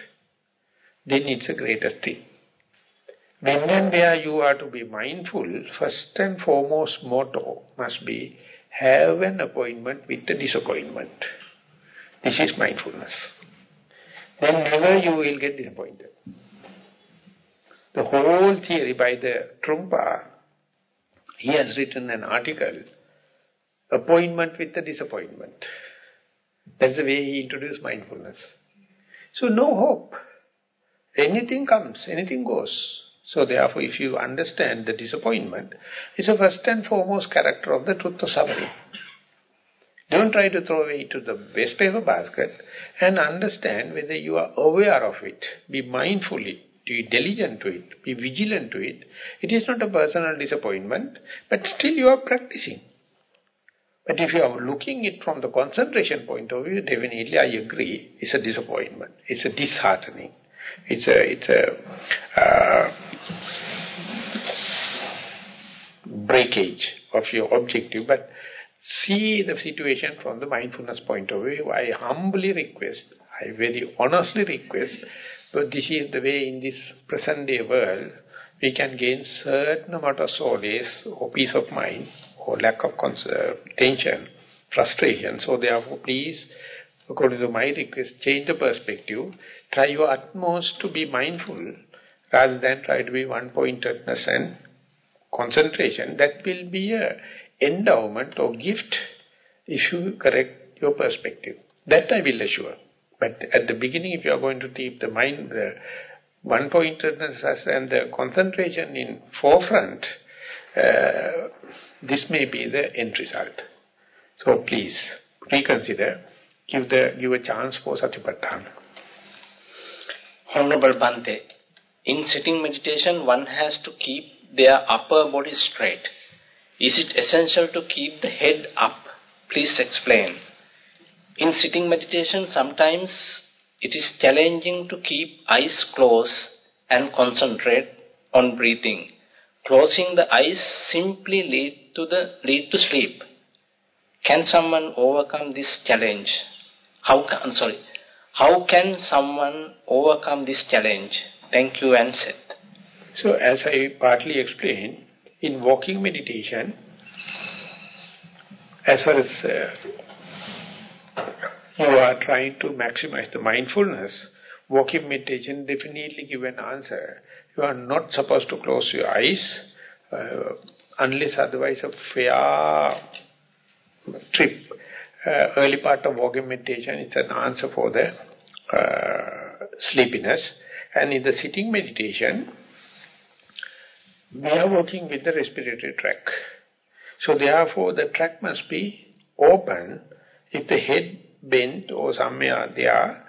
then it's the greatest thing. When and where you are to be mindful, first and foremost motto must be, have an appointment with the disappointment. This is mindfulness. Then never you will get disappointed. The whole theory by the Trungpa, he has written an article, appointment with the disappointment. That's the way he introduced mindfulness. So no hope. Anything comes, anything goes. So therefore, if you understand the disappointment, it's a first and foremost character of the truth of suffering. Don't try to throw away to the waste paper basket and understand whether you are aware of it. Be mindfully, be diligent to it, be vigilant to it. It is not a personal disappointment, but still you are practicing. But if you are looking it from the concentration point of view, definitely I agree, it's a disappointment, it's a disheartening. It's a, it's a uh, breakage of your objective, but see the situation from the mindfulness point of view. I humbly request, I very honestly request, but this is the way in this present day world, we can gain certain amount of solace or peace of mind or lack of tension, frustration. So therefore, please, according to my request, change the perspective. Try your utmost to be mindful rather than try to be one-pointedness and concentration. That will be a endowment or gift if you correct your perspective. That I will assure. But at the beginning, if you are going to keep the mind, the one-pointedness and the concentration in forefront, uh, this may be the end result. So please, reconsider, give, the, give a chance for Satipatthana. Honorable Bante, in sitting meditation, one has to keep their upper body straight. Is it essential to keep the head up? Please explain. In sitting meditation, sometimes it is challenging to keep eyes closed and concentrate on breathing. Closing the eyes simply lead to the lead to sleep. Can someone overcome this challenge? How can, sorry. How can someone overcome this challenge? Thank you and. So as I partly explained, in walking meditation, as far as uh, are trying to maximize the mindfulness, walking meditation definitely give an answer. You are not supposed to close your eyes uh, unless otherwise a fair trip. Uh, early part of walking meditation is an answer for the uh, sleepiness. And in the sitting meditation, we are working with the respiratory tract. So therefore the tract must be open. If the head bent or somewhere there,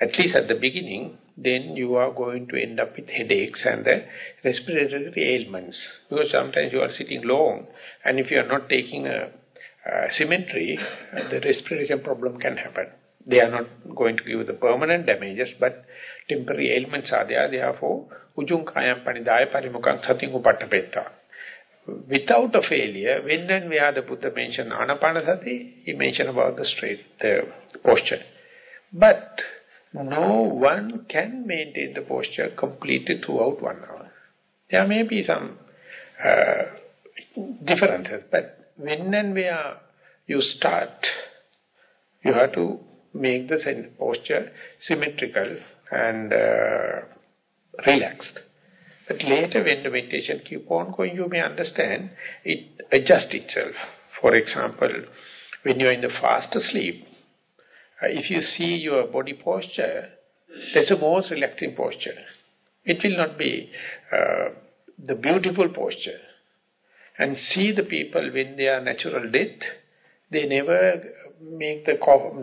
at least at the beginning, then you are going to end up with headaches and the respiratory ailments. Because sometimes you are sitting long and if you are not taking a, a symmetry, the respiration problem can happen. They are not going to give the permanent damages, but temporary ailments are there. Therefore, ujung kayam panidaya parimukang sating upattapetta. Without a failure, when and where the Buddha mentioned anapanasati, he mentioned about the straight the posture. But no one can maintain the posture completely throughout one hour. There may be some uh, differences, but when and where you start, you have to make the posture symmetrical and uh, relaxed. But later when the meditation keep on going, you may understand it adjusts itself. For example, when you are in the fast sleep, uh, if you see your body posture, that's the most relaxing posture. It will not be uh, the beautiful posture. And see the people when they are natural death, they never make the,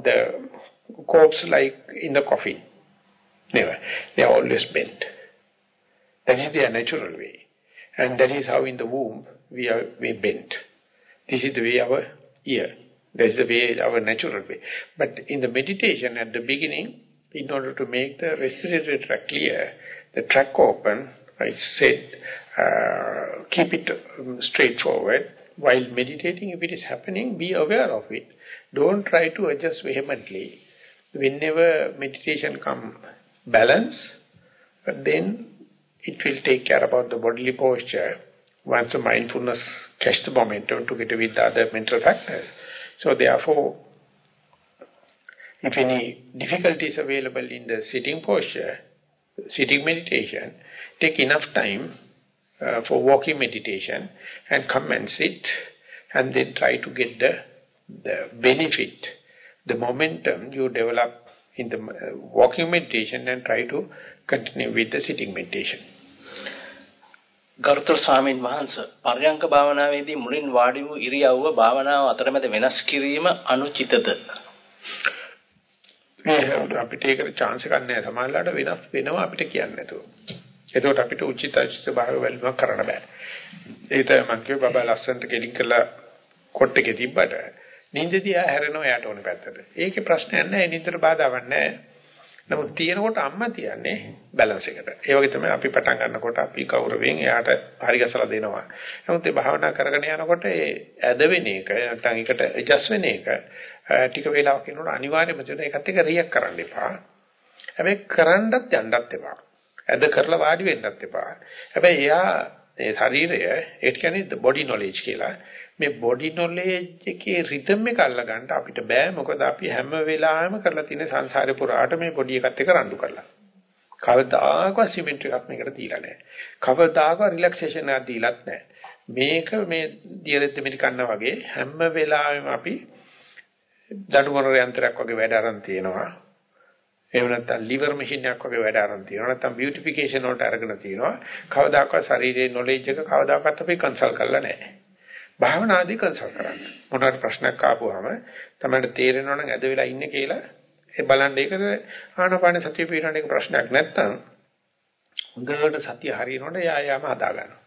the corpse like in the coffin. Never. They are always bent. That is their natural way. And that is how in the womb we are we bent. This is the way our ear. That is the way, our natural way. But in the meditation at the beginning, in order to make the respiratory tract clear, the track open, I said, uh, keep it um, straightforward. While meditating, if it is happening, be aware of it. Don't try to adjust vehemently. Whenever meditation come balance, but then it will take care about the bodily posture. Once the mindfulness catch the momentum together with the other mental factors. So therefore, if any difficulties available in the sitting posture, sitting meditation, take enough time uh, for walking meditation and come and sit and then try to get the, the benefit, the momentum you develop in the uh, walking meditation and try to continue with the sitting meditation. ගරුතර ස්වාමින් වහන්සේ පර්යංක භාවනාවේදී මුලින් වාඩි වූ ඉරියව්ව භාවනාව අතරමැද වෙනස් කිරීම අනුචිතද අපිට ඒකට chance එකක් නැහැ සමහරවිට වෙනස් වෙනවා අපිට කියන්නේ නැතුව. එතකොට අපිට උචිත අචිත භාව වැළඳීමක් කරන්න බෑ. ඒක තමයි මම කිව්ව බබා ලස්සනට කෙලින් කරලා කොට් එකේ තිබ්බට නිින්දදී ආ හැරෙනවා යාට ඕනේ පැත්තට. ඒකේ ප්‍රශ්නයක් නැහැ නිින්දට බාධාවක් නැහැ. නමුත් තියෙනකොට අම්මා තියන්නේ බැලන්ස් එකට. ඒ වගේ තමයි අපි පටන් ගන්නකොට අපි කවුරුවෙන් එයාට හරි ගැසලා දෙනවා. නමුත් ඒ භාවනා කරගෙන යනකොට ඒ ඇද වෙන එක නැත්නම් ඒකට ඇඩ්ජස්ට් වෙන එක ටික වේලාවක් ඉන්නකොට අනිවාර්යයෙන්ම තියෙන ඒකත් එක්ක රියැක්ට් කරන්න එපා. හැබැයි කරන්නත් යන්නත් එපා. ඇද කරලා වාඩි වෙන්නත් එපා. හැබැයි එයා ඒ ශරීරය ඒ කියන්නේ බොඩි නොලෙජ් කියලා මේ බොඩි නොලෙජ් එකේ රිද්ම් එක අල්ලගන්න අපිට බෑ මොකද අපි හැම වෙලාවෙම කරලා තියෙන සංසාරේ පුරාට මේ බොඩි එකත් එක්ක රණ්ඩු කරලා. කවදාකවත් සිමෙන්ට් එකක් මේකට දීලා නැහැ. කවදාකවත් රිලැක්සේෂන් එකක් දීලත් නැහැ. මේක මේ දියරෙද්ද මිනිකන්න වගේ හැම වෙලාවෙම අපි දඩුමර යන්ත්‍රයක් වගේ වැඩ අරන් තියෙනවා. එහෙම නැත්නම් liver machine එකක් වගේ වැඩ අරන් තියෙනවා. නැත්නම් beautification වලට අරගෙන තියෙනවා. කවදාකවත් ශරීරයේ knowledge එක කවදාකවත් අපි කන්සල්ට් කරලා නැහැ. භාවනාදී කන්සල්ට් කරන්න. මොනවාට ප්‍රශ්නයක් ආපුවාම තමයි තේරෙනවා නම් ඇද වෙලා ඉන්නේ කියලා ඒ බලන්න ඒකද ආනාපාන සතිය පිටරණ එක ප්‍රශ්නයක් නැත්තම් හොඳට සතිය හරියනකොට යා යාම හදා ගන්නවා.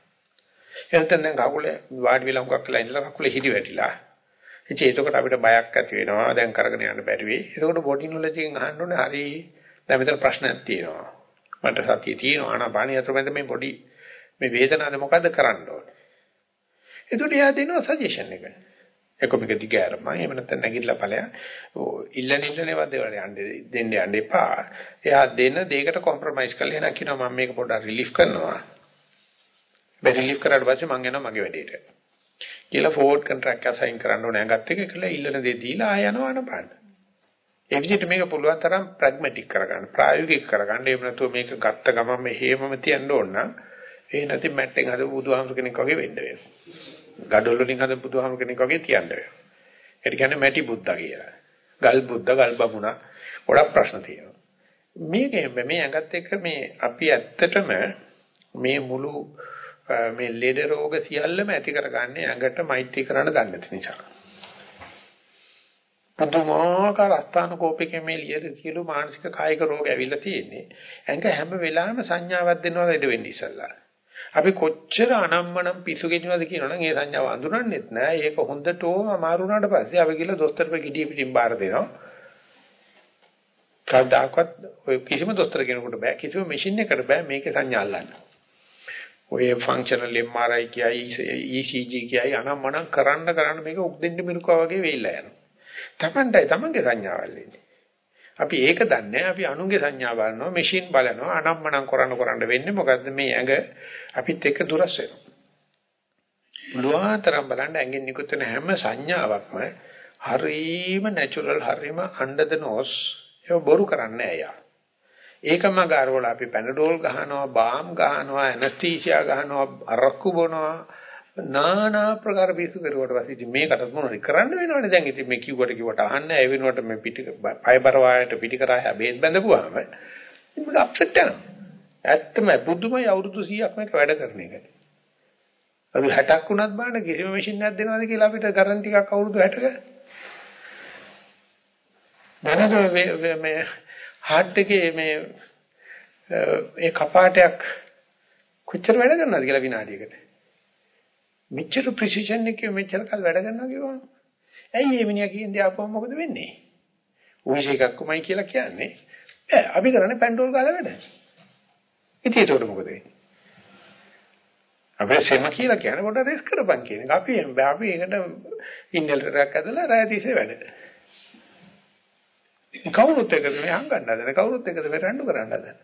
එතෙන් දැන් කකුල වාඩි වෙලා හුඟක් වෙලා ඉඳලා කකුල හිරි වැටිලා. ඉතින් ඒකකට අපිට බයක් ඇති වෙනවා. දැන් කරගෙන යන්න බැරි වෙයි. ඒකකොට බොඩි නොලෙජින් අහන්න ඕනේ හරි දැන් මෙතන ප්‍රශ්නයක් තියෙනවා. මට සතිය තියෙනවා ආනාපානිය අතරමැද මේ බොඩි මේ වේදනාවද මොකද්ද කරන්න ඕනේ? එතකොට එයා දෙනවා සජෙෂන් එක. එක්ක මේක දිගෑරම එහෙම නැත්නම් නැගිටලා ඵලයන් ඉල්ලන ඉල්ලනේ වදේවල යන්න දෙන්න යන්න එපා. එයා දෙන දෙයකට කොම්ප්‍රොමයිස් කරලා එනවා කියනවා මම මේක පොඩ්ඩක් රිලීෆ් කරනවා. බැරි රිලීෆ් කරාට පස්සේ මං යනවා මගේ වැඩේට. කියලා ෆෝවර්ඩ් කොන්ට්‍රැක්ට් එක සයින් කරන්න ඕනේ අඟත් එක කියලා ඉල්ලන දේ දීලා ආය යනවා අනපාන. ඒ විදිහට මේක පුළුවන් තරම් ප්‍රැග්මැටික් කරගන්න ප්‍රායෝගික කරගන්න එහෙම නැතුව මේක ගත්ත ගමන් මේ හේමම තියන්න ඕන නම් ඒ නැති මැට්ටෙන් හදපු බුදුහාමුදුර කෙනෙක් වගේ වෙන්න වෙනවා. ගඩොල් වලින් හදපු බුදුහාමුදුර කෙනෙක් වගේ තියන්න වෙනවා. ඒක කියන්නේ මැටි බුද්ධා කියලා. ගල් බුද්ධ ගල් බමුණා ගොඩක් ප්‍රශ්න තියෙනවා. මේක මේ ඇඟත් එක්ක මේ අපි ඇත්තටම මේ මුළු මේ ලෙඩ රෝග සියල්ලම ඇති කරගන්නේ ඇඟට මෛත්‍රී කරන්න දන්නේ නැති නිසා. පුදුමාකාර අස්ථාන කෝපිකේ මේ ලියද සියලු මානසික කායික රෝග ඇවිල්ලා තියෙන්නේ. ඇඟ හැම වෙලාවෙම සංඥාවක් දෙනවා ලෙඩ වෙන්න ඉස්සල්ලා. අපි කොච්චර අනම්මනම් පිසු ගෙනිනවද කියනවනම් ඒ සංඥාව අඳුරන්නේත් නෑ. ඒක හොඳටම අමාරු වුණාට පස්සේ අපි ගිහලා දොස්තරට ගිඩිය පිටින් බාර දෙනවා. කවදාකවත් ඔය කිසිම දොස්තර කෙනෙකුට බෑ කිසිම මැෂින් එකකට බෑ මේකේ සංඥා අල්ලන්න. ඔය ෆන්ක්ෂනල් MRI කියයි ECG කියයි අනම්මනම් කරන්න කරන්න මේක උක්දෙන්න මිරුකා වගේ වෙයිලා යනවා. Tamanටයි Tamanගේ සංඥාවල් එන්නේ. අපි ඒක දන්නේ අපි අනුන්ගේ සංඥා බලනවා මැෂින් බලනවා අනම්මනම් කරන්න කරන්න වෙන්නේ මොකද්ද? මේ ඇඟ අපිත් එක්ක දුරස් වෙනවා. බුදුආතරම් බලන්න ඇඟෙන් නිකුත් වෙන හැම සංඥාවක්ම හරීම නැචරල් හරීම under the nose ඒක බොරු කරන්නේ නැහැ ඒකම ගාරවල අපි පැනඩෝල් ගහනවා බාම් ගහනවා ඇනස්තීසියා ගහනවා අරක්කු බොනවා නානා ප්‍රකාර පිස්සු කරුවට පස්සේ ඉතින් මේකට මොනවද කරන්න වෙනවනේ දැන් ඉතින් මේ කිව්වට කිව්වට අහන්නේ ඒ වෙනුවට මේ පිටි පයබර වායට පිටි කරා බේත් බඳපුවාම මේක අප්සෙට් යනවා ඇත්තම බුදුමයි අවුරුදු 100ක් මේක වැඩ කරන එක. අපි 60ක් වුණත් බලන්න කිසිම මැෂින් එකක් දෙනවද කියලා අපිට ගරන්ටි එකක් අවුරුදු 60ක. දැනග මේ හાર્ට් එකේ මේ ඒ කපාටයක් කොච්චර වැඩ කරනවද කියලා විනාඩියකට. මෙච්චර ප්‍රිසිෂන් එකේ මෙච්චර කල් වැඩ කරනවා කියවම. ඇයි මේ මිනිහා කියන්නේ ආපුවම මොකද වෙන්නේ? උවිෂ එකක් කොමයි කියලා කියන්නේ. බෑ අපි කරන්නේ පැන්ඩෝල් ගාලා වැඩ. ඉතින් ඒකට මොකද වෙන්නේ? අපි සෙම කියලා කියන්නේ පොඩ්ඩක් රෙස් කරපන් කියන එක. අපි අපි ඒකට ඉන්නලටයක් ඇදලා රැය තිස්සේ වැඩ. කවුරුත් එක්කද මේ හංගන්න හදන කවුරුත් එක්කද මේ රණ්ඩු කරන්න හදන.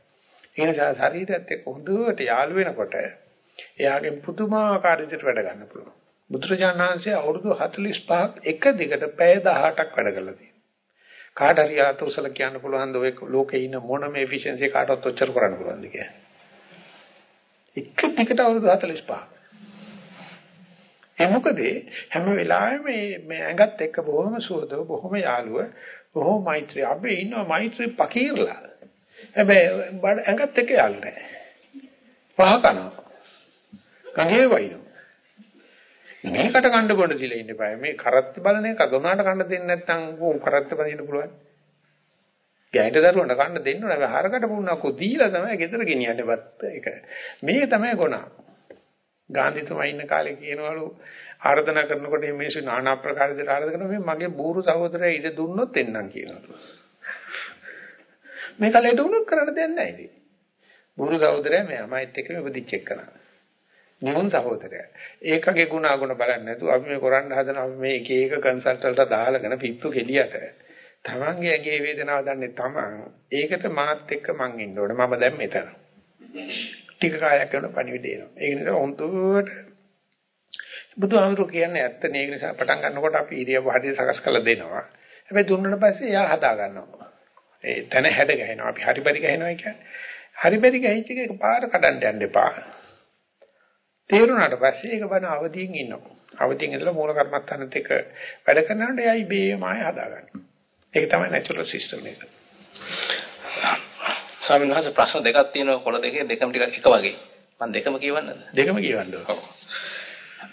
ඒ නිසා ශරීරයත් එක්ක හොඳට යාළු වෙනකොට එයාගෙන් පුදුමාකාර විදිහට වැඩ ගන්න පුළුවන්. බුදුරජාණන් වහන්සේ අවුරුදු 45ක් එක දිගට පැය 18ක් වැඩ කළා තියෙනවා. කාට හරි ආතෝසල කියන්න පුළුවන් ද ඔය ලෝකේ ඉන්න මොනම එෆිෂියන්සි කාටවත් ඔච්චර කරන්න පුළුවන්ද කියලා. එක දිගට අවුරුදු 45ක්. ඒ මොකද හැම වෙලාවෙම මේ මේ ඇඟත් එක්ක බොහොම සුවදව බොහොම යාළුව බොහොම මෛත්‍රී අපි ඉන්නවා මෛත්‍රී පකීරලා. හැබැයි ඇඟත් එක්ක යාළු නැහැ. පහ කනවා. ගහේ වයින්නවා මේකට ගන්න බොන්න දිලා ඉන්න බෑ මේ කරත්ත බලන එක ගොනාට ගන්න දෙන්නේ නැත්නම් ඕ කරත්ත බඳින්න පුළුවන් ගෑනිට දරුවන්ට ගන්න දෙන්න ඕන හැබැයි හරකට පුණක්කෝ දීලා තමයි ගෙදර ගෙනියන්නේවත් ඒක මේක තමයි ගොනා ගාන්ධි තුමා ඉන්න කාලේ කියනවලු ආර්දනා කරනකොට මේ මිනිස්සු নানা ආකාර විදිහට ආර්දනා කරනවා මේ මගේ බూరు සහෝදරයා ඉඩ දුන්නොත් එන්නම් කියනවා. මේ කලේ දුන්නොත් කරන්න දෙයක් නැහැ ඉතින්. බూరు සහෝදරයා මෙයාමයිත් එක්ක ඉපදිච්ච එකනවා. නියුන් සහෝදරයා. ඒකගේ ගුණ අගුණ බලන්නේ නැතුව අපි මේ කරන්න හදන අපි මේ එක එක කන්සල්ටන්ට්ලා දාලාගෙන පිට්ටු කෙලියට තමන්ගේ ඇඟේ වේදනාව දන්නේ තමන්. ඒකට මාත් එක්ක මං ඉන්න ඕනේ. මම දැන් මෙතන. ටික කාලයක් යනකොට පණිවිඩ එනවා. ඒ නිසා හොඳට බුදුහාමුදුරු කියන්නේ ඇත්ත නේ ඒ නිසා පටන් ගන්නකොට අපි ඉරියව්ව හරියට සකස් කරලා දෙනවා. හැබැයි දුන්නාට පස්සේ එයා හදා ගන්නවා. ඒ තන හැඩ ගහනවා. අපි හරි පරි ගහනවා කියන්නේ. හරි පරි ගහිච්ච එක පාර කඩන්න යන්න එපා. තේරුණාට පස්සේ ඒක බන අවදියෙන් ඉන්නවා. අවදියෙන් ඉඳලා මූල කර්මත්තානත් එක්ක වැඩ කරනකොට එයයි බේම ආය හදාගන්න. ඒක තමයි නැචරල් සිස්ටම් එක. ස්වාමීන් වහන්සේ ප්‍රශ්න දෙකක් තියෙනවා කොළ දෙකේ දෙකම ටිකක් එක වගේ. මම දෙකම කියවන්නද? දෙකම කියවන්න ඕන.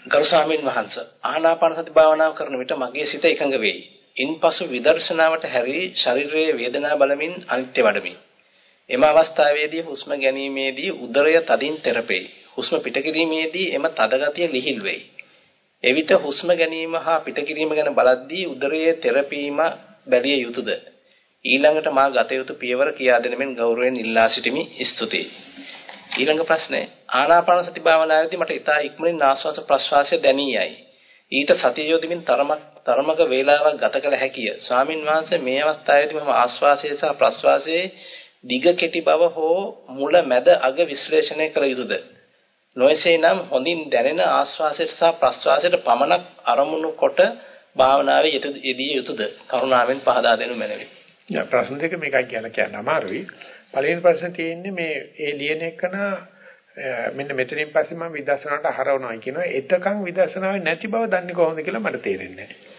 ගරු ස්වාමීන් වහන්සේ ආනාපාන සති භාවනාව කරන විට මගේ සිත එකඟ වෙයි. ඉන්පසු විදර්ශනාවට හැරී ශරීරයේ වේදනා බලමින් අනිත්‍ය වඩමි. එම අවස්ථාවේදී හුස්ම ගැනීමේදී උදරය තදින් තෙරපෙයි. හුස්ම පිටකිරීමේදී එම තදගතිය ලිහිල් වෙයි. එවිට හුස්ම ගැනීම හා පිටකිරීම ගැන බලද්දී උදරයේ තෙරපීම බැලිය යුතුයද? ඊළඟට මා ගත යුතු පියවර කියා දෙන මෙන් ගෞරවයෙන් ඉල්ලා සිටිමි. ස්තුතියි. ඊළඟ ප්‍රශ්නේ ආනාපාන සති භාවනාවේදී මට ඉතා ඉක්මනින් ආශ්වාස ප්‍රශ්වාසය දැනී යයි. ඊට සතිය යොදමින් තරමක් තරමක වේලාවක් ගත කළ හැකිය. ස්වාමින් වහන්සේ මේ අවස්ථාවේදී මම ආශ්වාසය සහ ප්‍රශ්වාසයේ දිග කෙටි බව හෝ මුල මැද අග විශ්ලේෂණය කළ යුතුද? නොයසේනම් හොඳින් දැනෙන ආශ්වාසයට සහ ප්‍රශ්වාසයට පමණක් අරමුණු කොට භාවනාවේ යෙදී යුතුද? කරුණාවෙන් පහදා දෙනු මැනවි. ප්‍රශ්න දෙක මේකයි කියලා කියන්න අමාරුයි. පළවෙනි ප්‍රශ්නේ තියෙන්නේ මේ ඒ ලියන එකන මෙන්න මෙතනින් පස්සේ මම විදර්ශනාවට හරවනවා කියනවා. එතකන් විදර්ශනාවේ නැති බව දන්නේ කොහොමද කියලා මට තේරෙන්නේ නැහැ.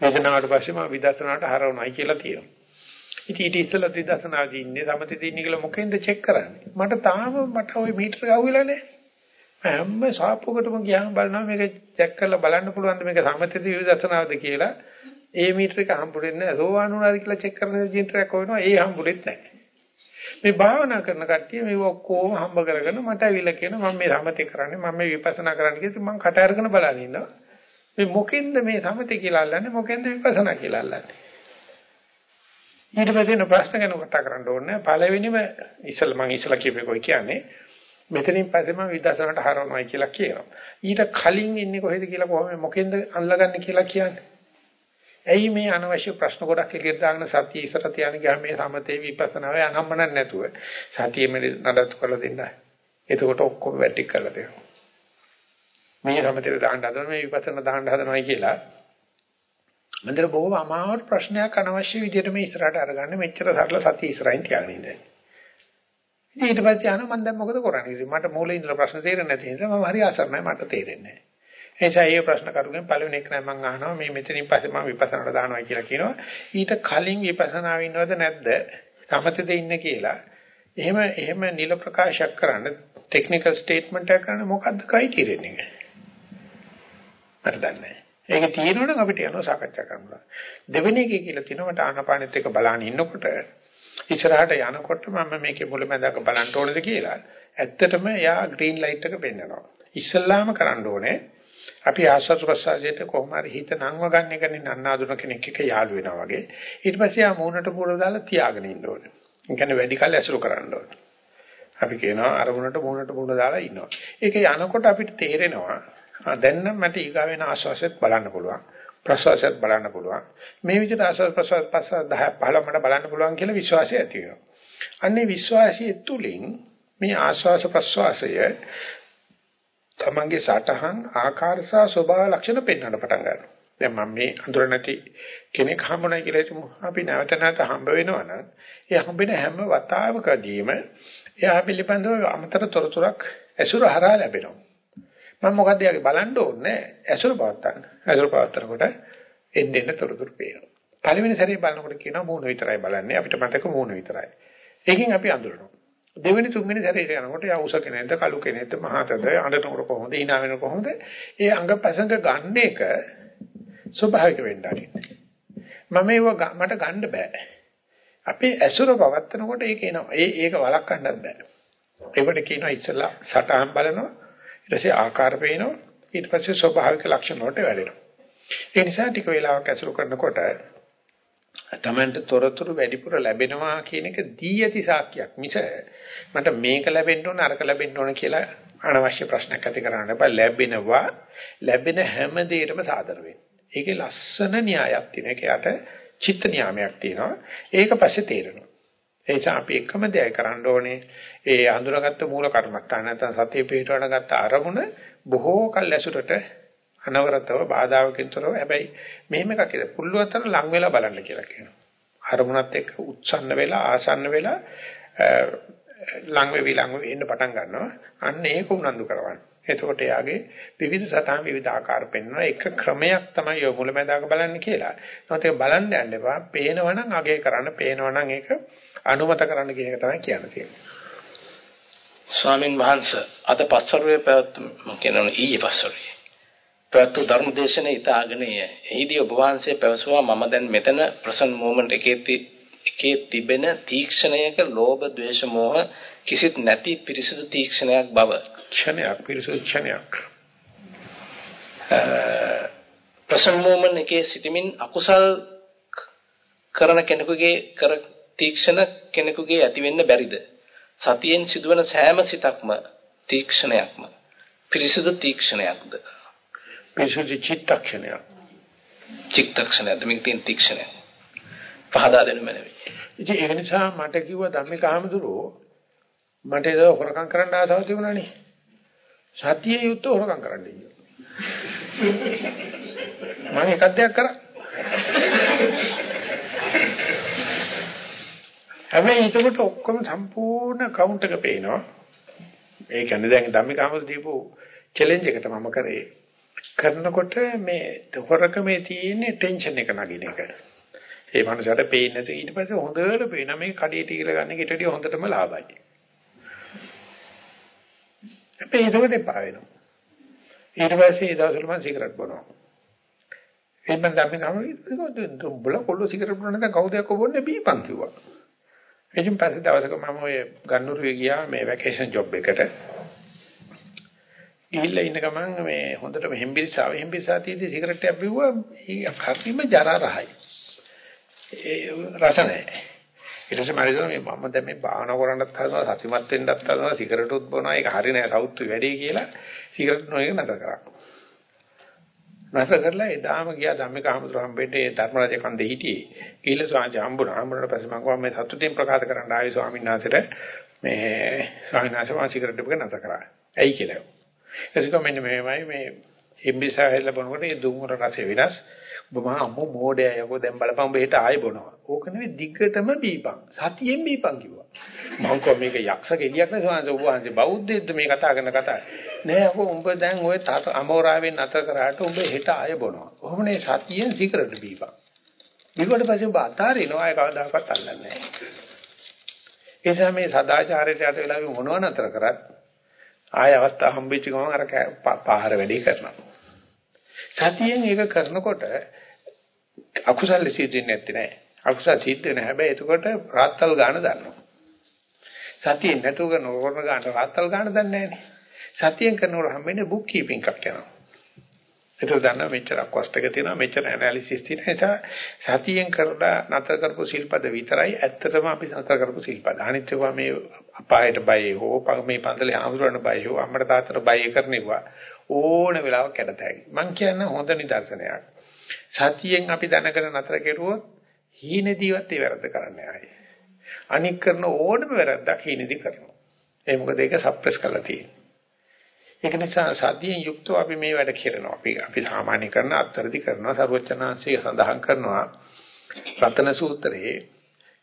වේදනාවට පස්සේ මම විදර්ශනාවට හරවනවායි කියලා තියෙනවා. ඉතින් ඊට ඉස්සෙල්ලා විදර්ශනාදී ඉන්නේ සමතේ ඉන්නේ කියලා මොකෙන්ද චෙක් කරන්නේ? මට තාම මට ওই මීටර ගහුවිලා නැහැ. හැම සාප්පුවකටම ගියාම බලනවා මේක චෙක් කරලා බලන්න පුළුවන්ද මේක සමතේදී විදර්ශනාවද කියලා. ඒ මීටර එක හම්බුනේ නැහැ. සෝවාන් වුණාද කියලා චෙක් කරන ජීන්ටරයක් හොයනවා. ඒ හම්බුනේත් නැහැ. මේ භාවනා කරන කට්ටිය මේ ඔක්කොම හම්බ කරගෙන මට ඇවිල්ලා කියනවා මම මේ සමතේ කරන්නේ මම මේ විපස්සනා කරන්නේ කියලා මම කට අරගෙන බලන ඉන්නවා. මේ මොකෙන්ද මේ සමතේ කියලා අල්ලන්නේ මොකෙන්ද විපස්සනා කියලා අල්ලන්නේ? ඊට පස්සේ ප්‍රශ්න ගැන කතා කරන්න ඕනේ. පළවෙනිම ඉස්සල මම ඉස්සලා කියපේ කොයි කියන්නේ මෙතනින් පස්සේ මම විදර්ශනාට හරවනවා කියලා කියනවා. ඊට කලින් ඉන්නේ කොහෙද කියලා කොහොම මොකෙන්ද අල්ලගන්නේ කියලා කියන්නේ. ඇයි මේ අනවශ්‍ය ප්‍රශ්න ගොඩක් එළියට දාගෙන සතිය ඉස්සර තියාන ගියාම මේ සමතේ විපස්සනාව අනම්මනක් නැතුව සතියෙම නඩත්තු කරලා දෙන්න. එතකොට ඔක්කොම වැටි කරලා දෙනවා. මේ සමතේ දාන්න හදන මේ විපස්සනා දාන්න හදනවයි කියලා මන්දර බොහොම අමාරු ප්‍රශ්නයක් අනවශ්‍ය විදිහට මේ ඉස්සරහට අරගන්න මෙච්චර සරල සතිය ඉස්සරහින් තියාගෙන ඉන්නේ. ඊට පස්සේ අහනවා මම දැන් මොකද කරන්නේ? මට මූලික ඉඳලා ප්‍රශ්න තේරෙන්නේ නැති නිසා මම හරි අසරණයි මට තේරෙන්නේ නැහැ. එනිසා මේ ප්‍රශ්න කරුගෙන් පළවෙනි එක නෑ මම අහනවා මේ මෙතනින් පස්සේ මම විපස්සනාට දානවා කියලා කියනවා. ඊට කලින් විපස්සනාව ඉන්නවද නැද්ද? සමතේද ඉන්නේ කියලා. එහෙම එහෙම නිල ප්‍රකාශයක් කරන්න ටෙක්නිකල් ස්ටේට්මන්ට් එකක් කරන්න මොකද්ද ක්‍රයිටීරියන් එක? මට දන්නේ නෑ. ඒක තියෙනවනම් අපිට යනවා සාකච්ඡා කරන්න. දෙවෙනි එකේ කියලා තියෙනවා මට ආනපානෙත් එක බලන්න ඉන්නකොට ඉස්සරහට යනකොට මම මේකේ මුලැමැදක බලන්න ඕනද කියලා. ඇත්තටම යා ග්‍රීන් ලයිට් එක පෙන්නනවා. ඉස්සල්ලාම කරන්න ඕනේ අපි ආස්වාද ප්‍රසආසයට කොහොම හරි හිත නංව ගන්න එකනේ නන්නාඳුන කෙනෙක් එක්ක යාළු වෙනවා වගේ. ඊට පස්සේ ආ මූණට පොළ දාලා තියාගෙන ඉන්න ඕනේ. ඒ කියන්නේ වැඩි කල් ඇසුරු කරන්න ඕනේ. අපි කියනවා අරමුණට මූණට පොළ දාලා ඉන්නවා. ඒක යනකොට අපිට තේරෙනවා දැන් නම් මට ඊගා වෙන ආස්වාසයත් බලන්න පුළුවන්. ප්‍රසවාසයත් බලන්න පුළුවන්. මේ විදිහට ආස්වාද ප්‍රසවාස පස්ස 10 15 මට බලන්න පුළුවන් කියලා විශ්වාසය ඇති වෙනවා. අන්නේ විශ්වාසය තුලින් මේ ආස්වාස ප්‍රසවාසය තමන්ගේ සටහන් ආකාර සහ ස්වභාව ලක්ෂණ පෙන්වන්න පටන් ගන්නවා. දැන් මම මේ අඳුර නැති කෙනෙක් හම්බුනා කියලා හිතමු. අපි නැවත නැවත හම්බ වෙනවා නම් ඒ හම්බෙන හැම වතාවකදීම එයා පිළිබඳව අමතර තොරතුරක් ඇසුර හරහා ලැබෙනවා. මම මොකද යාගේ බලන්න ඕනේ ඇසුර පවත්තන්න. ඇසුර පවත්තනකොට එන්න එන්න තොරතුරු පේනවා. පළවෙනි සැරේ බලනකොට කියනවා මූණ විතරයි බලන්නේ අපිට මතක මූණ විතරයි. ඒකෙන් අපි අඳුරනවා. දෙවෙනි තුන්වෙනි සැරේට යනකොට යා උස කෙනෙක්ද කළු කෙනෙක්ද මහතද අඬනකොට කොහොමද hina වෙන කොහොමද ඒ අංගපසංග ගන්න එක ස්වභාවික වෙන්න ආරින්නේ. මම ඒව මට ගන්න බෑ. අපේ ඇසුර පවත්නකොට ඒක එනවා. ඒ ඒක වළක්වන්නත් බෑ. ඒකට කියනවා ඉස්සලා සටහන් බලනවා ඊට පස්සේ ආකාර පේනවා ඊට පස්සේ ස්වභාවික ලක්ෂණ වලට වැඩෙනවා. ඒ නිසා ටික වෙලාවක් ඇසුරු කරනකොට තමන්ට තොරතුරු වැඩිපුර ලැබෙනවා කියන එක දී ඇති සාක්කයක් මිස මට මේක ලැබෙන්න ඕන අරක ලැබෙන්න ඕන කියලා අනවශ්‍ය ප්‍රශ්නයක් ඇති කරන්න බෑ ලැබෙනවා ලැබෙන හැම දෙයකටම සාදර වෙන්න. ඒකේ ලස්සන න්‍යායක් තියෙන එකයට චිත්ත නියාමයක් තියෙනවා. ඒක පස්සේ තේරෙනවා. ඒ නිසා අපි එකම දෙයයි කරන්න ඕනේ ඒ අඳුරගත්ත මූල කර්මස්ථාන නැත්නම් සතිය පිටවන ගත්ත අරමුණ බොහෝ කල් ඇසුරට අනවරතව බාධාවකින්තරව හැබැයි මෙහෙම එකක් කියලා පුළුවන්තර ලං වෙලා බලන්න කියලා කියනවා. අරමුණත් එක්ක උත්සන්න වෙලා ආසන්න වෙලා ලං වෙවි ලං වෙවි ඉන්න පටන් ගන්නවා. අන්න ඒක උනන්දු කරවන්න. එතකොට යාගේ විවිධ සතහන් විවිධ ආකාර පෙන්වන එක ක්‍රමයක් තමයි ඔය මුලැමැදාක බලන්න කියලා. ඒත් ඒක බලන්න යන්න එපා. පේනවනම් අගේ කරන්න, පේනවනම් ඒක අනුමත කරන්න කියන එක තමයි කියන්න තියෙන්නේ. ස්වාමින් වහන්සේ අද පස්වරුවේ පැවැත්ම කියනවා ඊයේ පස්වරුවේ පැවැත්වූ ධර්මදේශනේ ඊට ආගණය. එහිදී ඔබ වහන්සේ පැවසුවා මම දැන් මෙතන ප්‍රසන් මොමන්ට් එකේ එකේ තිබෙන තීක්ෂණයක ලෝභ, ද්වේෂ, මෝහ කිසිත් නැති පිරිසිදු තීක්ෂණයක් බව. ක්ෂණයක් පිරිසිදු ක්ෂණයක්. ප්‍රසන් මොමන්ට් එකේ සිටමින් අකුසල් කරන කෙනෙකුගේ කර තීක්ෂණ කෙනෙකුගේ ඇති වෙන්න බැරිද? සතියෙන් සිදුවන සෑම සිතක්ම තීක්ෂණයක්ම පිරිසිදු තීක්ෂණයක්ද? පිරිසිදු චිත්තක්ෂණයක්. චිත්තක්ෂණයක්ද මේක තියෙන තීක්ෂණය. පහදා දෙන්න මැනවි. ඉතින් ඒ නිසා මට කිව්වා ධම්මික ආමඳුරෝ මට ඒක හොරකම් කරන්න ආසාව තිබුණානේ. සතියේ යුත් හොරකම් කරන්න ඉන්නේ. මම එකක් දෙයක් කරා. හැබැයි ඒකට ඔක්කොම සම්පූර්ණ කවුන්ට් එක පේනවා. ඒ කියන්නේ දැන් ධම්මිකාමද දීපු චැලෙන්ජ් එකට මම කරේ. කරනකොට මේ හොරකමේ තියෙන ටෙන්ෂන් එක නගින එක. ඒ මනසට පේන්නේ නැති ඊට පස්සේ හොඳට පේන මේ කඩේට ඉගල ගන්න එකට වඩා හොඳටම ලාභයි. අපේ ඒකට එපා වෙනවා. ඊට පස්සේ ඒ දවස්වල මම සිගරට් බොනවා. එහෙනම් ධම්මිකාම දුඹල කොල්ල සිගරට් බොන නැත්නම් කවුද එක්ක බොන්නේ බීපන් කිව්වා. එදින් පස්සේ දවසක මම ඔය ගන්නුරුවේ ගියා මේ වැකේෂන් ජොබ් එකට. ගිහිල්ලා ඉන්න ගමන් මේ හොඳටම හෙම්බිරිසාව හෙම්බිරිසා තියෙදි සිගරට් එකක් බිව්වා හරිම ජරා රහයි. ඒ රස නැහැ. ඊට පස්සේ මම මේ මම දැන් මේ භාවනා කරන්නත් හදනවා සතිමත් වෙන්නත් හදනවා සිගරට් උත් බොනවා ඒක හරි නෑ සෞතු වැඩි කියලා සිගරට් නොයක නතර කරා. නතර කරලා එදාම ගියා ධම්මික හමුදුර හම්බෙන්නේ ධර්මරාජ කන්දේ හිටියේ. ගිහිල්ලා ස්වාමීන් හම්බුණා. හම්බුනට පස්සේ මම ගියා මේ සතුටින් ප්‍රකාශ කරන්න ආවේ ස්වාමීන් වහන්සේට මේ ස්වාමීන් වහන්සේ මා සිගරට් එක නතර කරා. ඇයි කියලා. එතකොට මෙන්න මෙහෙමයි මේ හිම්බිසා හැල්ල බොනකොට ඒ දුම්වර රසය වෙනස්. ඔබ මහා අම්මෝ මෝඩයා යකෝ දැන් බලපන් ඔබ හෙට ආයෙ බොනවා. ඕක නෙවෙයි දිග්ගටම බීපන්. සතියෙන් බීපන් කිව්වා. මං කෝ මේක යක්ෂ ගෙඩියක් නේ සෝන්ස ඔබ වහන්සේ බෞද්ධයෙක්ද මේ කතා කරන කතාව. නෑ අකෝ උඹ දැන් ඔය අමෝරාවෙන් අතර කරාට උඹ හෙට ආයෙ බොනවා. කොහොමනේ සතියෙන් සිගරට් බීපන්. ඊට පස්සේ ඔබ අතාරිනවා ඒ කවදාකවත් අල්ලන්නේ නෑ. ඒ නිසා මේ සදාචාරයට යට වෙලා මොනව නතර කරත් ආය අවස්ථාව හම්බෙච්ච ගමන් අර පාහර වැඩි කරනවා. සතියෙන් ඒක කරනකොට අකුසල සිද්ධ වෙන්නේ නැත්තේ නෑ. අකුසල සිද්ධ වෙන හැබැයි එතකොට රාත්තල් ගාන දන්නවා. සතියෙන් නැතුව කරන ඕන ගාන රාත්තල් ගාන දන්නේ නෑනේ. සතියෙන් කරනකොට හම්බෙන්නේ බුක් කීපින් එකක් යනවා. ඒක දන්නා මෙච්චර කොස්ට් එක තියෙනවා මෙච්චර ඇනලිසිස් තියෙන නිසා සතියෙන් කරලා නතර කරපු සිල්පද විතරයි ඇත්තටම අපි නතර කරපු සිල්පද. අනිත් ඒවා මේ අපායට බය හෝ මේ පන්දලේ ආමුරණ බය හෝ අම්මට තාත්තට බය කරනවා ඕන වෙලාවක කැඩතයි. මං කියන්නේ හොඳ නිදර්ශනයක්. සතියෙන් අපි දැනගෙන නතර කෙරුවොත් හීනෙදීවත් ඒ වැරද්ද කරන්නේ ආයේ. අනික් කරන ඕනම වැරද්දක් හීනෙදී කරනවා. ඒ මොකද ඒක සප්‍රෙස් කරලා තියෙන්නේ. ඒක නිසා සතියෙන් යුක්තව අපි මේ වැඩ කරනවා. අපි අපි සාමාන්‍ය කරන අත්තරදි කරනවා සර්වචනාංශය සඳහන් කරනවා. රතන සූත්‍රයේ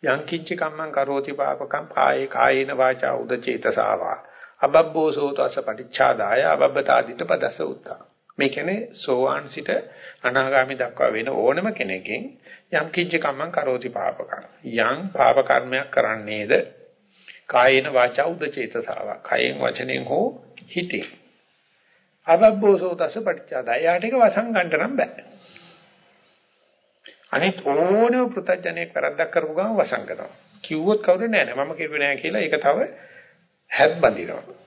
යං කිච්ච කම්මං කරෝති පාපකම් පායේ කායේන වාචා උදචේතසාවා අබබ්බෝසෝ තස පටිච්චාදාය අබබ්බතාදිට පදස උත්තා මේ කියන්නේ සෝවාන් සිට අනාගාමි දක්වා වෙන ඕනම කෙනෙක්ගෙන් යම් කිච්ච කම්මං කරෝති පාපකම්. යම් පාප කර්මයක් කරන්නේද? කායේන වාචා උදචේතසාව කයෙන් වචනෙන් හෝ හිතින් අබබ්බෝසෝ තස පටිච්චාදාය යාට එක වසං ගන්න නම් බෑ. අනිත් ඕනම පෘතජ්ජනයක් වැරද්දක් කරපු ගමන් වසං කරනවා. කිව්වොත් කවුරු නෑ නෑ. මම කිව්වේ නෑ කියලා ඒක තව හැත් බඳිනවා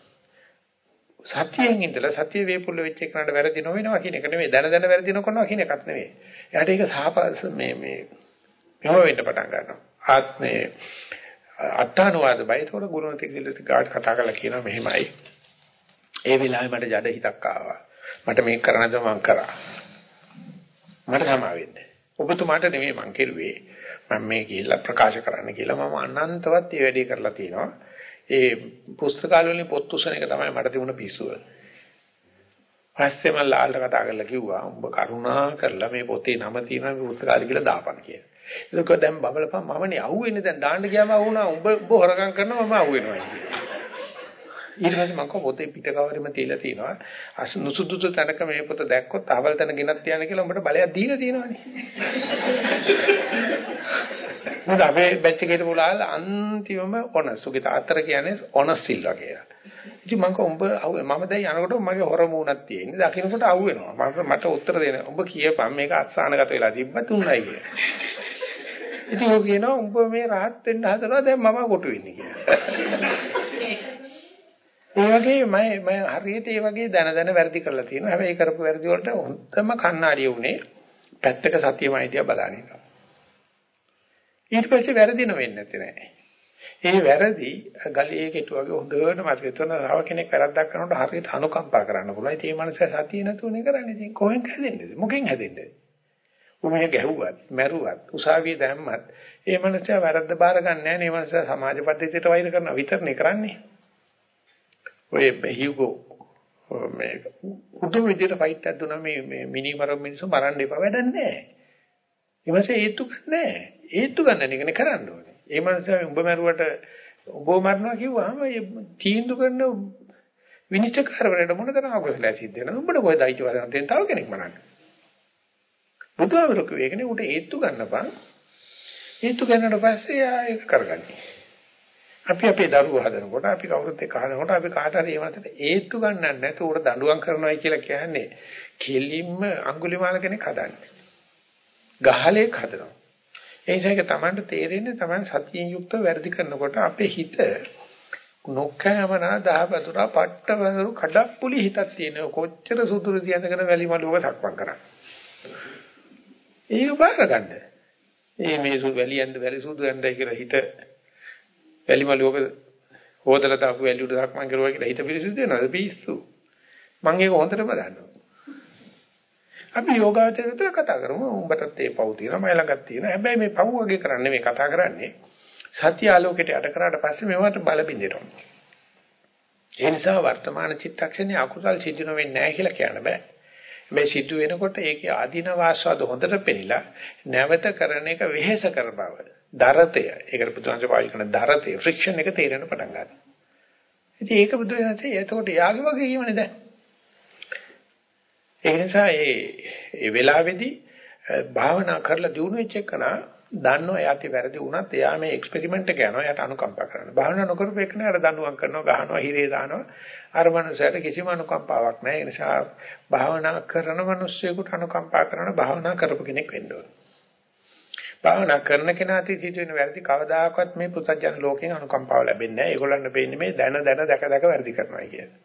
සතියෙන් ඉඳලා සතිය වේපුල්ල වෙච්ච එකනට වැරදි නොවෙනවා කියන එක නෙමෙයි දැන දැන වැරදි නොකරනවා කියන එකක් නෙමෙයි එයාට ඒක සාපස මේ මේ මෙහෙම වෙන්න පටන් ගන්නවා ආත්මේ අට්ඨානුවාද බයිතෝර ගුරුනාථ කිසිලට ගාඩ් කතා කරලා කියනවා මෙහෙමයි. ඒ වෙලාවේ මට ජඩ හිතක් ආවා. මට මේක කරන්නද මං කරා. මට සමා වෙන්න. ඔබතුමාට නෙමෙයි මං කෙරුවේ. මම මේ ගිහිල්ලා ප්‍රකාශ කරන්න කියලා මම අනන්තවත් මේ වැඩේ කරලා තියෙනවා. ඒ පුස්තකාල වලින් පොත් උසන එක තමයි මට තිබුණ පිස්සුව. පස්සේ මම ලාල්ට කතා කරලා කිව්වා උඹ කරුණා කරලා මේ පොතේ නම තියෙනවා මේ පුස්තකාලේ කියලා දාපන් කියලා. ඒක දැන් බබලපන් මමනේ අහුවෙන්නේ දැන් දාන්න ගියාම අහුණා උඹ උඹ හොරගම් කරනවා මම අහුවෙනවා ඊට පස්සේ මම පොතේ පිට කවරෙම තියලා තියෙනවා අස නුසුදුසු තැනක මේ පොත දැක්කොත් අවල් තැන ගෙනත් තියන්න කියලා උඹට බලයක් දීලා තියෙනවානේ මොකද අපේ බැච් එකේ පුලාල අන්තිමම ඔනස්. උගේ තාත්තර කියන්නේ ඔනස් සිල්වා කියලා ඉතින් මම කව උඹ මම දැන් යනකොට මගේ හොර මූණක් තියෙන්නේ. දකින්නකොට අහුවෙනවා. මම මට උත්තර දෙන්න උඹ කියපන් මේක අත්සානගත වෙලා තිබ්බත් උන්නයි කියලා. ඉතින් ਉਹ කියනවා උඹ මේ rahat වෙන්න හදනවා දැන් මම කොටු වෙන්නේ කියලා. ඒ වගේ මම මම හරියට ඒ වගේ දන දන වැරදි කරලා තියෙනවා. හැබැයි කරපු වැරදි වලට හොඳම කණ්ණාඩිය උනේ පැත්තක සතියමයි දිහා බලන එක. ඊට පස්සේ වැරදි නොවෙන්නේ නැත්තේ නෑ. ඒ වැරදි ගලියේ කෙටු වගේ හොඳට මතක තුන තව කෙනෙක් වැරද්දක් කරනකොට හරියට අනුකම්පා කරන්න පුළුවන්. ඒ මනුස්සයා සතිය නැතුවනේ කරන්නේ. ඉතින් කොහෙන් හැදෙන්නේද? මොකෙන් හැදෙන්නේද? උමේ ගැහුවත්, මැරුවත්, උසාවියේ දැම්මත් ඒ මනුස්සයා වැරද්ද බාර ගන්න නැහැ නේ මනුස්සයා සමාජ පද්ධතියට වෛර කරනවා විතරනේ කරන්නේ. ඔය හියුගෝ මේ උඩු විදියට ෆයිට් එකක් දුන්නා මේ මේ මිනිමර මිනිස්සු මරන්න එපා වැඩක් නැහැ. ඒ මාසේ හේතු නැහැ. හේතු ගන්න එකනේ කරන්න ඕනේ. ඒ මනුස්සයා උඹ මැරුවට උඹව මරනවා කිව්වහම තීන්දුව කරන විනිශ්චයකාරවරයාට මොන තරම් අකුසලයක් සිද්ධ වෙනවද? උඹට කොහෙද අයිතිවාසිකම් තියෙන තව කෙනෙක් මරන්නේ? බුදුහාමුදුරු කිව්වේ ඒකනේ උට හේතු ගන්නපන්. හේතු ගන්නට පස්සේ යා ඒක කරගන්නේ. අපි අපේ දරුවෝ හදනකොට අපි කවුරුත් එක්ක හදනකොට අපි කාට හරි ඒ වන්ට හේතු ගන්නන්න නැතුව උට දඬුවම් කරනවායි කියලා කියන්නේ කෙලින්ම අඟුලිමාල කෙනෙක් හදන්නේ. ගහලෙක් හදනවා. ඒ නිසා ඒක Tamanට තේරෙන්නේ Taman සතියෙන් යුක්තව වැඩි කරනකොට අපේ හිත නොකෑමනා දහවතුරා පට්ටවරු කඩප්පුලි හිතක් තියෙන කොච්චර සුදුරු තියනගෙන වැලි මලුවක සක්මන් කරන්නේ. ඒක බාර ගන්න. ඒ මේ සු වැලියෙන්ද වැලි සුදු යන්නයි කියලා හිත වැලිමලුවක හොදලා දාපු වැලි උඩ දක්මන් කරුවා කියලා හිත පිරිසිදු වෙනවද පිස්සු. මම ඒක හොඳටම දන්නවා. අපි යෝගාවචර විතර කතා කරමු. උඹටත් ඒ පව් තියෙනවා මම ළඟත් තියෙනවා. හැබැයි මේ පව් වගේ කරන්නේ මේ කතා කරන්නේ සත්‍ය ආලෝකයට යට කරාට පස්සේ මේවට බල බින්දෙනවා. ඒ නිසා වර්තමාන චිත්තක්ෂණේ අකුසල් සිද්ධ වෙන්නේ නැහැ කියලා කියන්න බෑ. මේ සිද්ධ වෙනකොට ඒකේ ආධින වාස්වාද හොඳට පෙනිලා නැවත කරන එක වෙහෙස කර බව. දරතය. ඒකට පුදුමංශ පාවිච්චි කරන දරතය ෆ්‍රික්ෂන් එක තේරෙන පටන් ගන්නවා. ඉතින් ඒක බුදුරජාණන්සේ එතකොට යාගේ වගේ කියවනේ දැන්. ඒ නිසා ඒ ඒ වෙලාවේදී භාවනා කරලා දිනු වෙච්ච එකනා දන්නවා එයාට වැරදි වුණත් එයා මේ එක්ස්පෙරිමන්ට් එක යනවා එයාට අනුකම්පා කරනවා. භාවනා නොකරපු එකනට දඬුවම් කරනවා ගහනවා හිරේ දානවා. අර මනුස්සයාට කිසිම අනුකම්පාවක් නැහැ. ඒ නිසා භාවනා කරන මිනිස්සුයෙකුට අනුකම්පා කරන භාවනා කරපු කෙනෙක් වෙන්න ඕන. භාවනා කරන කෙනාට සිදුවෙන වැරදි කවදාකවත් මේ පුතජන ලෝකෙන් අනුකම්පාව ලැබෙන්නේ නැහැ. ඒගොල්ලන්ට පේන්නේ මේ දැන දැන දැක දැක වැරදි කරනවා කියන්නේ.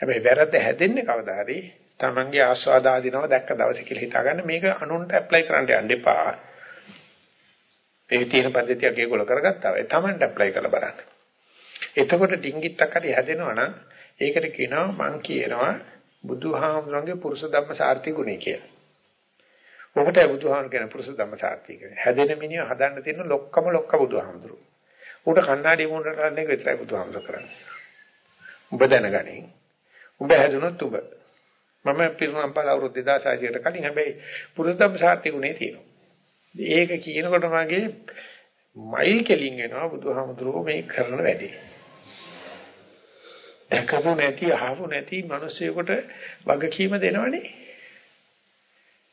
හැබැයි වැරද්ද හැදෙන්නේ කවදා හරි Tamange ආස්වාද ආදිනව දැක්ක දවසේ කියලා හිතාගන්න මේක අනුන්ට ඇප්ලයි කරන්න යන්න එපා. ඒ තියෙන පද්ධතියක් ඒගොල්ලෝ කරගත්තා. ඒ Tamanට ඇප්ලයි කරලා බලන්න. එතකොට ඩිංගිත්තක් හරි හැදෙනවා නම් ඒකට කියනවා මං කියනවා බුදුහාමුදුරන්ගේ පුරුෂ ධම්ම සාර්ථි ගුණය කියලා. මොකටද බුදුහාමුදුරන් කියන පුරුෂ ධම්ම සාර්ථි කියන්නේ? හැදෙන මිනිහ හදන්න තියෙන ලොක්කම ලොක්ක බුදුහාමුදුරු. ඌට කණ්ණාඩි මුණට ගන්න එක විතරයි බුදුහාමුදුර කරන්නේ. ඔබ දැනගනින්. උඹ හැදුනොත් උඹ. මම පිරුණම් පාල අවුරුදු 2600 කට කලින් හැබැයි පුරුෂධම් සාර්ථකුනේ තියෙනවා. ඒක කියනකොට මගේ මයිල් කෙලින් එනවා බුදුහාමුදුරුවෝ මේ කරන වැඩේ. දැකපු නැති අහපු නැති මිනිස්සුයෙකුට වගකීම දෙනවනේ.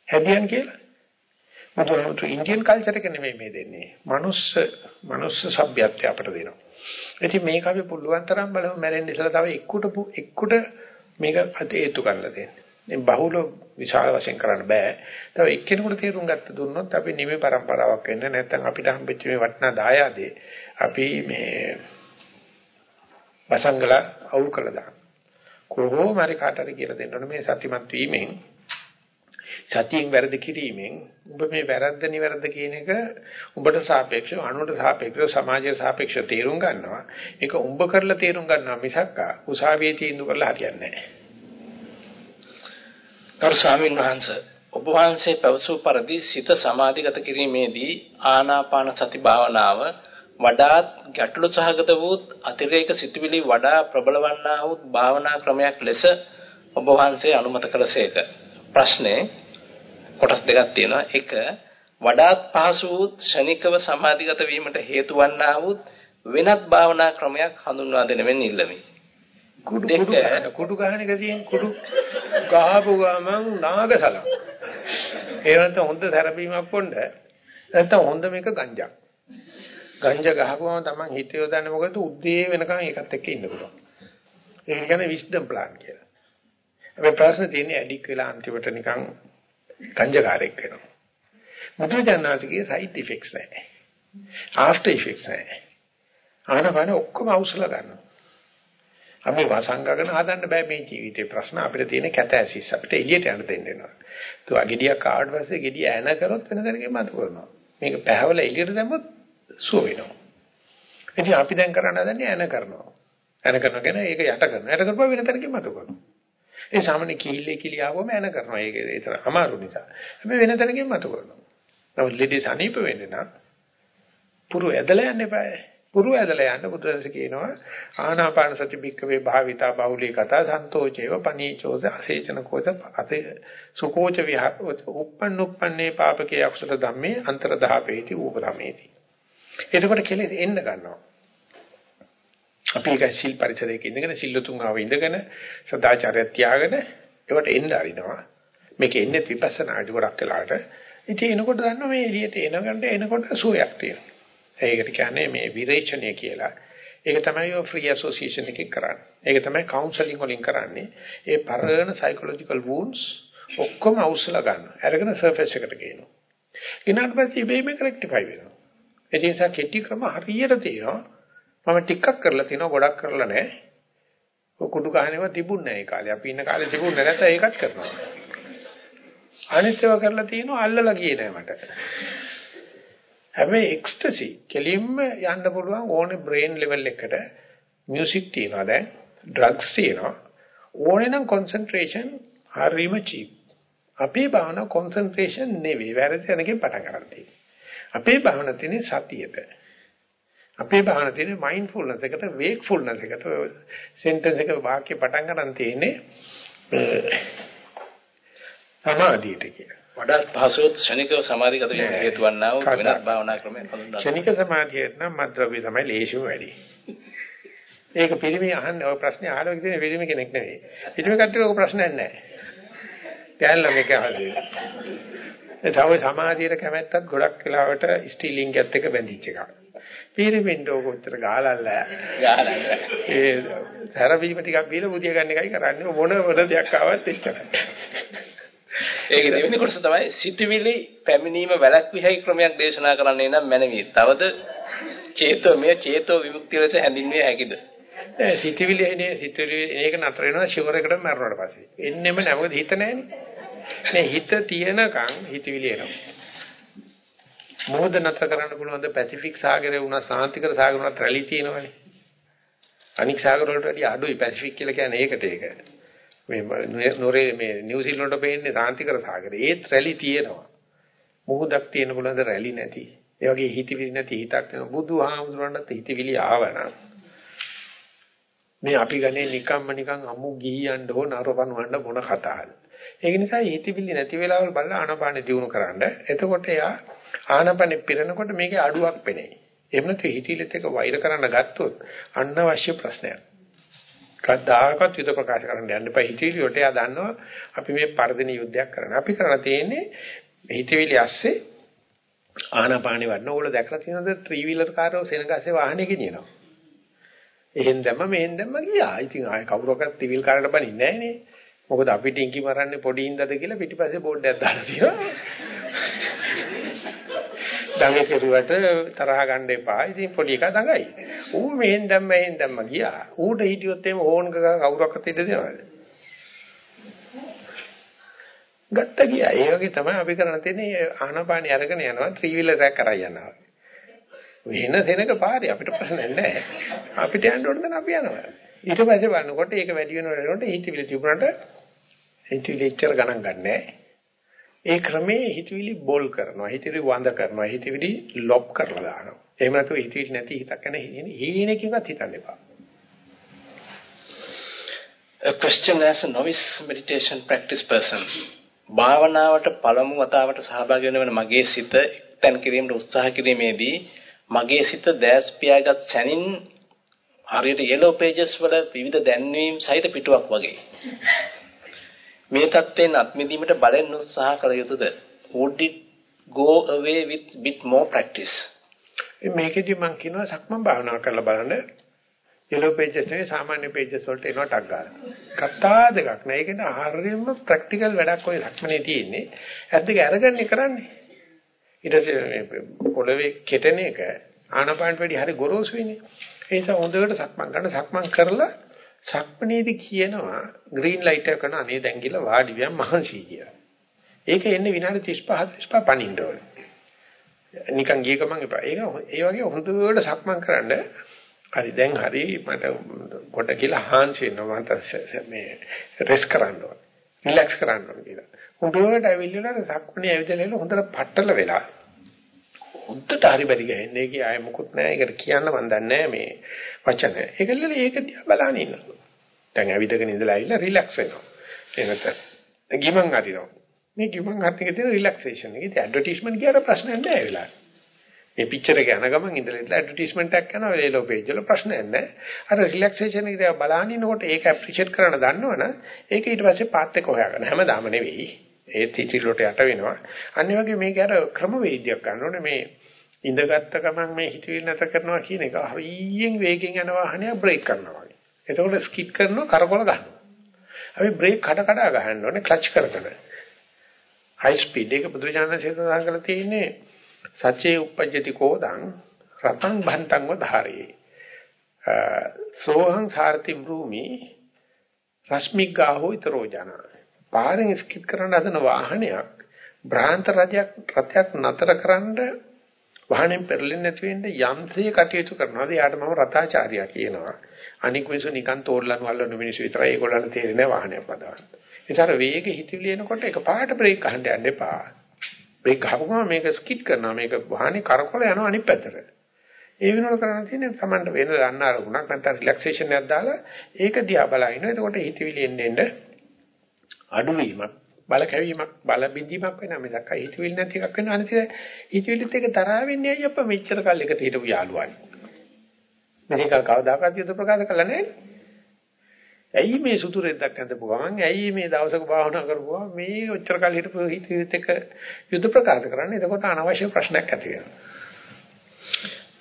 හැදියන් කියලා. මුතුරාමතු ඉන්දියන් කල්චර් එක නෙමෙයි මේ දෙන්නේ. මනුස්ස මනුස්ස සભ્યත්වය අපට දෙනවා. ඉතින් මේක අපි පුළුවන් තරම් බලමු මැරෙන්න ඉස්සලා තව එක්කුට එක්කුට මේක හේතු කරලා දෙන්න. මේ බහුල විශාල වශයෙන් කරන්න බෑ. තව එක්කෙනෙකුට තේරුම් ගත්ත දුන්නොත් අපි නිමේ પરම්පරාවක් වෙන්න නැත්නම් අපිට හම්බෙච්ච මේ වටිනා දායාදේ අපි මේ වසංගල අවුල් කළා දාන්න. කොහොම හරි කාටරි කියලා දෙන්න ඕනේ මේ සත්‍යමත් වීමෙන් සතියෙන් වැරදි කිරීමෙන් ඔබ මේ වැරද්ද නිවැරද්ද කියන එක ඔබට සාපේක්ෂව අනුන්ට සාපේක්ෂව සමාජයට සාපේක්ෂව තේරුම් ගන්නවා. ඒක ඔබ කරලා තේරුම් ගන්නවා මිසක් උසාවියේ තීන්දුව කරලා හරියන්නේ නැහැ. ගරු ස්වාමීන් වහන්සේ ඔබ වහන්සේ පැවසූ පරිදි සිත සමාධිගත කිරීමේදී ආනාපාන සති භාවනාව වඩාත් ගැටලු සහගත වූත් අතිරේක සිතුවිලි වඩා ප්‍රබල වන්නා වූ භාවනා ක්‍රමයක් ලෙස ඔබ වහන්සේ අනුමත කළසේක. ප්‍රශ්නේ කොටස් දෙකක් තියෙනවා. එක වඩාත් පහසු වූ ශනිකව සමාධිගත වීමට හේතු වන්නා වූ වෙනත් භාවනා ක්‍රමයක් හඳුන්වා දෙන මෙන් ඉල්ලමි. කුඩු කුඩු කුඩු ගහන එක තියෙන කුඩු ගහපු ගමන් නාගසලම්. ඒ නැත්නම් හොඳ තැරපීමක් පොණ්ඩ. නැත්නම් හොඳ මේක ගංජා. ගංජා ගහපුවම Taman හිත යොදන්නේ මොකද උද්දී වෙනකන් ඒකත් එක්ක ඉන්න පුළුවන්. ඒක කියන්නේ විස්ඩම් ප්ලාන් කියලා. හැබැයි ප්‍රශ්නේ තියෙන්නේ ඇඩික් වෙලා අන්තිමට නිකන් ගංජකාරයෙක් වෙනවා. මුද්‍රජානනාතිකේ සයිඩ් ඉෆෙක්ට්ස් නැහැ. ආෆ්ටර් ඉෆෙක්ට්ස් නැහැ. ආනපන ඔක්කොම අවශ්‍යලා ගන්නවා. අපි වසංගගෙන හදන්න බෑ මේ ජීවිතේ ප්‍රශ්න අපිට තියෙන කැත ඇසිස් අපිට එළියට යන්න දෙන්න වෙනවා. તો අගෙඩියක් ආවට පස්සේ ගෙඩිය ඇන කරොත් වෙන තැනකින් මතු කරනවා. මේක පැහැවල එළියට දැම්මොත් සුව වෙනවා. ඉතින් අපි දැන් කරන්න හදන්නේ ඇන කරනවා. ඇන කරනවා කියන්නේ ඒක යට කරනවා. යට කරපුවා වෙන තැනකින් මතු කරනවා. ඒ සාමාන්‍ය කිහිල්ලේ කිලියාවම ඇන කරනවා. ඒක ඒතර අමාරු නිසා. හැබැයි වෙන තැනකින් මතු කරනවා. නමුත් ලෙඩේ සනීප වෙන්න නම් පුරු ඇදලා යන්න එපායි. පුරු ඇදලා යන්න බුදුරජාණන් කියනවා ආනාපාන සති බික්කවේ භාවිතා බහුලී කතා සන්තෝචේව පනීචෝස අසේචන කෝච අතේ සුකෝච විහා උප්පන්නුප්පන්නේ පාපකේ අක්ෂර ධම්මේ අන්තරදාපේති ූපධමේති එතකොට කෙලෙස් එන්න ගන්නවා අපි ඒක සිල් පරිසරයක ඉඳගෙන සිල්ලුතුන් ආව ඉඳගෙන සදාචාරය තියාගෙන ඒකට එන්න අරිනවා මේක එන්නේ විපස්සනාට ගොඩක් වෙලාට ඉතින් එනකොට දන්නවා මේ එළියට එනකොට එනකොට සුවයක් තියෙනවා ඒකට කියන්නේ මේ විරේචනය කියලා. ඒක තමයි ඔය ෆ්‍රී ඇසෝසියේෂන් එකේ කරන්නේ. ඒක තමයි කවුන්සලින් වලින් කරන්නේ. ඒ පරණ සයිකොලොජිකල් වුන්ඩ්ස් ඔක්කොම අවශ්‍යලා ගන්නවා. අරගෙන සර්ෆේස් එකට ගේනවා. ඊනාට පස්සේ ඉබේම රෙක්ටිෆයි වෙනවා. ඒ නිසා කෙටි ක්‍රම හරියට තියෙනවා. මම ටිකක් කරලා තියෙනවා ගොඩක් කරලා නැහැ. ඔය කුඩු ගහනේව තිබුණ නැහැ ඒ කාලේ. අපි ඉන්න කාලේ තිබුණ නැත්නම් ඒකත් කරනවා. අනිත් ඒවා කරලා තියෙනවා අල්ලලා ගියේ නැහැ මට. හැබැයි එක්ස්ටසි කෙලින්ම යන්න පුළුවන් ඕනේ බ්‍රේන් ලෙවල් එකට මියුසික් තියනවා දැන් ඩ්‍රග්ස් තියනවා ඕනේ නම් කොන්සන්ට්‍රේෂන් හරිම චීප් අපේ භාවනා කොන්සන්ට්‍රේෂන් නෙවෙයි වැරදි තැනකින් පටන් ගන්න තියෙන්නේ අපේ භාවනා තියෙන්නේ සතියට අපේ භාවනා තියෙන්නේ මයින්ඩ්ෆුල්නස් එකට වේක්ෆුල්නස් එකට සෙන්ටෙන්ස් එක වාක්‍ය පටන් ගන්න තියෙන්නේ සමාධියට කියලා වඩාත් පහසුවත් ශනිකව සමාධිගත වෙන්න හේතු වන්නා වූ වෙනත් භාවනා ක්‍රමයක් හඳුන්වනවා. ශනික සමාධියට නම් මද්ද්‍රව්‍ය තමයි ලේසිම වැඩි. ඒක පිළිමේ අහන්නේ ඔය ප්‍රශ්නේ අහලා ඉතින් පිළිමේ කෙනෙක් නෙවෙයි. පිළිමේ කට්ටිය ඔය ප්‍රශ්නයක් නැහැ. කැලලා මේක අහන්නේ. ඒ තව සමාධියට කැමැත්තත් ගොඩක් වෙලාවට ස්ටීලින්ගයත් එක්ක බැඳිච්ච එකක්. පිළිමෙන්ට ඔක උත්තර ගාලල්ල. ගාලල්ල. ඒ තරවීම ටිකක් බීලා බුදිය ගන්න එකයි කරන්නේ මොන මොන දෙයක් ආවත් එච්චරයි. ඒකේ දෙවෙනි කොටස තමයි සිතවිලි පැමිණීම වැළැක්විය හැකි ක්‍රමයක් දේශනා කරන්නේ නම් මැනවි. තවද චේතෝ මෙය චේතෝ විමුක්තිය ලෙස හැඳින්විය හැකිද? සිතවිලි එනේ සිතවිලි ඒක නතර වෙනවා ෂුවර් එකට මැරුණාට පස්සේ. එන්නෙම නෑ මොකද හිත නෑනේ. නේ හිත තියෙනකන් හිතවිලි එනවා. මොහොත නතර කරන්න පුළුවන් ද පැසිෆික් සාගරේ වුණා සාන්තිකර සාගර වුණා රැලි තියෙනවනේ. අනික් සාගර වලට වැඩිය අඩුයි පැසිෆික් කියලා කියන්නේ ඒකට ඒක. මේ නොරේ මේ නිව්සීලන්ත පේන්නේ සාන්තිකර සාගරේ. ඒත් රැලි තියෙනවා. මුහුදක් තියෙන බුලඳ රැලි නැති. ඒ වගේ හිතවිලි නැති හිතක් වෙන බුදුහාමුදුරන්ට හිතවිලි ආවනම් මේ අපි ගන්නේ නිකම්ම නිකන් අමු ගිහියන්න හෝ නරපණවන්න මොන කතාවද. ඒක නිසා හිතවිලි නැති වෙලාවල් බලලා ආනපානෙ දිනු කරන්න. එතකොට එයා ආනපානෙ පිරෙනකොට මේකේ අඩුවක් පෙනේ. එහෙම නැත්නම් හිතවිලිත් එක වෛර කරන්න ගත්තොත් අනවශ්‍ය ප්‍රශ්නයක්. කවදාකවත් යුද ප්‍රකාශ කරන්න යන්න එපා. හිතවිලි වලට එයා දන්නවා අපි මේ පරදින යුද්ධයක් කරන්න. අපි කරලා තියෙන්නේ හිතවිලි ඇස්සේ ආනාපානෙ වඩන ඕගොල්ලෝ දැකලා තියෙනවද ත්‍රී වීලර් කාරෝ සෙනගස්සේ වාහනේ ගෙනියනවා. එහෙන් දැම්ම මෙහෙන් දැම්ම ගියා. ඉතින් ආයේ කවුරක්වත් ත්‍රී වීල් කාරකට බනින්නේ නැහැ නේ. මොකද අපිට ඉඟි මරන්නේ පොඩි ඉඳද කියලා පිටිපස්සේ බෝඩ් එකක් දාලා තියෙනවා. දඟේ කෙරුවට තරහ ගන්න එපා. ඉතින් පොඩි එකා දඟයි. ඌ මෙහෙන් දැම්ම මෙහෙන් දැම්ම ගියා. ඌට හිටියොත් එimhe හෝන් එක කවුරක්වත් ඉඳ දෙනවද? ගත්ත ගියා. ඒ වගේ තමයි අපි කරන්න තියෙන්නේ ආනාපානිය අරගෙන යනවා ත්‍රී වීලර් එකක් කරා යනවා. වෙන සෙනක පාරේ අපිට ප්‍රශ්න නැහැ. අපිට යන්න ඕන දැන් අපි යනවා. ඊට පස්සේ බලනකොට ඒක වැඩි වෙනකොට වෙනකොට හිතවිලි තිබුණාට හිතවිලි එච්චර ගණන් ගන්නෑ. ඒ ක්‍රමේ හිතවිලි බෝල් කරනවා. හිතවිලි වඳ කරනවා. හිතවිලි ලොප් කරලා දානවා. එහෙම නැතුව හිතවිලි නැති හිතක් ගැන හීනකින්වත් හිතන්න එපා. A question as a novice meditation practice person භාවනාවට පළමු වතාවට සහභාගී වෙන මගේ සිත එක්තැන් කිරීමට උත්සාහ කිරීමේදී මගේ සිත දැස් පියාගත් සැනින් හරියට yellow pages වල විවිධ දැන්වීම් සහිත පිටුවක් වගේ. මේ தත්ත්වෙන් අත්මිදීමට බලෙන් උත්සාහ කළ යුතුද? would it go away with bit more practice? මේකෙදි මම කියනවා සක්මන් භාවනා කරලා බලන්න yellow pages නෙවෙයි සාමාන්‍ය pages වලට එනවා ටක් ගන්න. කතා දෙකක් නෑ. ඒකෙන් හරියම ප්‍රැක්ටිකල් වැඩක් ඔය ලක්මනේ තියෙන්නේ. ඇත්තක අරගන්නේ කරන්නේ. ඊට පස්සේ පොළවේ කෙටෙන එක ආනපානට වැඩි හරි ගොරෝසු වෙන්නේ. ඒ නිසා හොඳට සක්මන් ගන්න සක්මන් කරලා සක්මනේදී කියනවා ග්‍රීන් ලයිට් එක කරන අනේ දැන් කියලා වාඩි වියන් මහන්සි කියලා. ඒක එන්නේ විනාඩි 35 35 පණින්න ඕනේ. නිකන් ගිය ගමන් එපා. ඒක ඒ වගේ හොඳට සක්මන් කරන්න හරි දැන් හරි මට පොඩ කියලා හාන්සි වෙනවා මට මේ රෙස් කරන්න ඕන. රිලැක්ස් කරන්න ඕන කියලා. හොඳට ඇවිල්ලා සක්මණේ ඇවිදලා හොඳට පట్టල වෙලා. හොඳට හරි බැරි ගහන්නේ කී ආයේ මොකුත් නැහැ. ඒකට කියන්න මන් දන්නේ මේ වචන. ඒකල්ල ඒක දිහා බලන්න ඉන්නවා. දැන් ඇවිදගෙන ඉඳලා ඇවිල්ලා රිලැක්ස් වෙනවා. එහෙනම් ගිමන් අරිනවා. මේ ගිමන් අරින එකේ තියෙන රිලැක්සේෂන් එක. ඉතින් ඇඩ්වර්ටයිස්මන්ට් කියලා ප්‍රශ්නයක් නැහැ ඒ වෙලාවේ. මේ පික්චර් එක යන ගමන් ඉඳලා ඉඳලා ඇඩ්වර්ටයිස්මන්ට් එකක් කරනවා වේලෝ පේජ් වල ප්‍රශ්නයක් නැහැ. අර රිලැක්සේෂන් එක දිහා බලන ඉන්නකොට ඒක ඇප්‍රීෂিয়েට් කරන්න දන්නවනම් ඒක ඊට පස්සේ පාත් එක හොයාගන්න හැමදාම නෙවෙයි. ඒ තිතිලොට යට වෙනවා. අනිත් වගේ මේක අර ක්‍රමවේදයක් ගන්න ඕනේ මේ ඉඳගත්ත ගමන් මේ හිතවිලි නැත කරනවා කියන එක හරියෙන් වේගෙන් යන වාහනයක් බ්‍රේක් කරනවා වගේ. එතකොට ස්කිඩ් කරනවා කරකොල ගන්නවා. අපි බ්‍රේක් කඩ කඩ ගහන්න ඕනේ ක්ලච් කර කර. හයි ස්පීඩ් එක බුදුජානක සේතනා කරලා තියෙන්නේ සච්චේ උපජ්ජති කෝදං රතං භන්තං වධාරේ සෝහං සාරති භූමි රශ්මිග්ගාහෝ ඊතරෝ ජන පාරෙන් ස්කිප් කරන්න හදන වාහනයක් භ්‍රාන්ත රජයක් රථයක් නතර කරන්න වාහනේ පෙරලෙන්නේ නැති වෙන්න යම්සේ කටයුතු කරනවා. එයාට මම රතාචාර්යා කියනවා. අනික මිනිස්සු නිකන් තෝරලන වල්ලන මිනිස්සු විතරයි ඒගොල්ලන්ට තේරෙන්නේ වාහනයක් පදවන්න. ඒතර වේගෙ හිතවිලි එනකොට එක පාට බ්‍රේක් අහන්න යන්න එපා. බ්‍රේක් ගහපුවම මේක ස්කිඩ් කරනවා මේක වාහනේ කරකවල යනවා අනිත් පැත්තට. ඒ වෙනකොට කරන්න තියෙන්නේ Tamanට වෙන දන්න අරමුණක් නැත්නම් රිලැක්සේෂන් එකක් දාලා ඒක දිහා බලන. එතකොට හිතවිලි එන්න එන්න අඩුවීමක් බල කැවීමක් බල බිඳීමක් වෙනවා මිසක් හිතවිලි නැති එකක් වෙනවා අනිත් හිතවිලිත් එක තරහ වෙන්නේ අයියෝ අප්පා මෙච්චර කල් එකට හිටපු යාළුවානි. මේක කවදාකවත් යුද ප්‍රකාශ කළා නෑ. ඇයි මේ සුදු රෙද්දක් ඇඳපු ගමන් ඇයි මේ දවසක භාවනා කරපුවා මේ ඔච්චර කල් හිටපු හිතවිලිත් එක යුද ප්‍රකාශ කරන්නේ එතකොට අනවශ්‍ය ප්‍රශ්නයක් ඇති වෙනවා.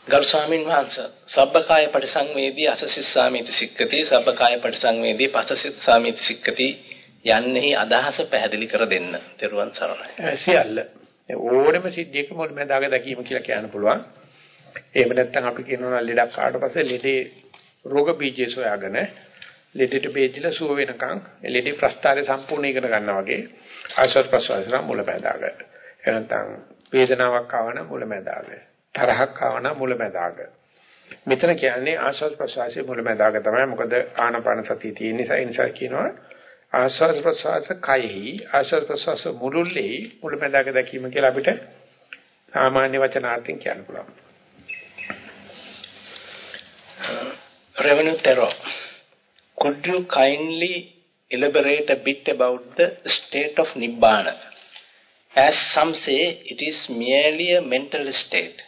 ගරු ස්වාමීන් වහන්සේ සබ්බකාය පරිසංවේදී අසසිස්සාමිති සික්කති සබ්බකාය පරිසංවේදී පසසිත සාමිති සික්කති යන්නේහි අදහස පැහැදිලි කර දෙන්න. තෙරුවන් සරණයි. සියල්ල ඕනෙම සිද්ධියක මොල් මැදාග දැකීම කියලා කියන්න පුළුවන්. එහෙම නැත්නම් අපි කියනවා ලෙඩක් ආවට පස්සේ ලෙඩේ රෝග බීජය සොයාගෙන ලෙඩට බේදිලා සුව වෙනකන් ලෙඩේ ප්‍රස්තාරය සම්පූර්ණ ඉගෙන ගන්නවා වගේ ආශ්වාස ප්‍රශ්වාසන මුල මැදාග. එහෙනම් වේදනාවක් ආවනම් මුල මැදාග. තරහක් ආවනම් මුල මැදාග. මෙතන කියන්නේ ආශ්වාස ප්‍රශ්වාසයේ මුල මැදාග තමයි. මොකද ආනපාන සතිය තියෙන නිසා ඒ නිසා කියනවා ආස්වාද ප්‍රසවාස කයෙහි ආස්වාද ප්‍රසවාස මුළුල්ලේ මුලැඳාක දැකීම කියලා අපිට සාමාන්‍ය වචනාර්ථයෙන් කියන්න පුළුවන්. revenue terror Could you kindly elaborate a bit about the state of Nibbana? As some say, it is merely a mental state.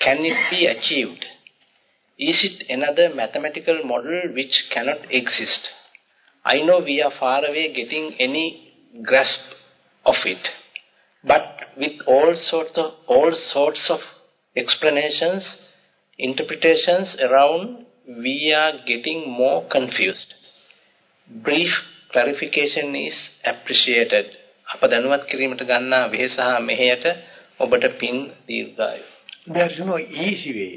Can it be achieved? Is it another mathematical model which cannot exist? I know we are far away getting any grasp of it. But with all sorts of all sorts of explanations, interpretations around, we are getting more confused. Brief clarification is appreciated. අප දැනුවත් කිරීමට ගන්නා වෙහස මෙහෙයට ඔබට පින් දීර්ඝායු. There is no easy way.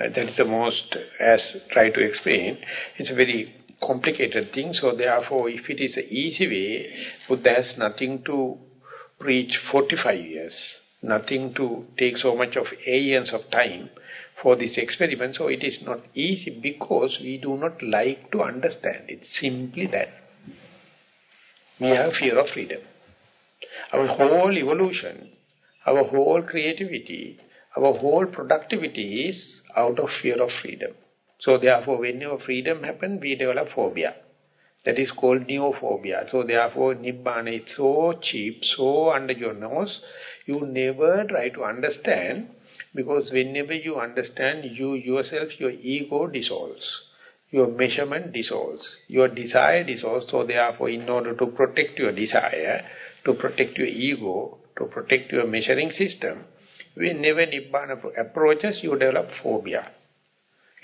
Uh, that is the most, as try to explain, it's a very complicated thing. So therefore, if it is an easy way, Buddha has nothing to preach 45 years, nothing to take so much of aeons of time for this experiment. So it is not easy because we do not like to understand. It's simply that. We have fear of freedom. Our whole evolution, our whole creativity, our whole productivity is out of fear of freedom. So therefore, whenever freedom happens, we develop phobia. That is called neophobia. So therefore, Nibbana is so cheap, so under your nose, you never try to understand, because whenever you understand, you yourself, your ego dissolves. Your measurement dissolves. Your desire dissolves. So therefore, in order to protect your desire, to protect your ego, to protect your measuring system, whenever Nibbana approaches, you develop phobia.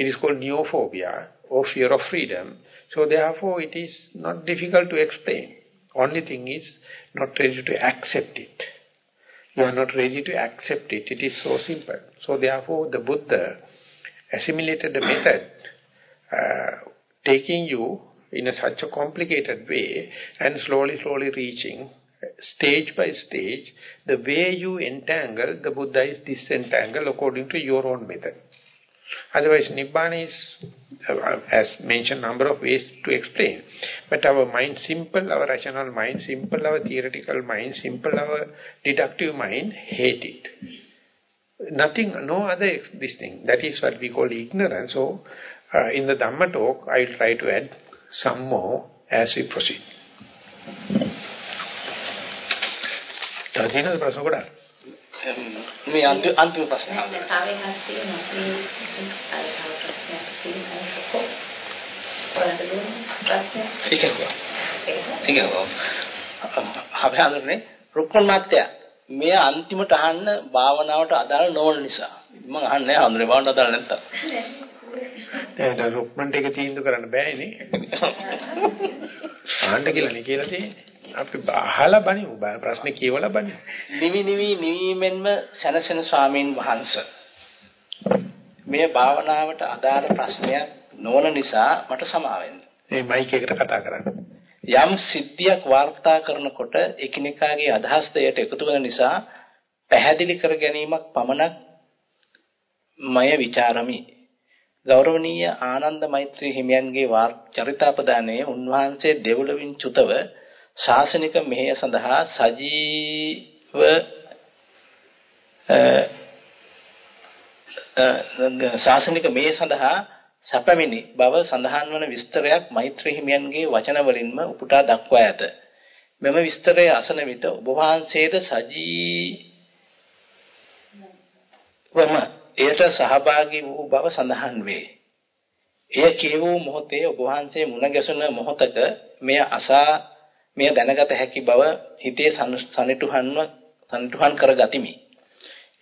It is called neophobia or fear of freedom. So therefore it is not difficult to explain. Only thing is not ready to accept it. You are not ready to accept it. It is so simple. So therefore the Buddha assimilated the method uh, taking you in a such a complicated way and slowly, slowly reaching stage by stage, the way you entangle, the Buddha is disentangle according to your own method. Otherwise, Nibbana is, uh, as mentioned, number of ways to explain. But our mind simple, our rational mind simple, our theoretical mind simple, our deductive mind hate it. Nothing, no other this thing. That is what we call ignorance. So, uh, in the Dhamma talk, I will try to add some more as we proceed. තව තියෙනවද ප්‍රශ්න ගොඩක්? මේ අන්තිම අන්තිම ප්‍රශ්නේ. නෑ තව එකක් තියෙනවා. මේ අය තව ප්‍රශ්නයක් තියෙනවා. ඔයාලට දුන්න ප්‍රශ්නයක්. ඉතින් අපි හඳුන්නේ රුක්මන් මාත්‍යා මේ අන්තිමට අහන්න භාවනාවට අදාළ නොවන නිසා. මම අහන්නේ හඳුනේ භාවනාවට අදාළ නැත්තම්. දැන් රුක්මන්ට එක තීන්දුව කරන්න බෑනේ. (laughs) ආන්න කියලා නේ කියලා තියෙන්නේ අපි අහලා බණිමු ප්‍රශ්නේ කියවලා බණිමු. නිවි නිවි නිවිමෙන්ම සනසන ස්වාමීන් වහන්සේ මේ භාවනාවට අදාළ ප්‍රශ්නයක් නොවන නිසා මට සමාවෙන්න. මේ මයික් එකට කතා කරන්න. යම් සිද්ධියක් වාර්තා කරනකොට එකිනෙකාගේ අදහස් දෙයට එකතු වෙන නිසා පැහැදිලි කර ගැනීමක් පමණක් මය ਵਿਚාරමි. ගෞරවනීය ආනන්ද මෛත්‍රී හිමියන්ගේ චරිතාපදානයේ උන්වහන්සේ දෙවුලවින් චුතව ශාසනික මෙහෙය සඳහා සජීව ශාසනික මෙහෙය සඳහා සැපමිනි බව සඳහන් වන විස්තරයක් මෛත්‍රී හිමියන්ගේ වචන වලින්ම උපුටා දක්වා ඇත. මෙම විස්තරය අසන විට ඔබ වහන්සේද සජීවම එයට සහභාගී වූ බව සඳහන් වේ. එය කියවූ මොහොතේ ඔබ වහන්සේ මුණ ගැසුණ මොහොතක මෙය අසා මෙය දැනගත හැකි බව හිතේ සනිටුහන්ව සනිටුහන් කරගතිමි.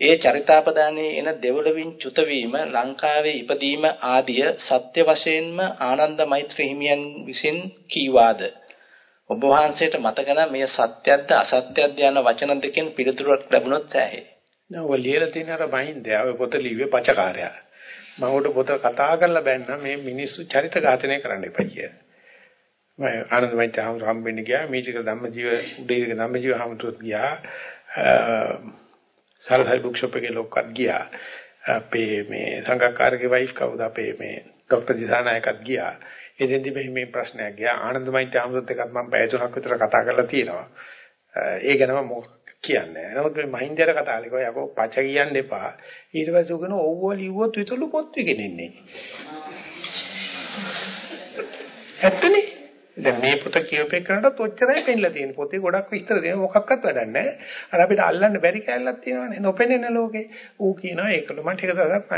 ඒ චරිතාපදානයේ එන දෙවලවින් චුත වීම ලංකාවේ ඉපදීම ආදිය සත්‍ය වශයෙන්ම ආනන්ද මෛත්‍රී හිමියන් විසින් කීවාද ඔබ වහන්සේට මතක නම් මේ සත්‍යද්ද අසත්‍යද්ද යන වචන දෙකෙන් පිළිතුරක් ලැබුණොත් ඇහි. දැන් ඔය ලියලා තියෙන අර බහින්දය ඔය පොත ලිව්වේ පචකාරයා. මම උඩ පොත කතා කරලා බැන්න මේ මිනිස්සු චරිත ඝාතනය කරන්න එපා කියලා. මම ආනන්දමයි තාම හම්බෙන්න ගියා මේචික ධම්මජීව උදේක ධම්මජීව හමුතුත් ගියා සරසයි බුක් ෂොප් එකේ ලොක්කත් ගියා අපේ මේ සංඝකාරගේ වයිෆ් කවුද අපේ මේ ડોક્ટર දිසානායකත් ගියා එදෙන්දි මේ මේ ප්‍රශ්නයක් ගියා ආනන්දමයි තාමතුත් එකත් මම පැය තුනක් විතර කතා කරලා තියෙනවා ඒ ගැනම මොකක් කියන්නේ නමුත් මේ මහින්දයට කතා කළේ යකෝ පච කියන්න එපා ඊට පස්සේ උගන ඔව්ව ලිව්වොත් විතලු පොත් විකිනෙන්නේ (laughs) ඇත්තනේ. දැන් මේ පොත කියවපේ කරනකොට ඔච්චරයි පෙන්නලා තියෙන්නේ. පොතේ ගොඩක් විස්තර දෙන මොකක්වත් වැඩක් නැහැ. අර අපිට අල්ලන්න බැරි කැලලක් තියෙනවානේ. නොපෙනෙන ලෝකේ. ඌ කියනවා ඒකලු මම ටික දවසක්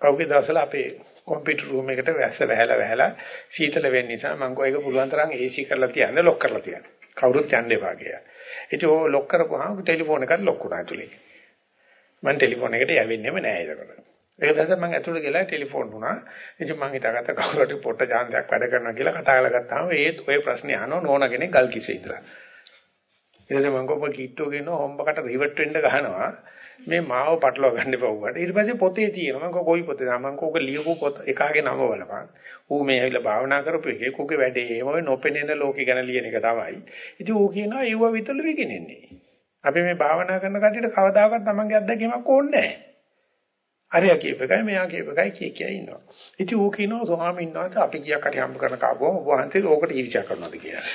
පහුගිය දවස්වල අපේ කම්පියුටර් රූම් එකට වැස්ස වැහැලා වැහැලා සීතල වෙන්න නිසා මම කෝ ඒක පුළුවන් තරම් AC කරලා තියන්න ලොක් කරලා තියන්න. කවුරුත් යන්න එපා කියලා. ඉතින් ඕ ලොක් කරපුවාම ටෙලිෆෝන් එකත් ලොක් වුණා ඇතුලේ. මම ටෙලිෆෝන් එකට යවෙන්නෙම නෑ ඒකට. ඒක දැස මම ඇතුළට ගිහලා ටෙලිෆෝන් වුණා. ඉතින් මම හිතාගත්ත කවුරු හරි පොට්ට ඡාන්සයක් වැඩ කරනවා කියලා කතා කරලා ගත්තාම ඒත් ඔය ප්‍රශ්නේ අහනවා නෝනා කෙනෙක් ගල් කිසේ ඉඳලා. ඊට පස්සේ මම කොප කිට්ටෝ කියන හොම්බකට රිවර්ට් වෙන්න ගහනවා. මේ මාව පටලවා ගන්න එපා උගට. ඊට පස්සේ පොතේ තියෙනවා මම කොයි පොතේද මම කෝක ලියපු පොත එකාගේ නම බලපන්. ඌ මේ ඇවිල්ලා භාවනා කරපු එකේ කෝකේ වැඩේ එහෙම ඔය නොපෙනෙන ලෝකේ ගැන ලියන එක තමයි. ඉතින් ඌ කියනවා ඒව විතර විකිනෙන්නේ. අපි මේ භාවනා කරන කටියට කවදාකවත් තමන්ගේ අත්දැකීමක් ඕනේ නැහැ. අරයා කියප එකයි මෙයා කියප එකයි කිය කිය ඉන්නවා. ඉතින් ඌ කියනවා ස්වාමීන් වහන්සේ අපි ගියා කටි හම්බ කරන කාගෝ ඔබ වහන්සේ ඕකට ඊර්ෂ්‍යා කරනවාද කියලා.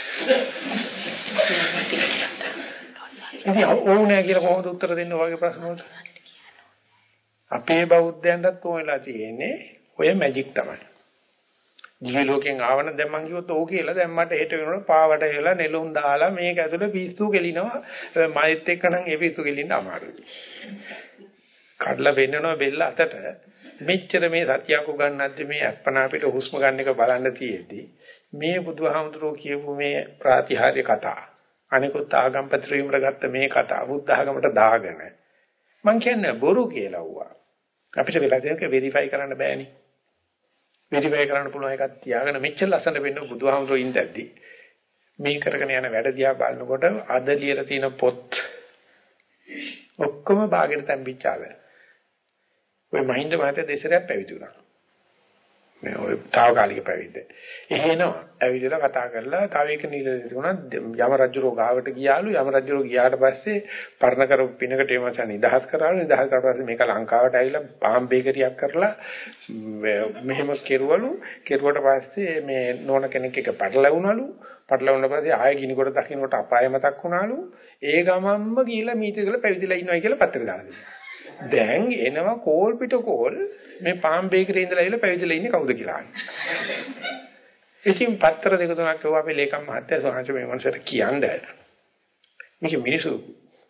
ඉතින් ඕනේ කියලා කොහොමද උත්තර දෙන්න වගේ ප්‍රශ්න වලට? අපේ බෞද්ධයන්ටත් ඕනෙලා තියෙන්නේ ඔය මැජික් තමයි. ජීවි ලෝකෙන් ආවන දැන් මං කිව්වොත් ඕක කියලා දැන් මට හෙට වෙනකොට පාවට වෙලා නෙළුම් දාලා මේක ඇතුලේ පිස්සු කෙලිනවා මයිත් එක්ක නම් ඒ පිස්සු කෙලින්න අමාරුයි. කඩලා වෙන්නනවා බෙල්ල අතට. මෙච්චර මේ සත්‍යයක් උගන්නද්දි මේ අත්පනා පිට හුස්ම ගන්න එක බලන්න තියෙද්දි මේ බුදුහාමුදුරුවෝ කියපු මේ ප්‍රාතිහාර්ය කතා අනිකුත් ආගම් පත්‍රීමර ගත්ත මේ කතා බුද්ධ ආගමට දාගෙන මං කියන්නේ බොරු කියලා වුණා අපිට වෙලා දෙනක වෙරිෆයි කරන්න බෑනේ. වෙරිෆයි කරන්න පුළුවන් එකක් තියාගෙන මෙච්චර ලස්සන වෙන්න බුදුහාමුදුරුවෝ ඉඳද්දි මේ කරගෙන යන වැඩ දිහා බලනකොට අද ලියලා තියෙන පොත් ඔක්කොම ਬਾගෙට තැම්පිච්චාගෙන ඔය මහින්ද මහත්තයා දෙසරයක් පැවිදි වුණා. මේ ඔය తాවකාලික පැවිද්ද. එහෙනවා. ඇවිදලා කතා කරලා තව එක නිලදී තිබුණා යම රජුරෝ ගාවට ගියාලු යම රජුරෝ ගියාට පස්සේ පරණ කරපු පිනකට ඒ මාස නිදහස් කරාලු නිදහස් කරලා පස්සේ මේක ලංකාවට ඇවිල්ලා පාම් බේකරියක් කරලා මෙහෙම කෙරුවලු කෙරුවට පස්සේ මේ නෝන කෙනෙක් එක පටලවුණලු පටලවුණ පස්සේ ආයෙ ගිනිකොට දකින්නකොට අපාය මතක් වුණාලු ඒ ගමම්ම ගිහිල්ලා මීටර් පැවිදිලා ඉන්නවයි කියලා පත්‍රය දාලා දෙනවා දැන් එනවා කෝල් පිට කෝල් මේ පාම් බේකරියේ ඉඳලා ඇවිල්ලා පැවිදිලා ඉන්නේ කවුද කියලා අහන්නේ. ඉතින් පත්‍ර දෙක තුනක් කිව්වා අපේ ලේකම් මහත්තයා සෝහන්ස මේ මනසට කියන්නේ. මේක මිනිසු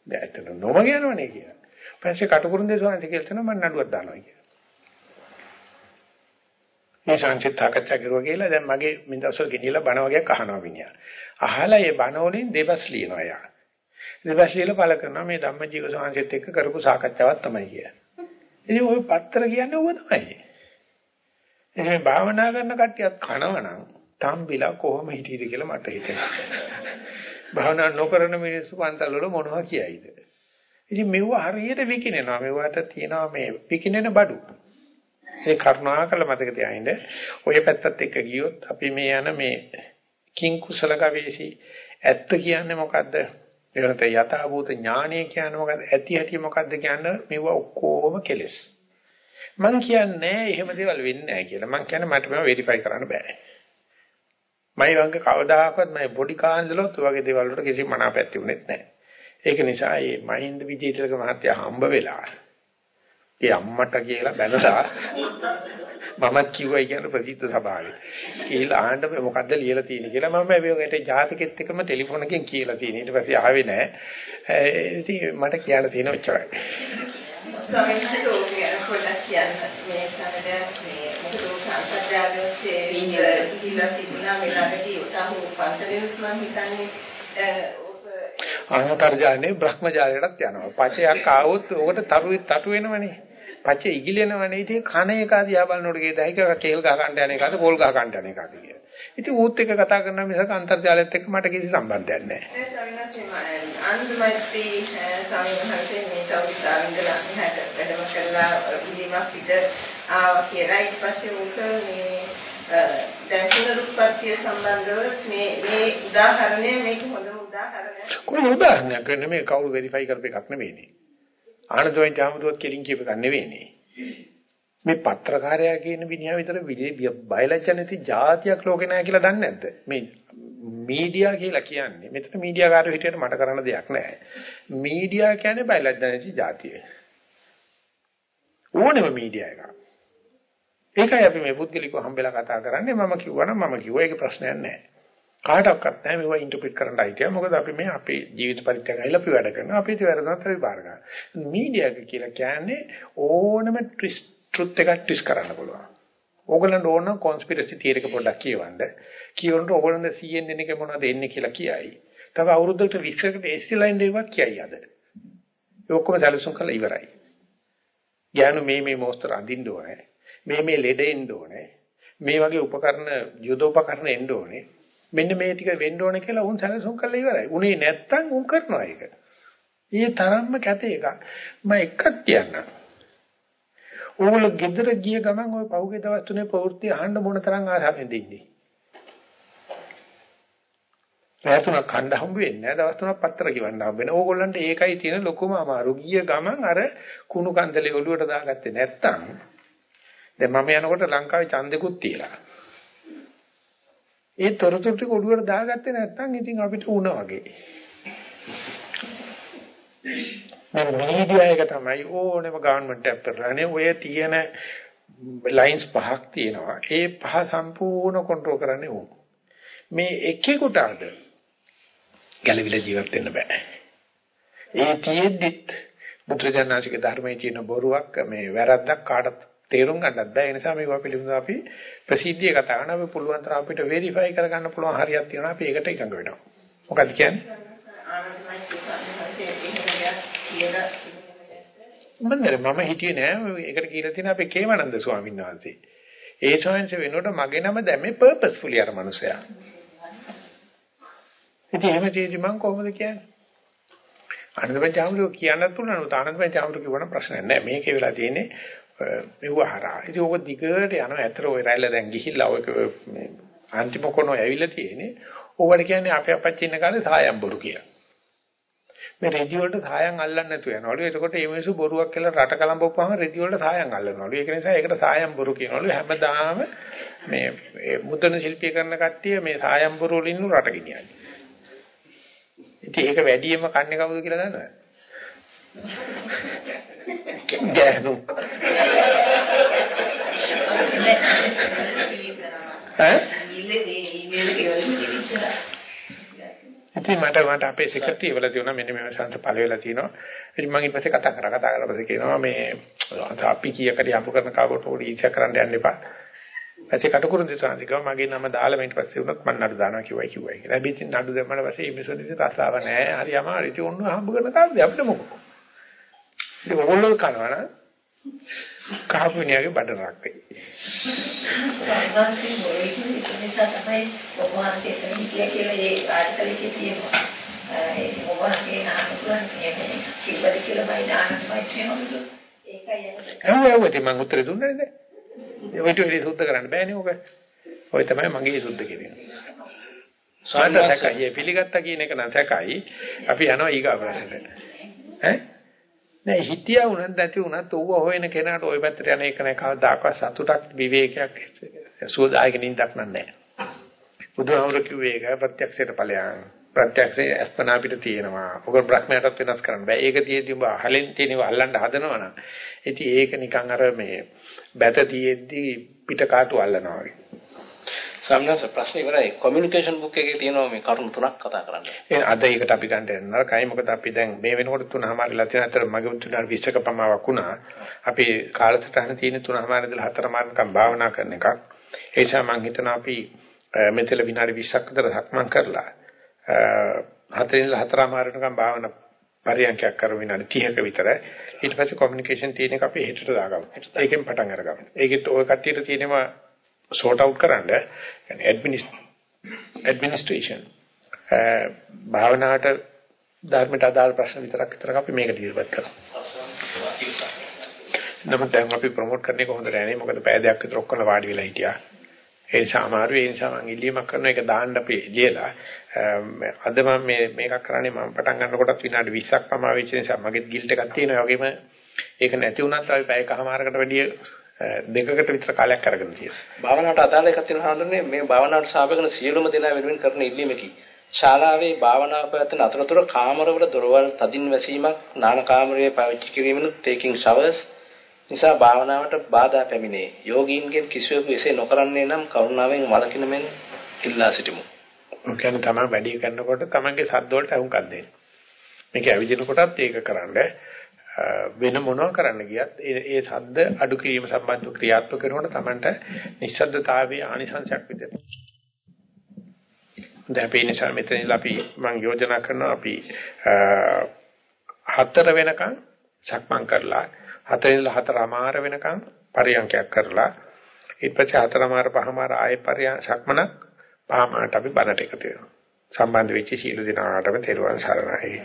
දැක්ට නොම කියනවනේ කියලා. පස්සේ කටුකුරුන්දේ සෝහන්ස කියලා තන මම නඩුවක් දානවා කියලා. මේ සංචිත තාකච්ඡා කරුවා කියලා දැන් මගේ මින්දසල් ගෙනියලා බණ වගේක් අහනවා විඤ්ඤා. අහලා ඒ බණ වලින් දෙබස් ලියනවා යා. ඊපස්සේ පළ කරනවා මේ ධම්මජීව සාංශෙත් එක්ක කරපු සාකච්ඡාවක් තමයි කියන්නේ. ඉතින් ওই පත්‍ර කියන්නේ ඕක තමයි. එහෙනම් භාවනා කරන කට්ටියත් කනවනම් තම්බිලා කොහොම හිටියද කියලා මට හිතෙනවා. භාවනා නොකරන මිනිස්සු පන්සල් වල මොනවා කියයිද? ඉතින් මෙව හරියට විකිනෙනවා. මෙවට තියෙනවා මේ විකිනෙන බඩු. ඒ කරුණාකර මතක තියාගන්න. ඔය පැත්තත් එක්ක ගියොත් අපි මේ යන මේ කිං කුසල ගවේෂී ඇත්ත කියන්නේ මොකද්ද? ඒකට යථාභූත ඥානය කියන්නේ මොකද්ද? ඇති ඇති මොකද්ද කියන්නේ? මේව ඔක්කොම කෙලෙස්. මං කියන්නේ එහෙම දේවල් වෙන්නේ නැහැ කියලා. මං කියන්නේ මට මේව වෙරිෆයි කරන්න බෑ. මයි වංග කවදාකවත් මම පොඩි කාන්දලොත් වගේ දේවල් වලට කිසිම මනාපයක් තිබුණෙත් නැහැ. ඒක නිසා මේ මහින්ද විජේතිලක මහත්තයා හම්බ වෙලා ඒ අම්මට කියලා බැනලා මමත් කිව්වයි කියන ප්‍රසිද්ධ සභාවේ. කියලා ආන්න මොකද්ද ලියලා තියෙන්නේ කියලා මම මේකට ජාතකෙත් එක්කම ටෙලිෆෝන් එකෙන් කියලා තියෙන. ඊට පස්සේ ආවේ නැහැ. ඉතින් මට කියන්න තියෙන ඔච්චරයි. ස්වාමීන් වහන්සේ පොඩ්ඩක් කියන්න මේ සමද මේ මොකද සංසද්දාගස්සේ ඉහිලා තිබුණා මේ ළඟදී උතහු පන්සලෙත් මම හිතන්නේ අනතරජානේ බ්‍රහ්මජාලයටත් යනවා. පචයක් ආවොත් ඔකට තරු තටු වෙනවනේ. පච්ච ඉගිලෙනවනේ. ඉතින් කන එක දිහා බලනකොට ගේ දහික කේල් ගහ ගන්න යන එකද පොල් ගහ ගන්න යන එකද කියලා. ඉතින් ඌත් එක්ක කතා කරන මිසක අන්තර්ජාලයත් එක්ක මට කිසි සම්බන්ධයක් නැහැ. ඒ ස්වාමීන් අන්තිමයි ස්වාමීන් මේ සෞදිතාවින්දලා මෙහාට වැඩම කරලා ඉලිමක් පිට ආවා කියලා ඊට පස්සේ ඌට මේ දැන් පුනරුත්පත්තිය සම්බන්ධව මේ මේ උදාහරණය මේක හොඳම උදාහරණයක්. කොහොම උදාහරණයක් ගන්න මේ කවුරු වෙරිෆයි කරපු එකක් නෙවෙයිනේ. ආනන්දෝයි ජාමතුවත් කෙලින් කියප ගන්න නෙවෙයිනේ. මේ පත්‍රකාරයා කියන විනියා විතර බයලජ්ජ නැති જાතියක් ලෝකේ නැහැ කියලා දන්නේ නැද්ද? මේ මීඩියා කියලා කියන්නේ මෙතන මීඩියා කාර්ය හිටියට මට කරන්න දෙයක් නැහැ. මීඩියා කියන්නේ බයලජ්ජ නැති જાතිය. ඕනෙම මීඩියා එකක්. ඒකයි අපි මේ පුද්ගලිකව හම්බෙලා කතා කරන්නේ මම කිව්වනම් මම කිව්වා ඒක ප්‍රශ්නයක් නැහැ. කාටවත් නැහැ මේවා ඉන්ටර්ප්‍රිට් කරන්න අයිතිය. මොකද අපි මේ අපේ ජීවිත පරිත්‍යාගයල අපි වැඩ කරනවා. අපි ඒක වැරදනත් අපි බාර ගන්නවා. මීඩියා කියලා කියන්නේ ඕනම ට්‍රුත් එකක් ට්විස් කරන්න පුළුවන්. ඕගලන්ට ඕන කොන්ස්පිරසි තියරි එක පොඩ්ඩක් කියවන්න. කියවනකොට ඕගලන්ට CNN එක මොනවද එන්නේ කියලා කියයි. තව අවුරුද්දකට 20කට AC ලයින් එකක් කියයි අද. ඒ ඔක්කොම සැලසුම් කරලා ඉවරයි. ඥානු මේ මේ මොස්තර අඳින්න ඕනේ. මේ මේ ලෙඩ එන්න ඕනේ. මේ වගේ උපකරණ යුදෝපකරණ එන්න ඕනේ. මෙන්න මේ ටික වෙන්න ඕනේ කියලා උන් සැලසුම් කරලා ඉවරයි. උනේ නැත්තම් උන් කරනවා ඒක. ඊයේ තරම්ම කැත එකක්. මම එකක් කියන්නම්. ඕගොල්ලෝ ගෙදර ගිය ගමන් ওই පහුගිය දවස් තුනේ ප්‍රවෘත්ති අහන්න මොන තරම් ආසාවෙන්ද ඉන්නේ. රැය තුනක් කණ්ඩ හම්බ වෙන්නේ නැහැ. දවස් තුනක් පත්තර කියවන්න හම්බ වෙනවා. ඕගොල්ලන්ට ඒකයි තියෙන ලොකුම අමාරු. ගිය ගමන් අර කුණු කන්දලේ ඔළුවට දාගත්තේ නැත්තම් දැන් මම යනකොට ලංකාවේ ඡන්දෙකුත් තියලා. ඒ තොරතුරු ටික ඔළුවට දාගත්තේ නැත්තම් ඉතින් අපිට උණ වගේ. මේ මීඩියා එක තමයි ඕනෙම ගවර්න්මන්ට් එකක් කරන්නේ. ඔය තියෙන ලයින්ස් පහක් තියෙනවා. ඒ පහ සම්පූර්ණ කන්ට්‍රෝල් කරන්නේ ඕක. මේ එකෙකුට අද ගැළවිලා ජීවත් වෙන්න බෑ. ඒ තියෙද්දිත් බුදුරජාණන්සේගේ ධර්මයේ තියෙන බොරුවක් මේ වැරද්දක් කාටත් තේරුම් ගන්නත් බෑ. ඒ නිසා මේවා පිළිබඳව අපි ප්‍රසිද්ධිය කතා කරනවා. අපි පුළුවන් තරම් අපිට වෙරිෆයි කරගන්න පුළුවන් හරියක් තියෙනවා. අපි ඒකට එකඟ වෙනවා. මොකද කියන්නේ? මන්දර මම හිතියේ නෑ ඒකට කියලා තියෙන අපේ කේමනන්ද ස්වාමීන් වහන්සේ. ඒ ස්වාමීන් වෙනකොට මගේ නම දැම්මේ පර්පස්ෆුලි අර මනුස්සයා. ඉතින් එහෙම චේජි මම කොහොමද කියන්නේ? ආනන්දපන් චාමරු කියන්නත් පුළුවන් නේද? ආනන්දපන් චාමරු කිව්වනම් ප්‍රශ්නයක් නෑ. මේකේ වෙලා තියෙන්නේ මෙව හරහා. ඉතින් ඕක දිගට යනවා. ඇතර ඔය රැල්ල දැන් ගිහිල්ලා ඔය මේ අන්තිම කොනෝ ඇවිල්ලා තියෙන්නේ. ඕවට කියන්නේ අපේ අපච්චි ඉන්න කාලේ සායම් බොරු කියලා. මේ රෙදි වලට සායම් අල්ලන්නේ නැතුව යනවලු. එතකොට මේ මිනිස්සු බොරුවක් කියලා රට කලඹපුවාම රෙදි වලට සායම් අල්ලනවලු. ඒක නිසා ඒකට සායම් බොරු කියනවලු. හැමදාම මේ මුද්‍රණ ශිල්පී කරන කට්ටිය මේ සායම් බොරු වලින් රට ගෙනියන්නේ. ඉතින් ඒක වැඩියෙන්ම කන්නේ කවුද කියලා දන්නවද? ගෑනු. ඈ? ඉතින් මට මට අපේ සෙක්‍රටරි වල තියෙනවා මෙන්න මේ සංස පළ වෙලා තියෙනවා. ඉතින් මම ඊපස්සේ කතා කරා කතා කරලා පස්සේ කියනවා මේ අපි කීයකට යපු කරන කාවට ඕඩි ඉච්ඡා කරන්න යන්න එපා. ඊපස්සේ කටුකුරුන් දිසාන්තිකව මගේ නම දාලා ඊට පස්සේ උනත් මම නඩු දානවා කිව්වයි කිව්වයි කියලා. හැබැයි ඉතින් නඩු දැම්මම පස්සේ මේ මිනිස්සු ඉතින් රස්සාව නැහැ. හරි අමාරු. ඉතින් ඔන්න හම්බ කරන කාර්යය අපිට මොකද? ඉතින් ඔයගොල්ලෝ කරනවා නම් කහපුණියගේ බඩ රක් වෙයි. සම්මානයෙන් මොලේ නිසා තමයි ඔබවහන්සේ එතන හිටියා කියලා ඒ ආර්ථිකයේ තියෙනවා. ඒ ඔබවහන්සේ නාම පුරන් කියන්නේ කිව්වද කියලා මම නාමයි කියනවලු. ඒකයි අහුව අහුව ඉතින් මම උත්තර දුන්නේ නේද? ඔයිට වෙලෙ සුද්ධ කරන්න බෑනේ ඔක. ඔය තමයි මගේ සුද්ධ කිරීම. සාන්තසකයි පිළිගත්තා කියන එක නම් සැකයි. අපි යනවා ඊගා ප්‍රශ්නෙට. ඈ නෑ හිතියා උනත් නැති උනත් ඌව හොයන කෙනාට ওই පැත්තට යන එක නෑ. කවදාකවත් සතුටක් විවේකයක් සුවදායක නින්දක් නෑ. බුදුහාමුදුරු කිව්වේ ඒක ප්‍රත්‍යක්ෂයට ඵලයන්. ප්‍රත්‍යක්ෂයේ අස්පනා පිට තියෙනවා. ඔක බ්‍රහ්මයටත් වෙනස් කරන්න බෑ. ඒක තියෙද්දි උඹ අහලෙන් තියෙනවා අල්ලන්න හදනවනම්. ඉතින් ඒක නිකන් අර මේ බැත තියෙද්දි පිට කාටු අල්ලනවා වගේ. සම්නස ප්‍රශ්න ඉවරයි. කොමියුනිකේෂන් බුක් එකේ තියෙනවා මේ කරුණු තුනක් කතා කරන්න. ඒ අද ඒකට අපි ගන්න නරකයි. මොකද අපි දැන් මේ වෙනකොට තුනමාරලා තියෙන අතර මගේ උතුණාර 20ක පමාවක් වුණා. අපි කාලසටහන තියෙන තුනමාර ඉඳලා හතරමාරකම් භාවනා කරන එකක්. ඒ නිසා මම හිතනවා අපි මෙතන විනාඩි 20ක් විතර සක්මන් කරලා හතරින් ඉඳලා හතරමාරකම් භාවනා පරියන්කයක් කරමු විනාඩි 30ක විතර. ඊට පස්සේ කොමියුනිකේෂන් තියෙන එක අපි හෙටට දාගමු. ඒකෙන් පටන් අරගමු. ඒකෙත් ඔය කට්ටියට තියෙනවා sort out කරන්න يعني ඇඩ්මිනිස්ට්‍රේෂන් භාවනාවට ධර්මයට අදාළ ප්‍රශ්න විතරක් විතරක් අපි මේකට ඉදිරිපත් කරමු. නමුත් දැන් අපි ප්‍රොමෝට් කරන්නේ කොහොමද නැන්නේ මොකද පැය දෙකක් විතර ඔක්කොම වාඩි වෙලා හිටියා. ඒ නිසා අමාරු ඒ නිසා මම ඉල්ලීමක් කරන එක දාන්න අපි ලියලා අද මම මේ මේකක් කරන්නේ මම පටන් ගන්නකොටත් විනාඩි 20ක් පමා වෙච්ච නිසා මගෙත් ගිල්ට් එකක් තියෙනවා. ඒ වගේම ඒක නැති වුණත් අපි පැයකමාරකට වැඩිය දෙකකට විතර කාලයක් අරගෙන තියෙනවා. භාවනාවට අදාළ එකක් තියෙනවා හඳුන්නේ මේ භාවනාවට සාපේක්ෂව සියලුම දෙනා වෙනුවෙන් කරන ඉල්ලීමකි. ශාලාවේ භාවනාව පැවැත්වෙන අතරතුර කාමරවල දොරවල් තදින් වැසීමක්, නාන කාමරයේ පාවිච්චි කිරීමනුත් taking showers, නිසා භාවනාවට බාධා පැමිණේ. යෝගීන්ගෙන් කිසිවෙකු එසේ නොකරන්නේ නම් කරුණාවෙන් වළකින මෙන් ඉල්ලා සිටිමු. ඒ කියන්නේ තමයි වැඩි කරනකොට තමන්ගේ සද්ද වලට අහුම්කම් දෙන්න. මේක ඇවිදිනකොටත් ඒක කරන්න වෙන මොනවා කරන්න ගියත් ඒ ඒ සද්ද අඩු කිරීම සම්බන්ධව ක්‍රියාත්මක කරනකොට තමන්ට නිශ්ශබ්දතාවයේ ආනිසංශයක් විදිහට. දැන් අපි නිසා මෙතන අපි මම යෝජනා කරනවා අපි හතර වෙනකන් සක්මන් කරලා හතර ඉඳලා හතරමාර වෙනකන් පරියන්කයක් කරලා ඊට පස්සේ හතරමාර පහමාර ආයෙ පරියන් සක්මනක් පහමාරට අපි බණට එකතු වෙනවා. සම්බන්ධ වෙච්ච සීල දිනාටම තෙරුවන් සරණයි.